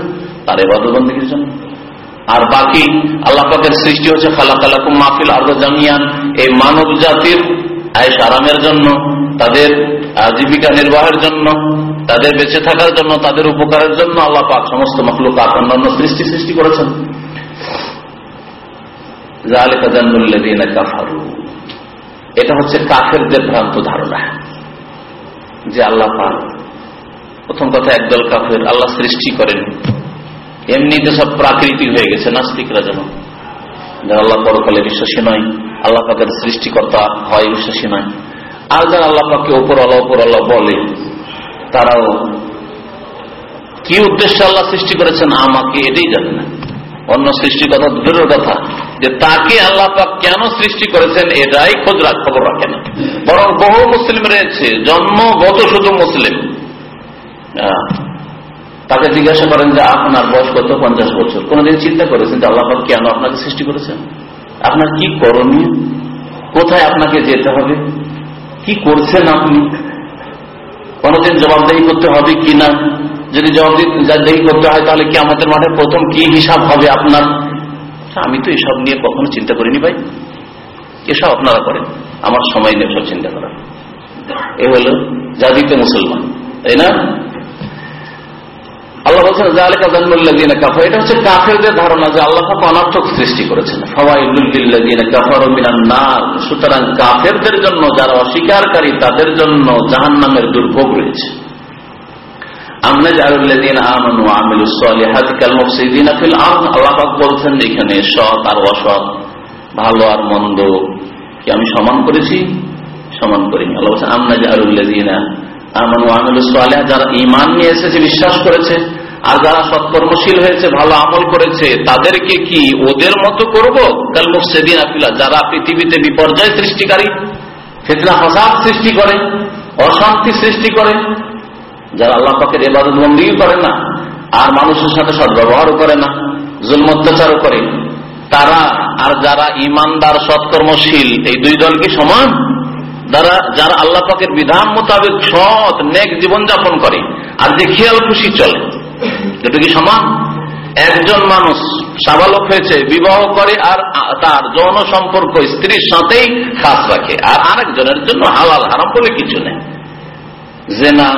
তার এবার এবাদবন্দির জন্য। আর বাকি আল্লাহ পাকের সৃষ্টি হচ্ছে খালা খালাকুম মাহফিল আর্দ জামিয়ান, এই মানব জাতির আয়স আরামের জন্য। তাদের জীবিকা নির্বাহের জন্য, তাদের বেঁচে থাকার জন্য, তাদের উপকারের জন্য আল্লাহ পাক সমস্ত মখলুক অন্যান্য সৃষ্টি সৃষ্টি করেছেন। এটা হচ্ছে কাফেরদের ভ্রান্ত ধারণা। যে আল্লাহ পাক প্রথম কথা একদল কাফের আল্লাহ সৃষ্টি করেন। এমনিতে সব প্রাকৃতিক হয়ে গেছে, নাস্তিকরা যেন। আল্লাহ পরকালে বিশ্বাসী নয়, আল্লাহ পাকের সৃষ্টিকর্তা হয় বিশ্বাসী নয়। আর যারা আল্লাহ পাককে ওপর আল্লাহ ওপর আল্লাহ বলে, তারাও কি উদ্দেশ্যে আল্লাহ সৃষ্টি করেছেন আমাকে এটাই জানে না। অন্য সৃষ্টির কথা দূরের কথা, যে তাকে আল্লাহ পাক কেন সৃষ্টি করেছেন এটাই খোঁজ খবর রাখে না। বরং বহু মুসলিম রয়েছে, জন্মগত শুধু মুসলিম। তাকে জিজ্ঞাসা করেন যে আপনার বয়স কত? পঞ্চাশ বছর। কোনদিন চিন্তা করেছেন যে আল্লাহ পাক কেন আপনাকে সৃষ্টি করেছেন? আপনার কি করণীয়? কোথায় আপনাকে যেতে হবে? কি করছেন আপনি? কোনদিন জবাবদাহি করতে হবে কি না? যদি জবাবদাহি করতে হয় তাহলে কি আমাদের মাঠে প্রথম কি হিসাব হবে আপনার? আমি তো এসব নিয়ে কখনো চিন্তা করিনি ভাই। এসব আপনারা করেন। আমার সময় নেই সব চিন্তা করা এ হলো জাতিতে মুসলমান, তাই না? আল্লাহ বলছেন এটা হচ্ছে কাফেরদের ধারণা যে আল্লাহ অনর্থক সৃষ্টি করেছেন। সুতরাং কাফেরদের জন্য যারা তাদের জন্য দুর্ভোগ রয়েছে। বলছেন, এখানে সৎ আর অসৎ, ভালো আর মন্দ, কি আমি সমান করেছি? সমান করিনি। আল্লাহ বলছেন আমরা জারুল্লাযিনা আমানু ওয়া আমিলুস সালিহাত যারা ঈমান নিয়ে এসেছে, বিশ্বাস করেছে আর যারা সৎকর্মশীল হয়েছে, ভালো আমল করেছে, তাদেরকে কি ওদের মতো করব? কাল মুফসিদিনা ফিল যারা পৃথিবীতে বিপর্যয় সৃষ্টিকারী, ফিতনা ফাসাদ সৃষ্টি করে, অশান্তি সৃষ্টি করে, যারা আল্লাহ পাকের এবাদত বন্দী করে না, আর মানুষের সাথে সদ্ব্যবহারও করে না জুল অত্যাচারও করে, তারা আর যারা ইমানদার সৎকর্মশীল এই দুই দল কি সমান? যারা যারা আল্লাহ পাকের বিধান মোতাবেক সৎ, নেক জীবনযাপন করে, আর যে খেয়াল খুশি চলে। এটা কি সমান? একজন মানুষ সাবালক হয়েছে, বিবাহ করে, আর তার যৌন সম্পর্ক স্ত্রীর সাথেই খাস রাখে, আর আরেকজনের জন্য হালাল, হারাম বলে কিছু নেই। জেনা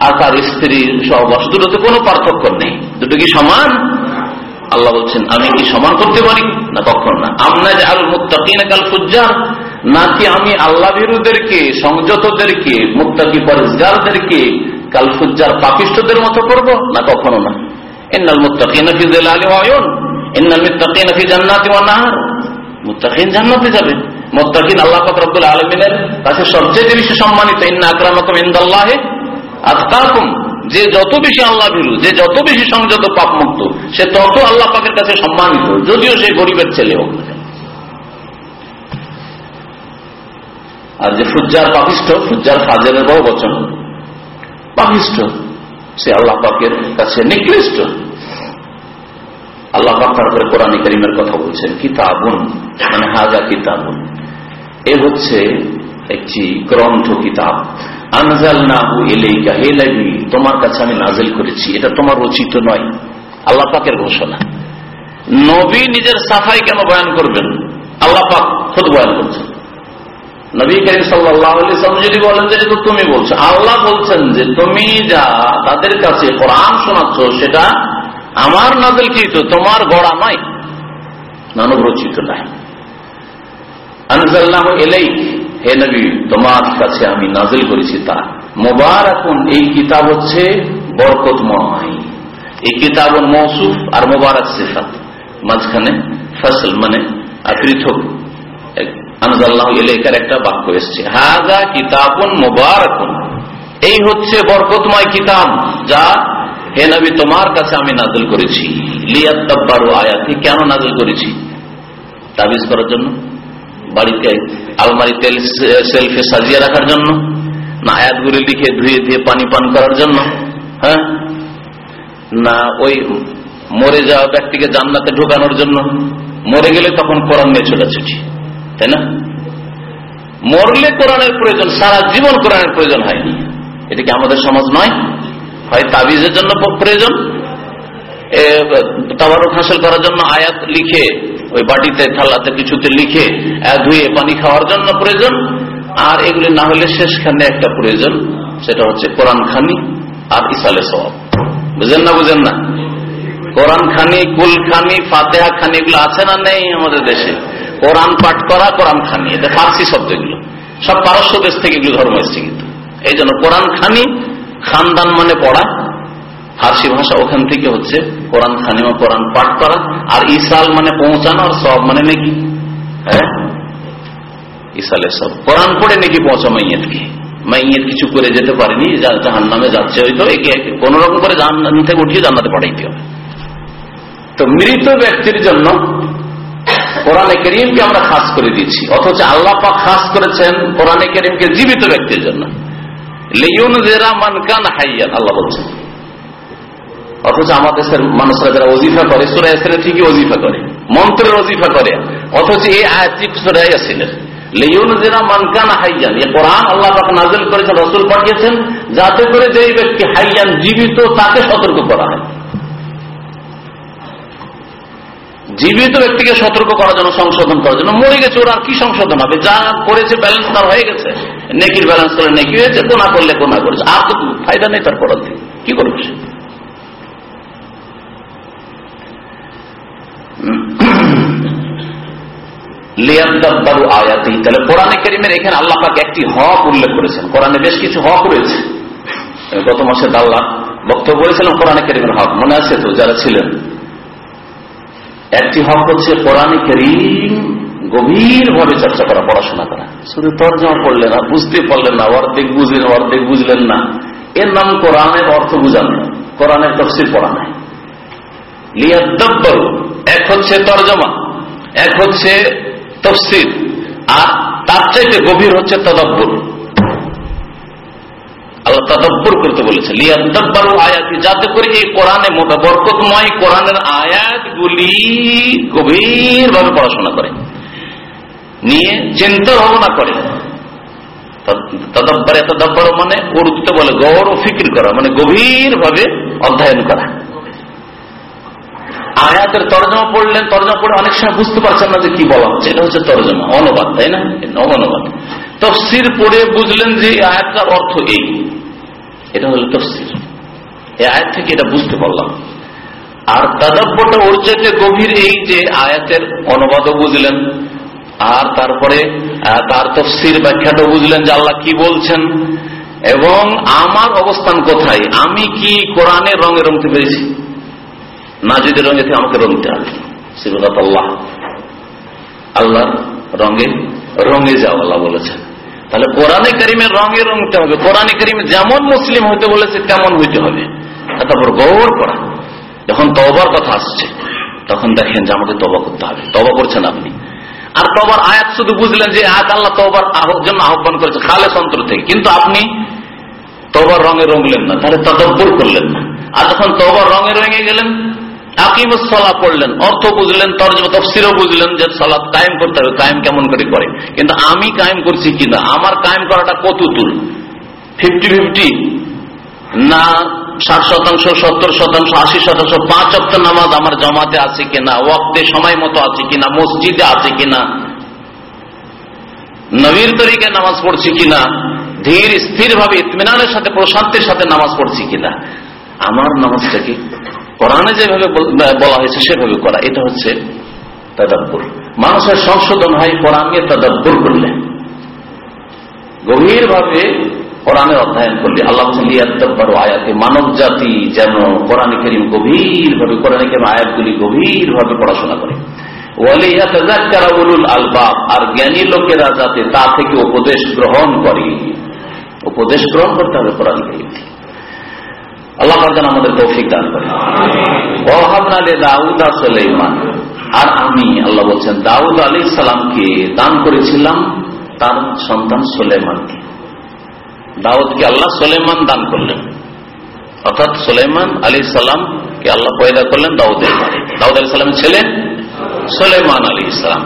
আর তার স্ত্রীর সহবাস দুটোতে কোনো পার্থক্য নেই। দুটো কি সমান? আল্লাহ বলছেন, আমি কি সমান করতে পারি? না, কখন না। আমরা যে আল মুক্তাকিন কাল ফুজ্জার। নাকি আমি আল্লাহ বিরুদেরকে সংযতদেরকে মুক্তাকি পরিষ্কারদেরকে কাল ফুজ্জার পাপিষ্টদের মতো করব? না, কখনো না। ইন্নাল মুত্তাকিন জান্নাতে যাবে। আল্লাহ কাছে সবচেয়ে বেশি সম্মানিত যে যত বেশি আল্লাহ যে যত বেশি সংযত পাপ মুক্ত সে তত আল্লাহ পাকের কাছে সম্মানিত। যদিও সে গরিবের ছেলে হোক। আর যে ফুজ্জার পাপিষ্ট ফুজ্জার ফাজের বহু বচন। পাপিষ্ট সে আল্লাহ পাকের কাছে নিকৃষ্ট। আল্লাহ পাক তারপরে কোরআন করিমের কথা বলছেন, কিতাবুন মানে হাজা কিতাবুন। এ হচ্ছে একটি গ্রন্থ কিতাব। আনজাল আনজালনাহু ইলাইকা হে নবী, তোমার কাছে আমি নাজেল করেছি। এটা তোমার রচিত নয়, আল্লাহ পাকের ঘোষণা। নবী নিজের সাফাই কেন বয়ান করবেন? আল্লাহ পাক খুদ বয়ান করছেন। নবী করিম সাল্লাম যদি বলেন যে তো তুমি বলছো, আল্লাহ বলছেন যে তুমি যা তাদের কাছে কোরআন শোনাচ্ছ, সেটা আমার নাজিলকৃত, তোমার গড়া নয় মানব রচিত নাই। আনজাল্লাহ এলেই হে নবী, তোমার কাছে আমি নাজিল করেছি তা। মোবার এখন এই কিতাব হচ্ছে বরকতময়। এই কিতাব মৌসুফ আর মোবারক সিফাত। মাঝখানে ফসল মানে পৃথক। আনজাল্লাহ একটা বাক্য এসছে। হাজা কিতাবুন মোবারকুন। এই হচ্ছে বরকতময় কিতাব যা হে নবী তোমার কাছে আমি নাজল করেছি। লিয়াত্তাব্বারু আয়াতি। কেন নাজল করেছি? তাবিজ করার জন্য? বাড়িতে আলমারি তেল সেলফে সাজিয়ে রাখার জন্য? না আয়াতগুলি লিখে ধুয়ে ধুয়ে পানি পান করার জন্য? হ্যাঁ? না ওই মরে যাওয়া ব্যক্তিকে জান্নাতে ঢোকানোর জন্য? মরে গেলে তখন কোরআন নিয়ে চলে ছুটি তাই না? মরলে কোরআনের প্রয়োজন, সারা জীবন কোরআনের প্রয়োজন হয়নি। এটা কি আমাদের সমাজ নয়? হয় তাবিজের জন্য প্রয়োজন? তাবারক হাসিল করার জন্য আয়াত লিখে, ওই বাটিতে, থালাতে কিছুতে লিখে ধুয়ে, পানি খাওয়ার জন্য প্রয়োজন? আর এগুলি না হলে শেষখানে একটা প্রয়োজন, সেটা হচ্ছে কোরআন খানি আর ইসালে সব বুঝেন না বুঝেন না? কোরআন খানি, কুল খানি, ফাতেহা খানি, এগুলো আছে না নেই আমাদের দেশে? কোরআন পাঠ করা, কোরআন খানি। এটা ফার্সি শব্দ এগুলো। সব পারস্য দেশ থেকে এগুলো ধর্ম এসছে কিন্তু। এই জন্য কোরআন খানি, খানদান মানে পড়া। ফার্সি ভাষা ওখান থেকে হচ্ছে কোরআন খানিমা কোরআন পাঠ করা। আর ইসাল মানে পৌঁছানো আর সব মানে নাকি। হ্যাঁ? ইসালে সব। কোরআন পড়ে নাকি পৌঁছা মাইয়েতকে। মাইয়েত কিছু করে যেতে পারেনি জাহান নামে যাচ্ছে হয়তো, একে একে। কোন রকম করে জাহান থেকে উঠিয়ে জান্নাতে পাঠাইতে হবে। তো মৃত ব্যক্তির জন্য কোরআনে করিমকে আমরা খাস করে দিচ্ছি। অথচ আল্লাহ পাক খাস করেছেন কোরআনে করিমকে জীবিত ব্যক্তির জন্য। জেরা মানুষরা যারা করে ঠিকই করে, মন্ত্রের অথচ জেরা মানকান হাইয়ান এ কোরআন আল্লাহ করেছেন যাতে করে যেই ব্যক্তি হাইয়ান জীবিত, তাকে সতর্ক করা হয়। জীবিত ব্যক্তিকে সতর্ক করার জন্য, সংশোধন করার জন্য, মরে গেছে, ওর আর কি সংশোধন হবে? যা করেছে ব্যালেন্স তার হয়ে গেছে। নেকির ব্যালেন্স করে নেকি হয়েছে কোনা করলে কোনা করেছে। আর তো ফায়দা নেই তার পরের দিন কি করবে সে? বক্তব্য বলেছিলাম কোরআনে কেরিমের হক। মনে আছে তো যারা ছিলেন? একটি হক হচ্ছে কোরআনে গভীর ভাবে চর্চা করা, পড়াশোনা করা। শুধু তর্জমা পড়লেন না, বুঝতে পারলেন না, অর্ধেক বুঝলেন অর্ধেক বুঝলেন না। এর নাম কোরআনের অর্থ বুঝানো, কোরআনের তফসির পড়া নাই। লিয়াদ্দাব্বারু, এক হচ্ছে তর্জমা, এক হচ্ছে তফসির, আর তার চাইতে গভীর হচ্ছে তদব্বর। আল্লাহ তদব্বর করতে বলেছে লিয়াদ্দাব্বারু আয়াতি, যাতে করে এই কোরআনে বরকতময় কোরআনের আয়াতগুলি গভীর ভাবে পড়াশোনা করে, নিয়ে চিন্তা ভাবনা করে। তদব্বরে তদব্বর মানে উর্দুতে বলে গৌর ও ফিকির করা মানে গভীর ভাবে অধ্যয়ন করা। আয়াতের তর্জমা পড়লেন তর্জমা পড়ে অনেক সময় বুঝতে পারছেন না যে কি বলা হচ্ছে, এটা হচ্ছে তর্জমা, অনুবাদ, তাই না? অনুবাদ তফসির পড়ে বুঝলেন যে আয়াতটার অর্থ এই। এটা হলো তফসির। এই আয়াত থেকে এটা বুঝতে পারলাম। আর তাদাব্যটা ওর চাইতে গভীর এই যে আয়াতের অনুবাদও বুঝলেন, আর তারপরে তার তফসির ব্যাখ্যাটা বুঝলেন যে আল্লাহ কি বলছেন, এবং আমার অবস্থান কোথায়? আমি কি কোরআনের রঙে রঙতে পেরেছি? না যদি রঙে আমাকে রঙতে হবে। সিবুল্লাহ আল্লাহ। আল্লাহ রঙে রঙে যাও, আল্লাহ বলেছেন। তাহলে কোরআনে করিমের রঙে রঙতে হবে। কোরআনে করিম যেমন মুসলিম হইতে বলেছে, তেমন হইতে হবে। তারপর গৌর করা। যখন তবার কথা আসছে, তখন দেখেন যে আমাকে তবা করতে হবে। তবা করছেন আপনি। আর তবার আয়াত শুধু বুঝলেন যে আয়াত আল্লাহ তবার জন্য আহ্বান করেছে খালে সন্তর থেকে। কিন্তু আপনি তবার রঙে রঙলেন না। তাহলে তদব্বর করলেন না। আর যখন তবার রঙে রঙে গেলেন আকিমুসলা পড়লেন, অর্থ বুঝলেন, তর্জমা তফসিরও বুঝলেন যে সালাদ কায়েম করতে হবে, কায়েম কেমন করে করে। কিন্তু আমি কায়েম করছি কিনা আমার কায়েম করাটা কত তুল ফিফটি ফিফটি না, ষাট শতাংশ, সত্তর শতাংশ, আশি শতাংশ, পাঁচ অক্ট নামাজ আমার জমাতে আছে কিনা ওয়াক্তে সময় মতো আছে কিনা মসজিদে আছে কিনা নবীর তরিকে নামাজ পড়ছি কিনা ধীর স্থির ভাবে ইতমিনানের সাথে, প্রশান্তির সাথে নামাজ পড়ছি কিনা আমার নামাজটাকে কোরআনে যেভাবে বলা হয়েছে, সেভাবে করা। এটা হচ্ছে তাদাব্বুর। মানুষের সংশোধন হয় কোরআনকে তাদাব্বুর করলে। গভীর ভাবে কোরআনের অধ্যয়ন করলে। আল্লাহ আয়াতে, মানব জাতি যেন কোরআন করিম গভীর ভাবে কোরআন করিম আয়াতগুলি গভীর ভাবে পড়াশোনা করে। আর জ্ঞানী লোকেরা যাতে তা থেকে উপদেশ গ্রহণ করে। উপদেশ গ্রহণ করতে হবে কোরআন করিম আল্লাহ যেন আমাদের তৌফিক দান করে। দাউদ সুলাইমান। আর আমি আল্লাহ বলছেন দাউদ আলী সালামকে দান করেছিলাম তার সন্তান সুলেমানকে দাউদকে আল্লাহ সুলেমান দান করলেন। অর্থাৎ সুলেমান আলী সালাম কে আল্লাহ পয়দা করলেন দাউদের দাউদ আলী সালামের ছেলে সুলেমান আলী ইসলাম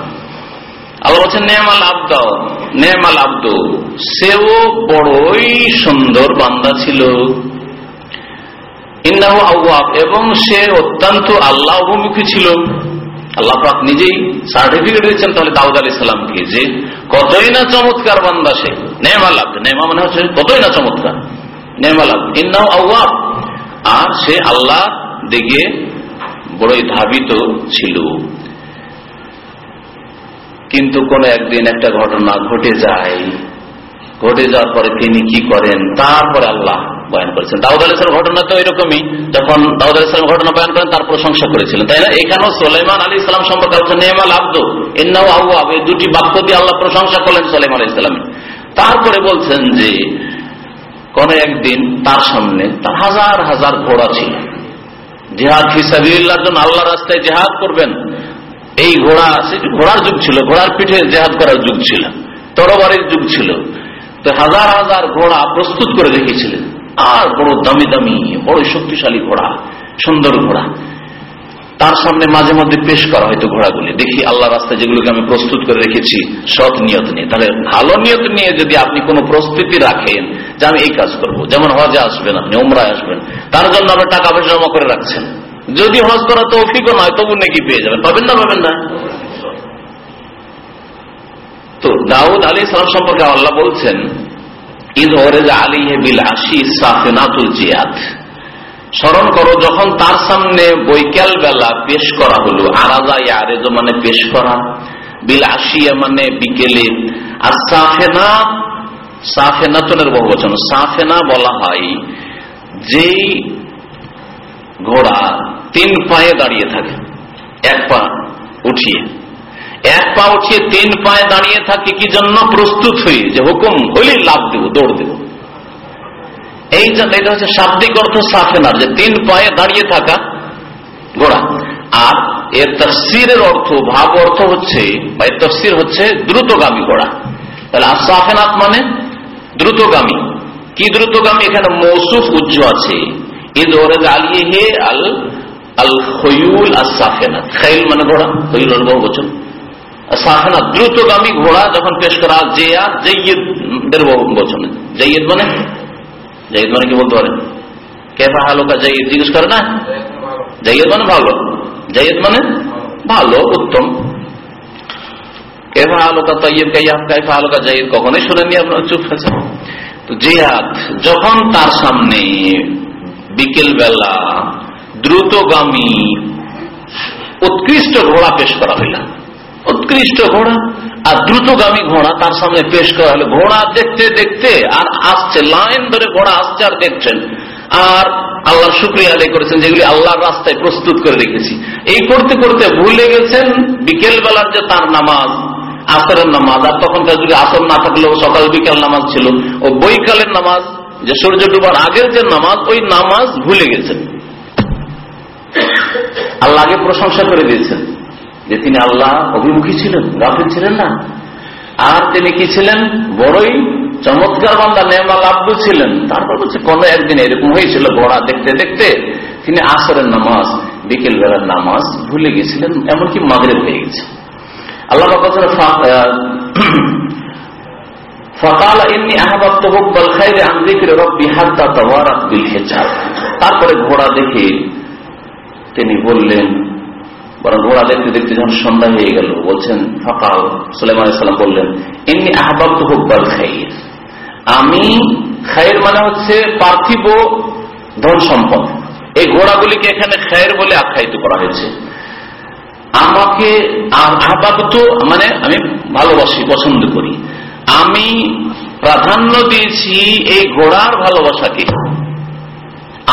আল্লাহ বলছেন নেমাল আব্দ নেমাল আব্দ সেও বড়ই সুন্দর বান্দা ছিল। এবং সে অত্যন্ত আল্লাহ অভিমুখী ছিল। আল্লাহ পাক নিজেই সার্টিফিকেট দিচ্ছেন তাহলে দাউদ আলী সালামকে যে কতই না চমৎকার বান্দা সে। নেমা লাভ নেমা মানে হচ্ছে কতই না চমৎকার। নেমা লাভ ইন্নাহু আউয়াব আর সে আল্লাহ দিকে বড়ই ধাবিত ছিল। কিন্তু কোন একদিন একটা ঘটনা ঘটে যায়। ঘটে যাওয়ার পরে তিনি কি করেন? তারপরে আল্লাহ বয়ান করেছেন। দাউদ আলাইসলাম ঘটনা তো এরকমই, যখন দাউদ আলাইসলাম ঘটনা বয়ান করেন, তার প্রশংসা করেছিলেন, তাই না? এখানেও সোলাইমান আলী ইসলাম সম্পর্কে আলোচনা নেমাল আব্দু ইন্নাউ আহুয়াব এই দুটি বাক্য দিয়ে আল্লাহ প্রশংসা করলেন সোলাইমান আলী ইসলামের তারপরে বলছেন যে, কোন একদিন তার সামনে তার হাজার হাজার ঘোড়া ছিল। জেহাদ ফিসাবিল্লার জন্য আল্লাহ রাস্তায় জেহাদ করবেন, এই ঘোড়া ঘোড়ার যুগ ছিল, ঘোড়ার পিঠে জেহাদ করার যুগ ছিল, তরবারির যুগ ছিল, তো হাজার হাজার ঘোড়া প্রস্তুত করে রেখেছিলেন। আর বড় দামি দামি, বড় শক্তিশালী ঘোড়া, সুন্দর ঘোড়া। তার সামনে মাঝে মধ্যে পেশ করা হয়তো ঘোড়াগুলি। দেখি আল্লাহ রাস্তায় যেগুলোকে আমি প্রস্তুত করে রেখেছি, সৎ নিয়ত নিয়ে। তাহলে ভালো নিয়ত নিয়ে যদি আপনি কোনো প্রস্তুতি রাখেন যে আমি এই কাজ করব, যেমন হজে আসবেন আপনি ওমরায় আসবেন, তার জন্য আপনি টাকা পয়সা জমা করে রাখছেন। যদি হজ করা তো অফিকও নয়, তবু নাকি পেয়ে যাবেন। পাবেন না পাবেন না। তো দাউদ আলী সালাম সম্পর্কে আল্লাহ বলছেন স্মরণ করো, যখন তার সামনে বৈকাল বেলা পেশ করা হলো, আরাজা ইয়ারেজ মানে পেশ করা, বিল আসিয়া মানে বিকেলে, আর সাফেনা সাফেনাতনের বহু বচন সাফেনা বলা হয় যেই ঘোড়া তিন পায়ে দাঁড়িয়ে থাকে, এক পা উঠিয়ে। এক পা উঠিয়ে তিন পায়ে দাঁড়িয়ে থাকে, কি জন্য প্রস্তুত হয়ে যে হুকুম হইলে লাভ দেব, দৌড় দেব। এই এটা হচ্ছে শাব্দিক অর্থ সাফেনার, যে তিন পায়ে দাঁড়িয়ে থাকা ঘোড়া। আর এর তফসিরের অর্থ, ভাব অর্থ হচ্ছে, বা এর তফসির হচ্ছে দ্রুতগামী ঘোড়া। তাহলে আসাফেনাথ মানে দ্রুতগামী। কি দ্রুতগামী? এখানে মৌসুফ উজ্জ আছে। ঈদ ওরে আলিয়ে হে আল আল খয়ুল আসাফেনাথ খাইল মানে ঘোড়া, খয়ুল অল্প বচন সাফেনা দ্রুতগামী ঘোড়া যখন পেশ করা জেয়াদ জৈয়দের বচন জৈয়দ মানে? জৈয়দ মানে কি বলতে পারেন কেফা হালোকা জৈয়দ জিজ্ঞেস করে না? জৈয়দ মানে ভালো। জৈয়দ মানে ভালো, উত্তম। কেফা তৈয়ব কাইয়াব কেফা হালোকা জৈয়দ কখনোই শুনেননি আপনার, চুপ আছে তো জিহাদ যখন তার সামনে বিকেল বেলা দ্রুতগামী, উৎকৃষ্ট ঘোড়া পেশ করা হইল উৎকৃষ্ট ঘোড়া আর দ্রুতগামী ঘোড়া তার সামনে পেশ করা হলো। ঘোড়া দেখতে দেখতে আর আসছে, লাইন ধরে ঘোড়া আসছে আর দেখছেন। আর আল্লাহর শুক্রিয়া আদায় করেছেন যেগুলি আল্লাহর রাস্তায় প্রস্তুত করে রেখেছি। এই করতে করতে ভুলে গেছেন বিকেল বেলার যে তার নামাজ, আসরের নামাজ। আর তখনকার যুগে আসর না থাকলেও সকাল বিকেল নামাজ ছিল। ও বৈকালের নামাজ, যে সূর্য ডুবার আগের যে নামাজ, ওই নামাজ ভুলে গেছেন। আল্লাহ আগে প্রশংসা করে দিয়েছেন। যে তিনি আল্লাহ অভিমুখী ছিলেন, গাফিল ছিলেন না। আর তিনি কি ছিলেন? বড়ই চমৎকার বান্দা, নেমাল আব্দু ছিলেন। তারপর বলছে, কোনো একদিন এরকম হয়েছিল ঘোড়া দেখতে দেখতে, তিনি আসরের নামাজ বিকেল বেলার নামাজ ভুলে গেছিলেন, এমনকি মাগরেব হয়ে গেছে। আল্লাহ ফকাল এমনি হেজাব। তারপরে ঘোড়া দেখে তিনি বললেন বরং ঘোড়া দেখতে দেখতে যখন সন্ধ্যা হয়ে গেল, বলছেন, ফকাল সুলেমান ইসলাম বললেন এমনি আহবাব তো হুব্বাল খাইর আমি খায়ের মানে হচ্ছে পার্থিব ধন সম্পদ। এই ঘোড়াগুলিকে এখানে খায়ের বলে আখ্যায়িত করা হয়েছে। আমাকে আহবাব তো মানে আমি ভালোবাসি, পছন্দ করি। আমি প্রাধান্য দিয়েছি এই ঘোড়ার ভালোবাসাকে।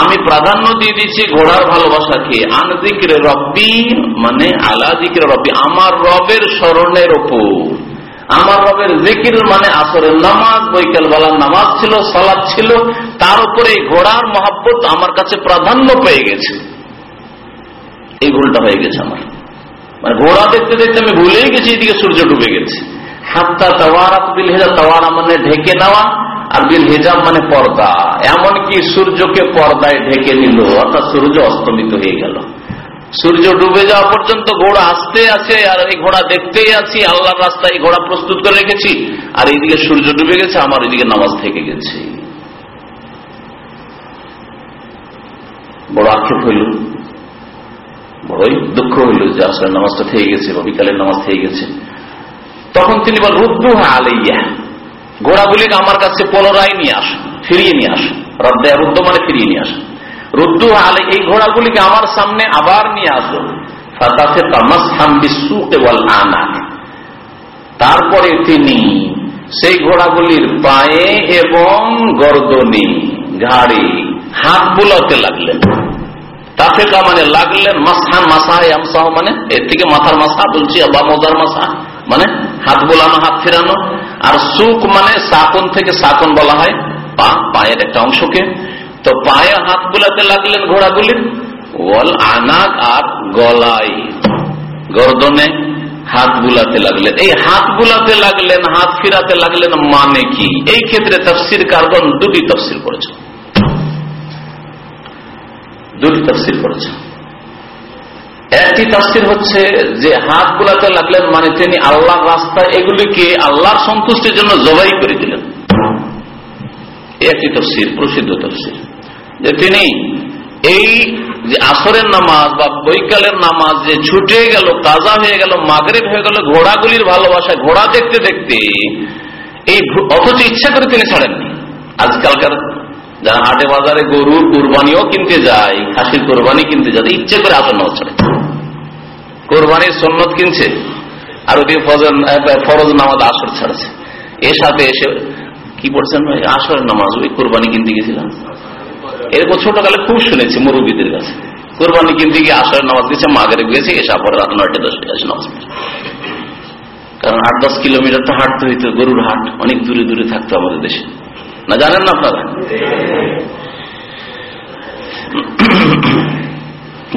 আমি প্রাধান্য দিয়ে দিচ্ছি ঘোড়ার ভালোবাসাকে আনদিকরে রব্বি মানে আলা দিকরে রব্বি। আমার রবের স্মরণের ওপর। আমার রবের জিকির মানে আসরের নামাজ বৈকাল বেলার নামাজ ছিল, সালাদ ছিল। তার উপরে এই ঘোড়ার মহাব্বত আমার কাছে প্রাধান্য পেয়ে গেছে। এই ভুলটা হয়ে গেছে আমার। মানে ঘোড়া দেখতে দেখতে আমি ভুলেই গেছি, এদিকে সূর্য ডুবে গেছে। হাত্তা তাওয়ারাত বিল হেজা, তাওয়ারা মানে ঢেকে নেওয়া। আর বিল হেজাব মানে পর্দা। এমনকি সূর্যকে পর্দায় ঢেকে নিল, অর্থাৎ সূর্য অস্তমিত হয়ে গেল। সূর্য ডুবে যাওয়া পর্যন্ত ঘোড়া আসতে আছে, আর এই ঘোড়া দেখতেই আছি, আল্লাহর রাস্তায় ঘোড়া প্রস্তুত করে রেখেছি, আর এইদিকে সূর্য ডুবে গেছে, আমার এদিকে নামাজ থেকে গেছে। বড় আক্ষেপ হইল, বড়ই দুঃখ হইল যে আসলে নামাজটা থেকে গেছে, বা বিকালের নামাজ থেকে গেছে। তখন তিনি বল রুদ্দুহা আলাইয়া। ঘোড়াগুলিকে আমার কাছে পুনরায় নিয়ে আসুন ফিরিয়ে নিয়ে আসুন রদ্দায় রুদ্দ মানে ফিরিয়ে নিয়ে আসুন রুদ্দু আলে এই ঘোড়াগুলিকে আমার সামনে আবার নিয়ে আসুন তারপরে তিনি সেই ঘোড়াগুলির পায়ে এবং গর্দনে, ঘাড়ে হাত বুলাতে লাগলেন। তাতে মানে লাগলেন মাসহান, মাসাহ আমসাহ মানে এর থেকে মাথার মাসা বলছি বা মজার মাসা। মানে হাত বোলানো, হাত ফেরানো। আর সুখ মানে সাকন থেকে সাকন বলা হয়, পা, পায়ের একটা অংশকে। তো পায়ে হাত বোলাতে লাগলেন ঘোড়াগুলির ওয়াল, আনাক আর গলায় গর্দনে হাত বুলাতে লাগলেন। এই হাত বুলাতে লাগলেন, হাত ফিরাতে লাগলেন মানে কি? এই ক্ষেত্রে তফসির কার্বন দুটি তফসির করেছে দুটি তফসির করেছে একটি তফসির হচ্ছে যে হাত বুলাতে লাগলেন মানে তিনি আল্লাহ রাস্তা এগুলিকে আল্লাহর সন্তুষ্টির জন্য জবাই করে দিলেন। একটি তফসির, প্রসিদ্ধ তফসির। যে তিনি এই যে আসরের নামাজ বা বৈকালের নামাজ যে ছুটে গেল, তাজা হয়ে গেল, মাগরেব হয়ে গেল, ঘোড়াগুলির ভালোবাসা ঘোড়া দেখতে দেখতে এই অথচ ইচ্ছা করে তিনি ছাড়েননি। আজকালকার যারা হাটে বাজারে গরুর কোরবানিও কিনতে যায়, খাসির কোরবানি কিনতে যায়, ইচ্ছে করে আসর নামাজ ছাড়ে। কোরবানির সন্ন্যত কিনছে আর ওদিকে ফরজ নামাজ আসর ছাড়ছে। এর সাথে এসে কি পড়ছেন ভাই? আসরের নামাজ ওই কোরবানি কিনতে গেছিলাম। এরকম ছোটকালে খুব শুনেছি মুরব্বীদের কাছে। কোরবানি কিনতে গিয়ে আসরের নামাজ দিচ্ছে মাগরে গেছে এসে পরে রাত নয়টা দশটা এসে নামাজ কারণ আট দশ কিলোমিটার তো হাঁটতে হইতো গরুর হাট অনেক দূরে দূরে থাকতো আমাদের দেশে। না জানেন না আপনারা?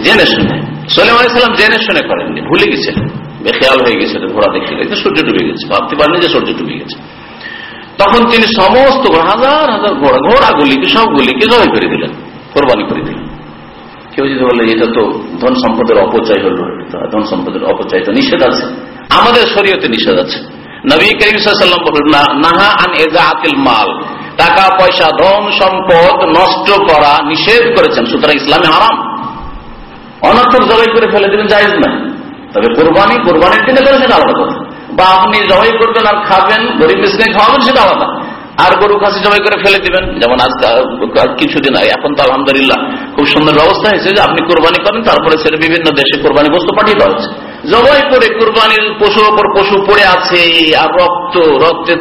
জেনে শুনে। সোলেম আলাইসাল্লাম জেনে শুনে করেননি, ভুলে গেছিলেন বেখেয়াল হয়ে গেছিল ঘোড়া দেখতে দেখতে সূর্য ডুবে গেছে। ভাবতে পারেনি যে সূর্য ডুবে গেছে। তখন তিনি সমস্ত হাজার হাজার ঘোড়া ঘোড়াগুলিকে সবগুলিকে জয় করে দিলেন, কোরবানি করে দিলেন। কেউ যদি বলে, এটা তো ধন সম্পদের অপচয় হলো ধন সম্পদের অপচয় তো নিষেধ আছে। আমাদের শরীয়তে নিষেধ আছে। নবী করিম নাহা আন এজা আতিল মাল। টাকা, পয়সা, ধন সম্পদ নষ্ট করা নিষেধ করেছেন, সুতরাং ইসলামে আরাম অনর্থক জবাই করে ফেলে দেবেন জায়জ না। তবে কোরবানি, কোরবানির দিনে করেছেন আলাদা কথা। বা আপনি জবাই করবেন আর খাবেন, গরিব মিসকে খাওয়াবেন, সেটা আলাদা। আর গরু খাসি জবাই করে ফেলে দিবেন। যেমন আজ কিছুদিন আগে, এখন তো আলহামদুলিল্লাহ খুব সুন্দর ব্যবস্থা হয়েছে যে আপনি কোরবানি করেন, তারপরে সেটা বিভিন্ন দেশে কোরবানি বস্তু পাঠিয়ে দেওয়া হচ্ছে জবাই করে কোরবানির পশুর ওপর পশু পড়ে আছে, আর রক্ত, রক্তে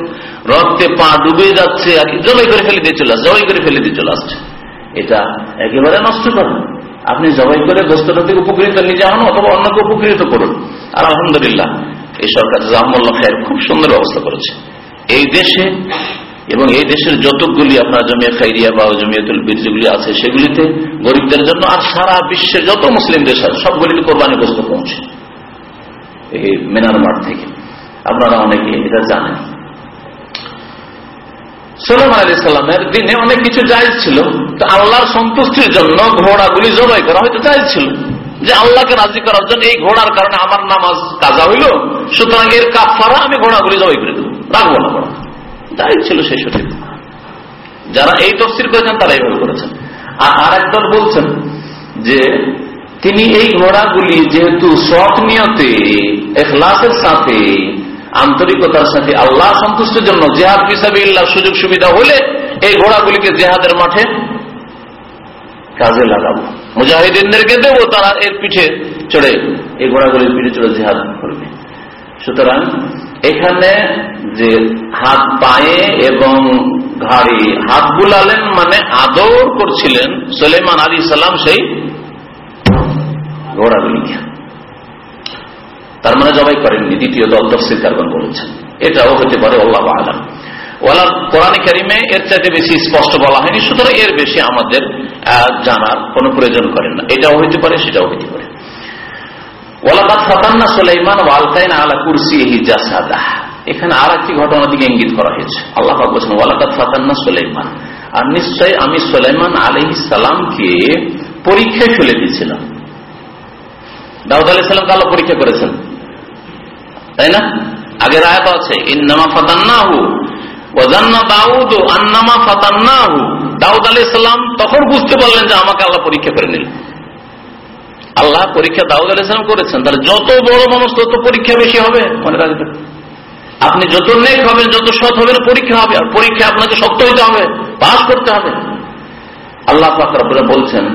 রক্তে পা ডুবে যাচ্ছে, আর জবাই করে ফেলে দিয়ে চলে আসছে, জবাই করে ফেলে দিয়ে চলে আসছে। এটা একেবারে নষ্ট করেন আপনি জবাই করে গোস্তটা থেকে উপকৃত নিজে হন অথবা অন্যকে উপকৃত করুন। আর আলহামদুলিল্লাহ, এই সরকার জাহমুল্লাহ খায়ের খুব সুন্দর ব্যবস্থা করেছে। এই দেশে এবং এই দেশের যতগুলি আপনার জমিয়া খাইরিয়া বা জমিয়াতুল বীর যেগুলি আছে, সেগুলিতে গরিবদের জন্য আর সারা বিশ্বের যত মুসলিম দেশ আছে, সবগুলিতে কোরবানি বস্তু পৌঁছে। এই মেনার মাঠ থেকে। আপনারা অনেকে এটা জানেন। সোলেমান আলী সাল্লামের দিনে অনেক কিছু জায়জ ছিল। তো আল্লাহর সন্তুষ্টির জন্য ঘোড়াগুলি জবাই করা হয়তো জায়জ ছিল। যে আল্লাহকে রাজি করার জন্য এই ঘোড়ার কারণে আমার নামাজ কাজা হইল, সুতরাং এর কাফারা আমি ঘোড়াগুলি জবাই করে দেবো, রাখব না ঘোড়া জায়জ ছিল সেই সঠিক যারা এই তফসির করেছেন, তারা এইভাবে করেছেন। আর আর একদল বলছেন যে তিনি এই ঘোড়াগুলি যেহেতু শখ নিয়তে, এখলাসের সাথে আন্তরিকতার সাথে আল্লাহ সন্তুষ্টের জন্য জেহাদ হিসাবে সুযোগ সুবিধা হলে এই ঘোড়াগুলিকে জেহাদের মাঠে কাজে লাগাবো। মুজাহিদিনদেরকে দেবো তারা এর পিঠে চড়ে, এই ঘোড়াগুলির পিঠে চড়ে জেহাদ করবে। সুতরাং এখানে যে হাত পায়ে এবং ঘাড়ি হাত বুলালেন মানে আদর করছিলেন সুলেমান আলী সাল্লাম সেই ঘোড়াগুলিকে। তার মানে জবাই করেননি, দ্বিতীয় দল তফসিল কারবান বলেছেন। এটাও হতে পারে, আল্লাহ আলম। ওলা কোরআন কারিমে এর চাইতে বেশি স্পষ্ট বলা হয়নি, সুতরাং এর বেশি আমাদের জানার কোনো প্রয়োজন করেন না। এটাও হইতে পারে, সেটাও হইতে পারে। আর একটি ইঙ্গিত করা হয়েছে। আল্লাহ আর নিশ্চয় আমি পরীক্ষায় দিয়েছিলাম। পরীক্ষা করেছেন। তাই না? আগের আয়াত আছে, ইন্নামা ফাতান্নাহু ওয়াজান্না দাউদ আন্নামা ফাতান্নাহু। দাউদ আলাইহিস সালাম তখন বুঝতে পারলেন যে আমাকে আল্লাহ পরীক্ষা করে নিলেন। আল্লাহ পরীক্ষা দাউদ আলাইহিস সালাম করেছেন, তাহলে যত বড় মানুষ তত পরীক্ষা বেশি হবে মনে রাখবেন। আপনি যত নেক হবেন, যত সৎ হবেন, পরীক্ষা হবে। আর পরীক্ষা আপনাকে শক্ত হইতে হবে পাস করতে হবে। আল্লাহ পাক রব্বুল্লাহ বলছেন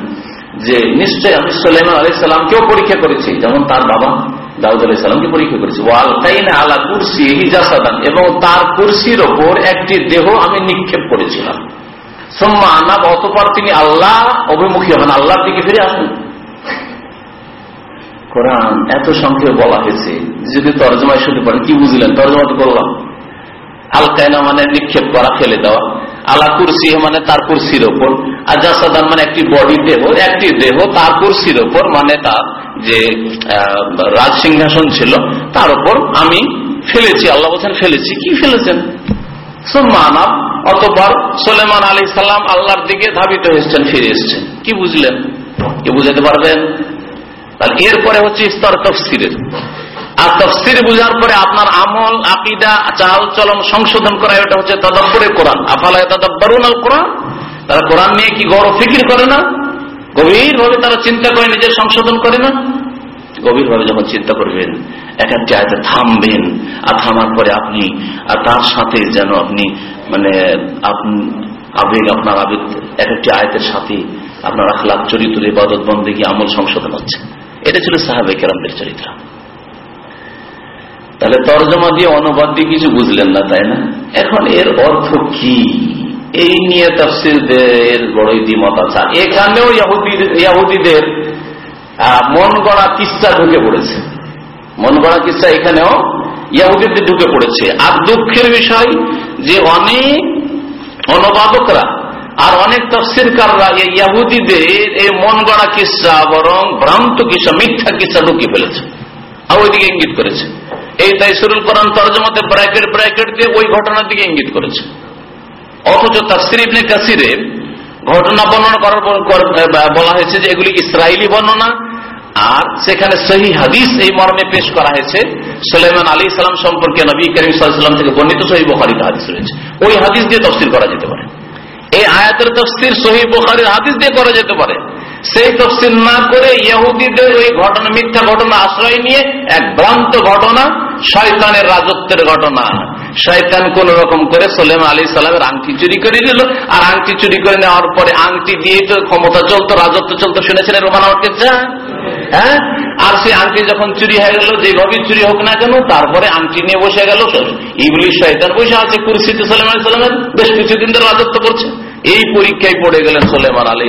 যে, নিশ্চয় আমি সুলাইমান আলাইহিস সালামকেও পরীক্ষা করেছি, যেমন তার বাবা। দাউদ সালামকে পরীক্ষা করেছি। আলা কুরসি হিজাসাদান, এবং তার কুরসির ওপর একটি দেহ আমি নিক্ষেপ করেছিলাম। সোম্মা আনাব অতপর তিনি আল্লাহ অভিমুখী হবেন, আল্লাহর দিকে ফিরে আসুন। কোরআন এত সংক্ষেপে বলা হয়েছে, যদি তর্জমায় শুনতে পারেন কি বুঝলেন? তর্জমা তো করলাম। আলকায়না মানে নিক্ষেপ করা, ফেলে দেওয়া। আলা কুরসি মানে তার কুরসির ওপর। আর জাসাদান মানে একটি বডি দেহ একটি দেহ তার কুরসির ওপর মানে তার যে রাজ সিংহাসন ছিল, তার উপর আমি ফেলেছি। আল্লাহ বলছেন, ফেলেছি? কি ফেলেছেন? মানব অতপর সোলেমান আলী সাল্লাম আল্লাহর দিকে ধাবিত হয়েছেন, ফিরে এসছেন। কি বুঝলেন? কি বুঝাতে পারবেন? তাহলে এরপরে হচ্ছে স্তর তফসিরের। আর তফসির বুঝার পরে আপনার আমল, আকিদা, চাল চলন সংশোধন করা, এটা হচ্ছে তদব্বরে কোরআন। আফালায় তদব্বরুন আল কোরআন তারা কোরআন নিয়ে কি গৌরব ফিকির করে না? গভীর ভাবে তারা চিন্তা করে নিজের সংশোধন করে না? গভীর ভাবে যখন চিন্তা করবেন, এক একটি আয়তে থামবেন, আর থামার পরে আপনি, আর তার সাথে যেন আপনি মানে আবেগ আপনার আবেগ, এক একটি আয়তের সাথে আপনার আখলাখ চরিত্র, ইবাদত বন্দে আমল সংশোধন হচ্ছে। এটা ছিল সাহাবে কেরামদের চরিত্র। তাহলে তর্জমা দিয়ে অনুবাদ দিয়ে কিছু বুঝলেন না তাই না? এখন এর অর্থ কি? এই নিয়ে তফসিলদের বড়ই দ্বিমত আছে। এখানেও আহ, মন গড়া কিস্সা ঢুকে পড়েছে। মন গড়া কিস্সা এখানেও ইয়াহুদিদের ঢুকে পড়েছে। আর দুঃখের বিষয় যে অনেক অনুবাদকরা আর অনেক তফসিরকাররা এই ইয়াহুদিদের এই মন গড়া কিস্সা বরং ভ্রান্ত কিস্সা মিথ্যা কিস্সা ঢুকিয়ে ফেলেছে। ওইদিকে ইঙ্গিত করেছে। এই তাই সুরুল কোরআন তর্জমাতে ব্র্যাকেট ব্র্যাকেট দিয়ে ওই ঘটনার দিকে ইঙ্গিত করেছে। অথচ তাফসির ইবনে কাসিরে ঘটনা বর্ণনা করার বলা হয়েছে যে এগুলি ইসরায়েলি বর্ণনা, আর সেখানে সহি হাদিস এই মর্মে পেশ করা হয়েছে। সুলাইমান আলী ইসলাম সম্পর্কে নবী করিম থেকে বর্ণিত সহি বোখারিতে হাদিস রয়েছে। ওই হাদিস দিয়ে তফসির করা যেতে পারে। এই আয়াতের তফসির সহি বোখারির হাদিস দিয়ে করা যেতে পারে। সেই তফসির না করে ইহুদিদের ওই ঘটনা, মিথ্যা ঘটনা আশ্রয় নিয়ে এক ভ্রান্ত ঘটনা, শয়তানের রাজত্বের ঘটনা। শয়তান কোন রকম করে সোলেম আলী সালামের আংটি চুরি করে নিল, আর আংটি চুরি করে নেওয়ার পরে আংটি দিয়ে তো ক্ষমতা চলতো, রাজত্ব চলতো শুনেছেন রোমান আমাকে? হ্যাঁ? আর সেই আংটি যখন চুরি হয়ে গেল যেভাবে চুরি হোক না কেন, তারপরে আংটি নিয়ে বসে গেল ইংলিশ শয়তান বসে আছে কুরসিতে সোলেমান আলী সালামের, বেশ কিছুদিন ধরে রাজত্ব করছে। এই পরীক্ষায় পড়ে গেলেন সোলেমান আলী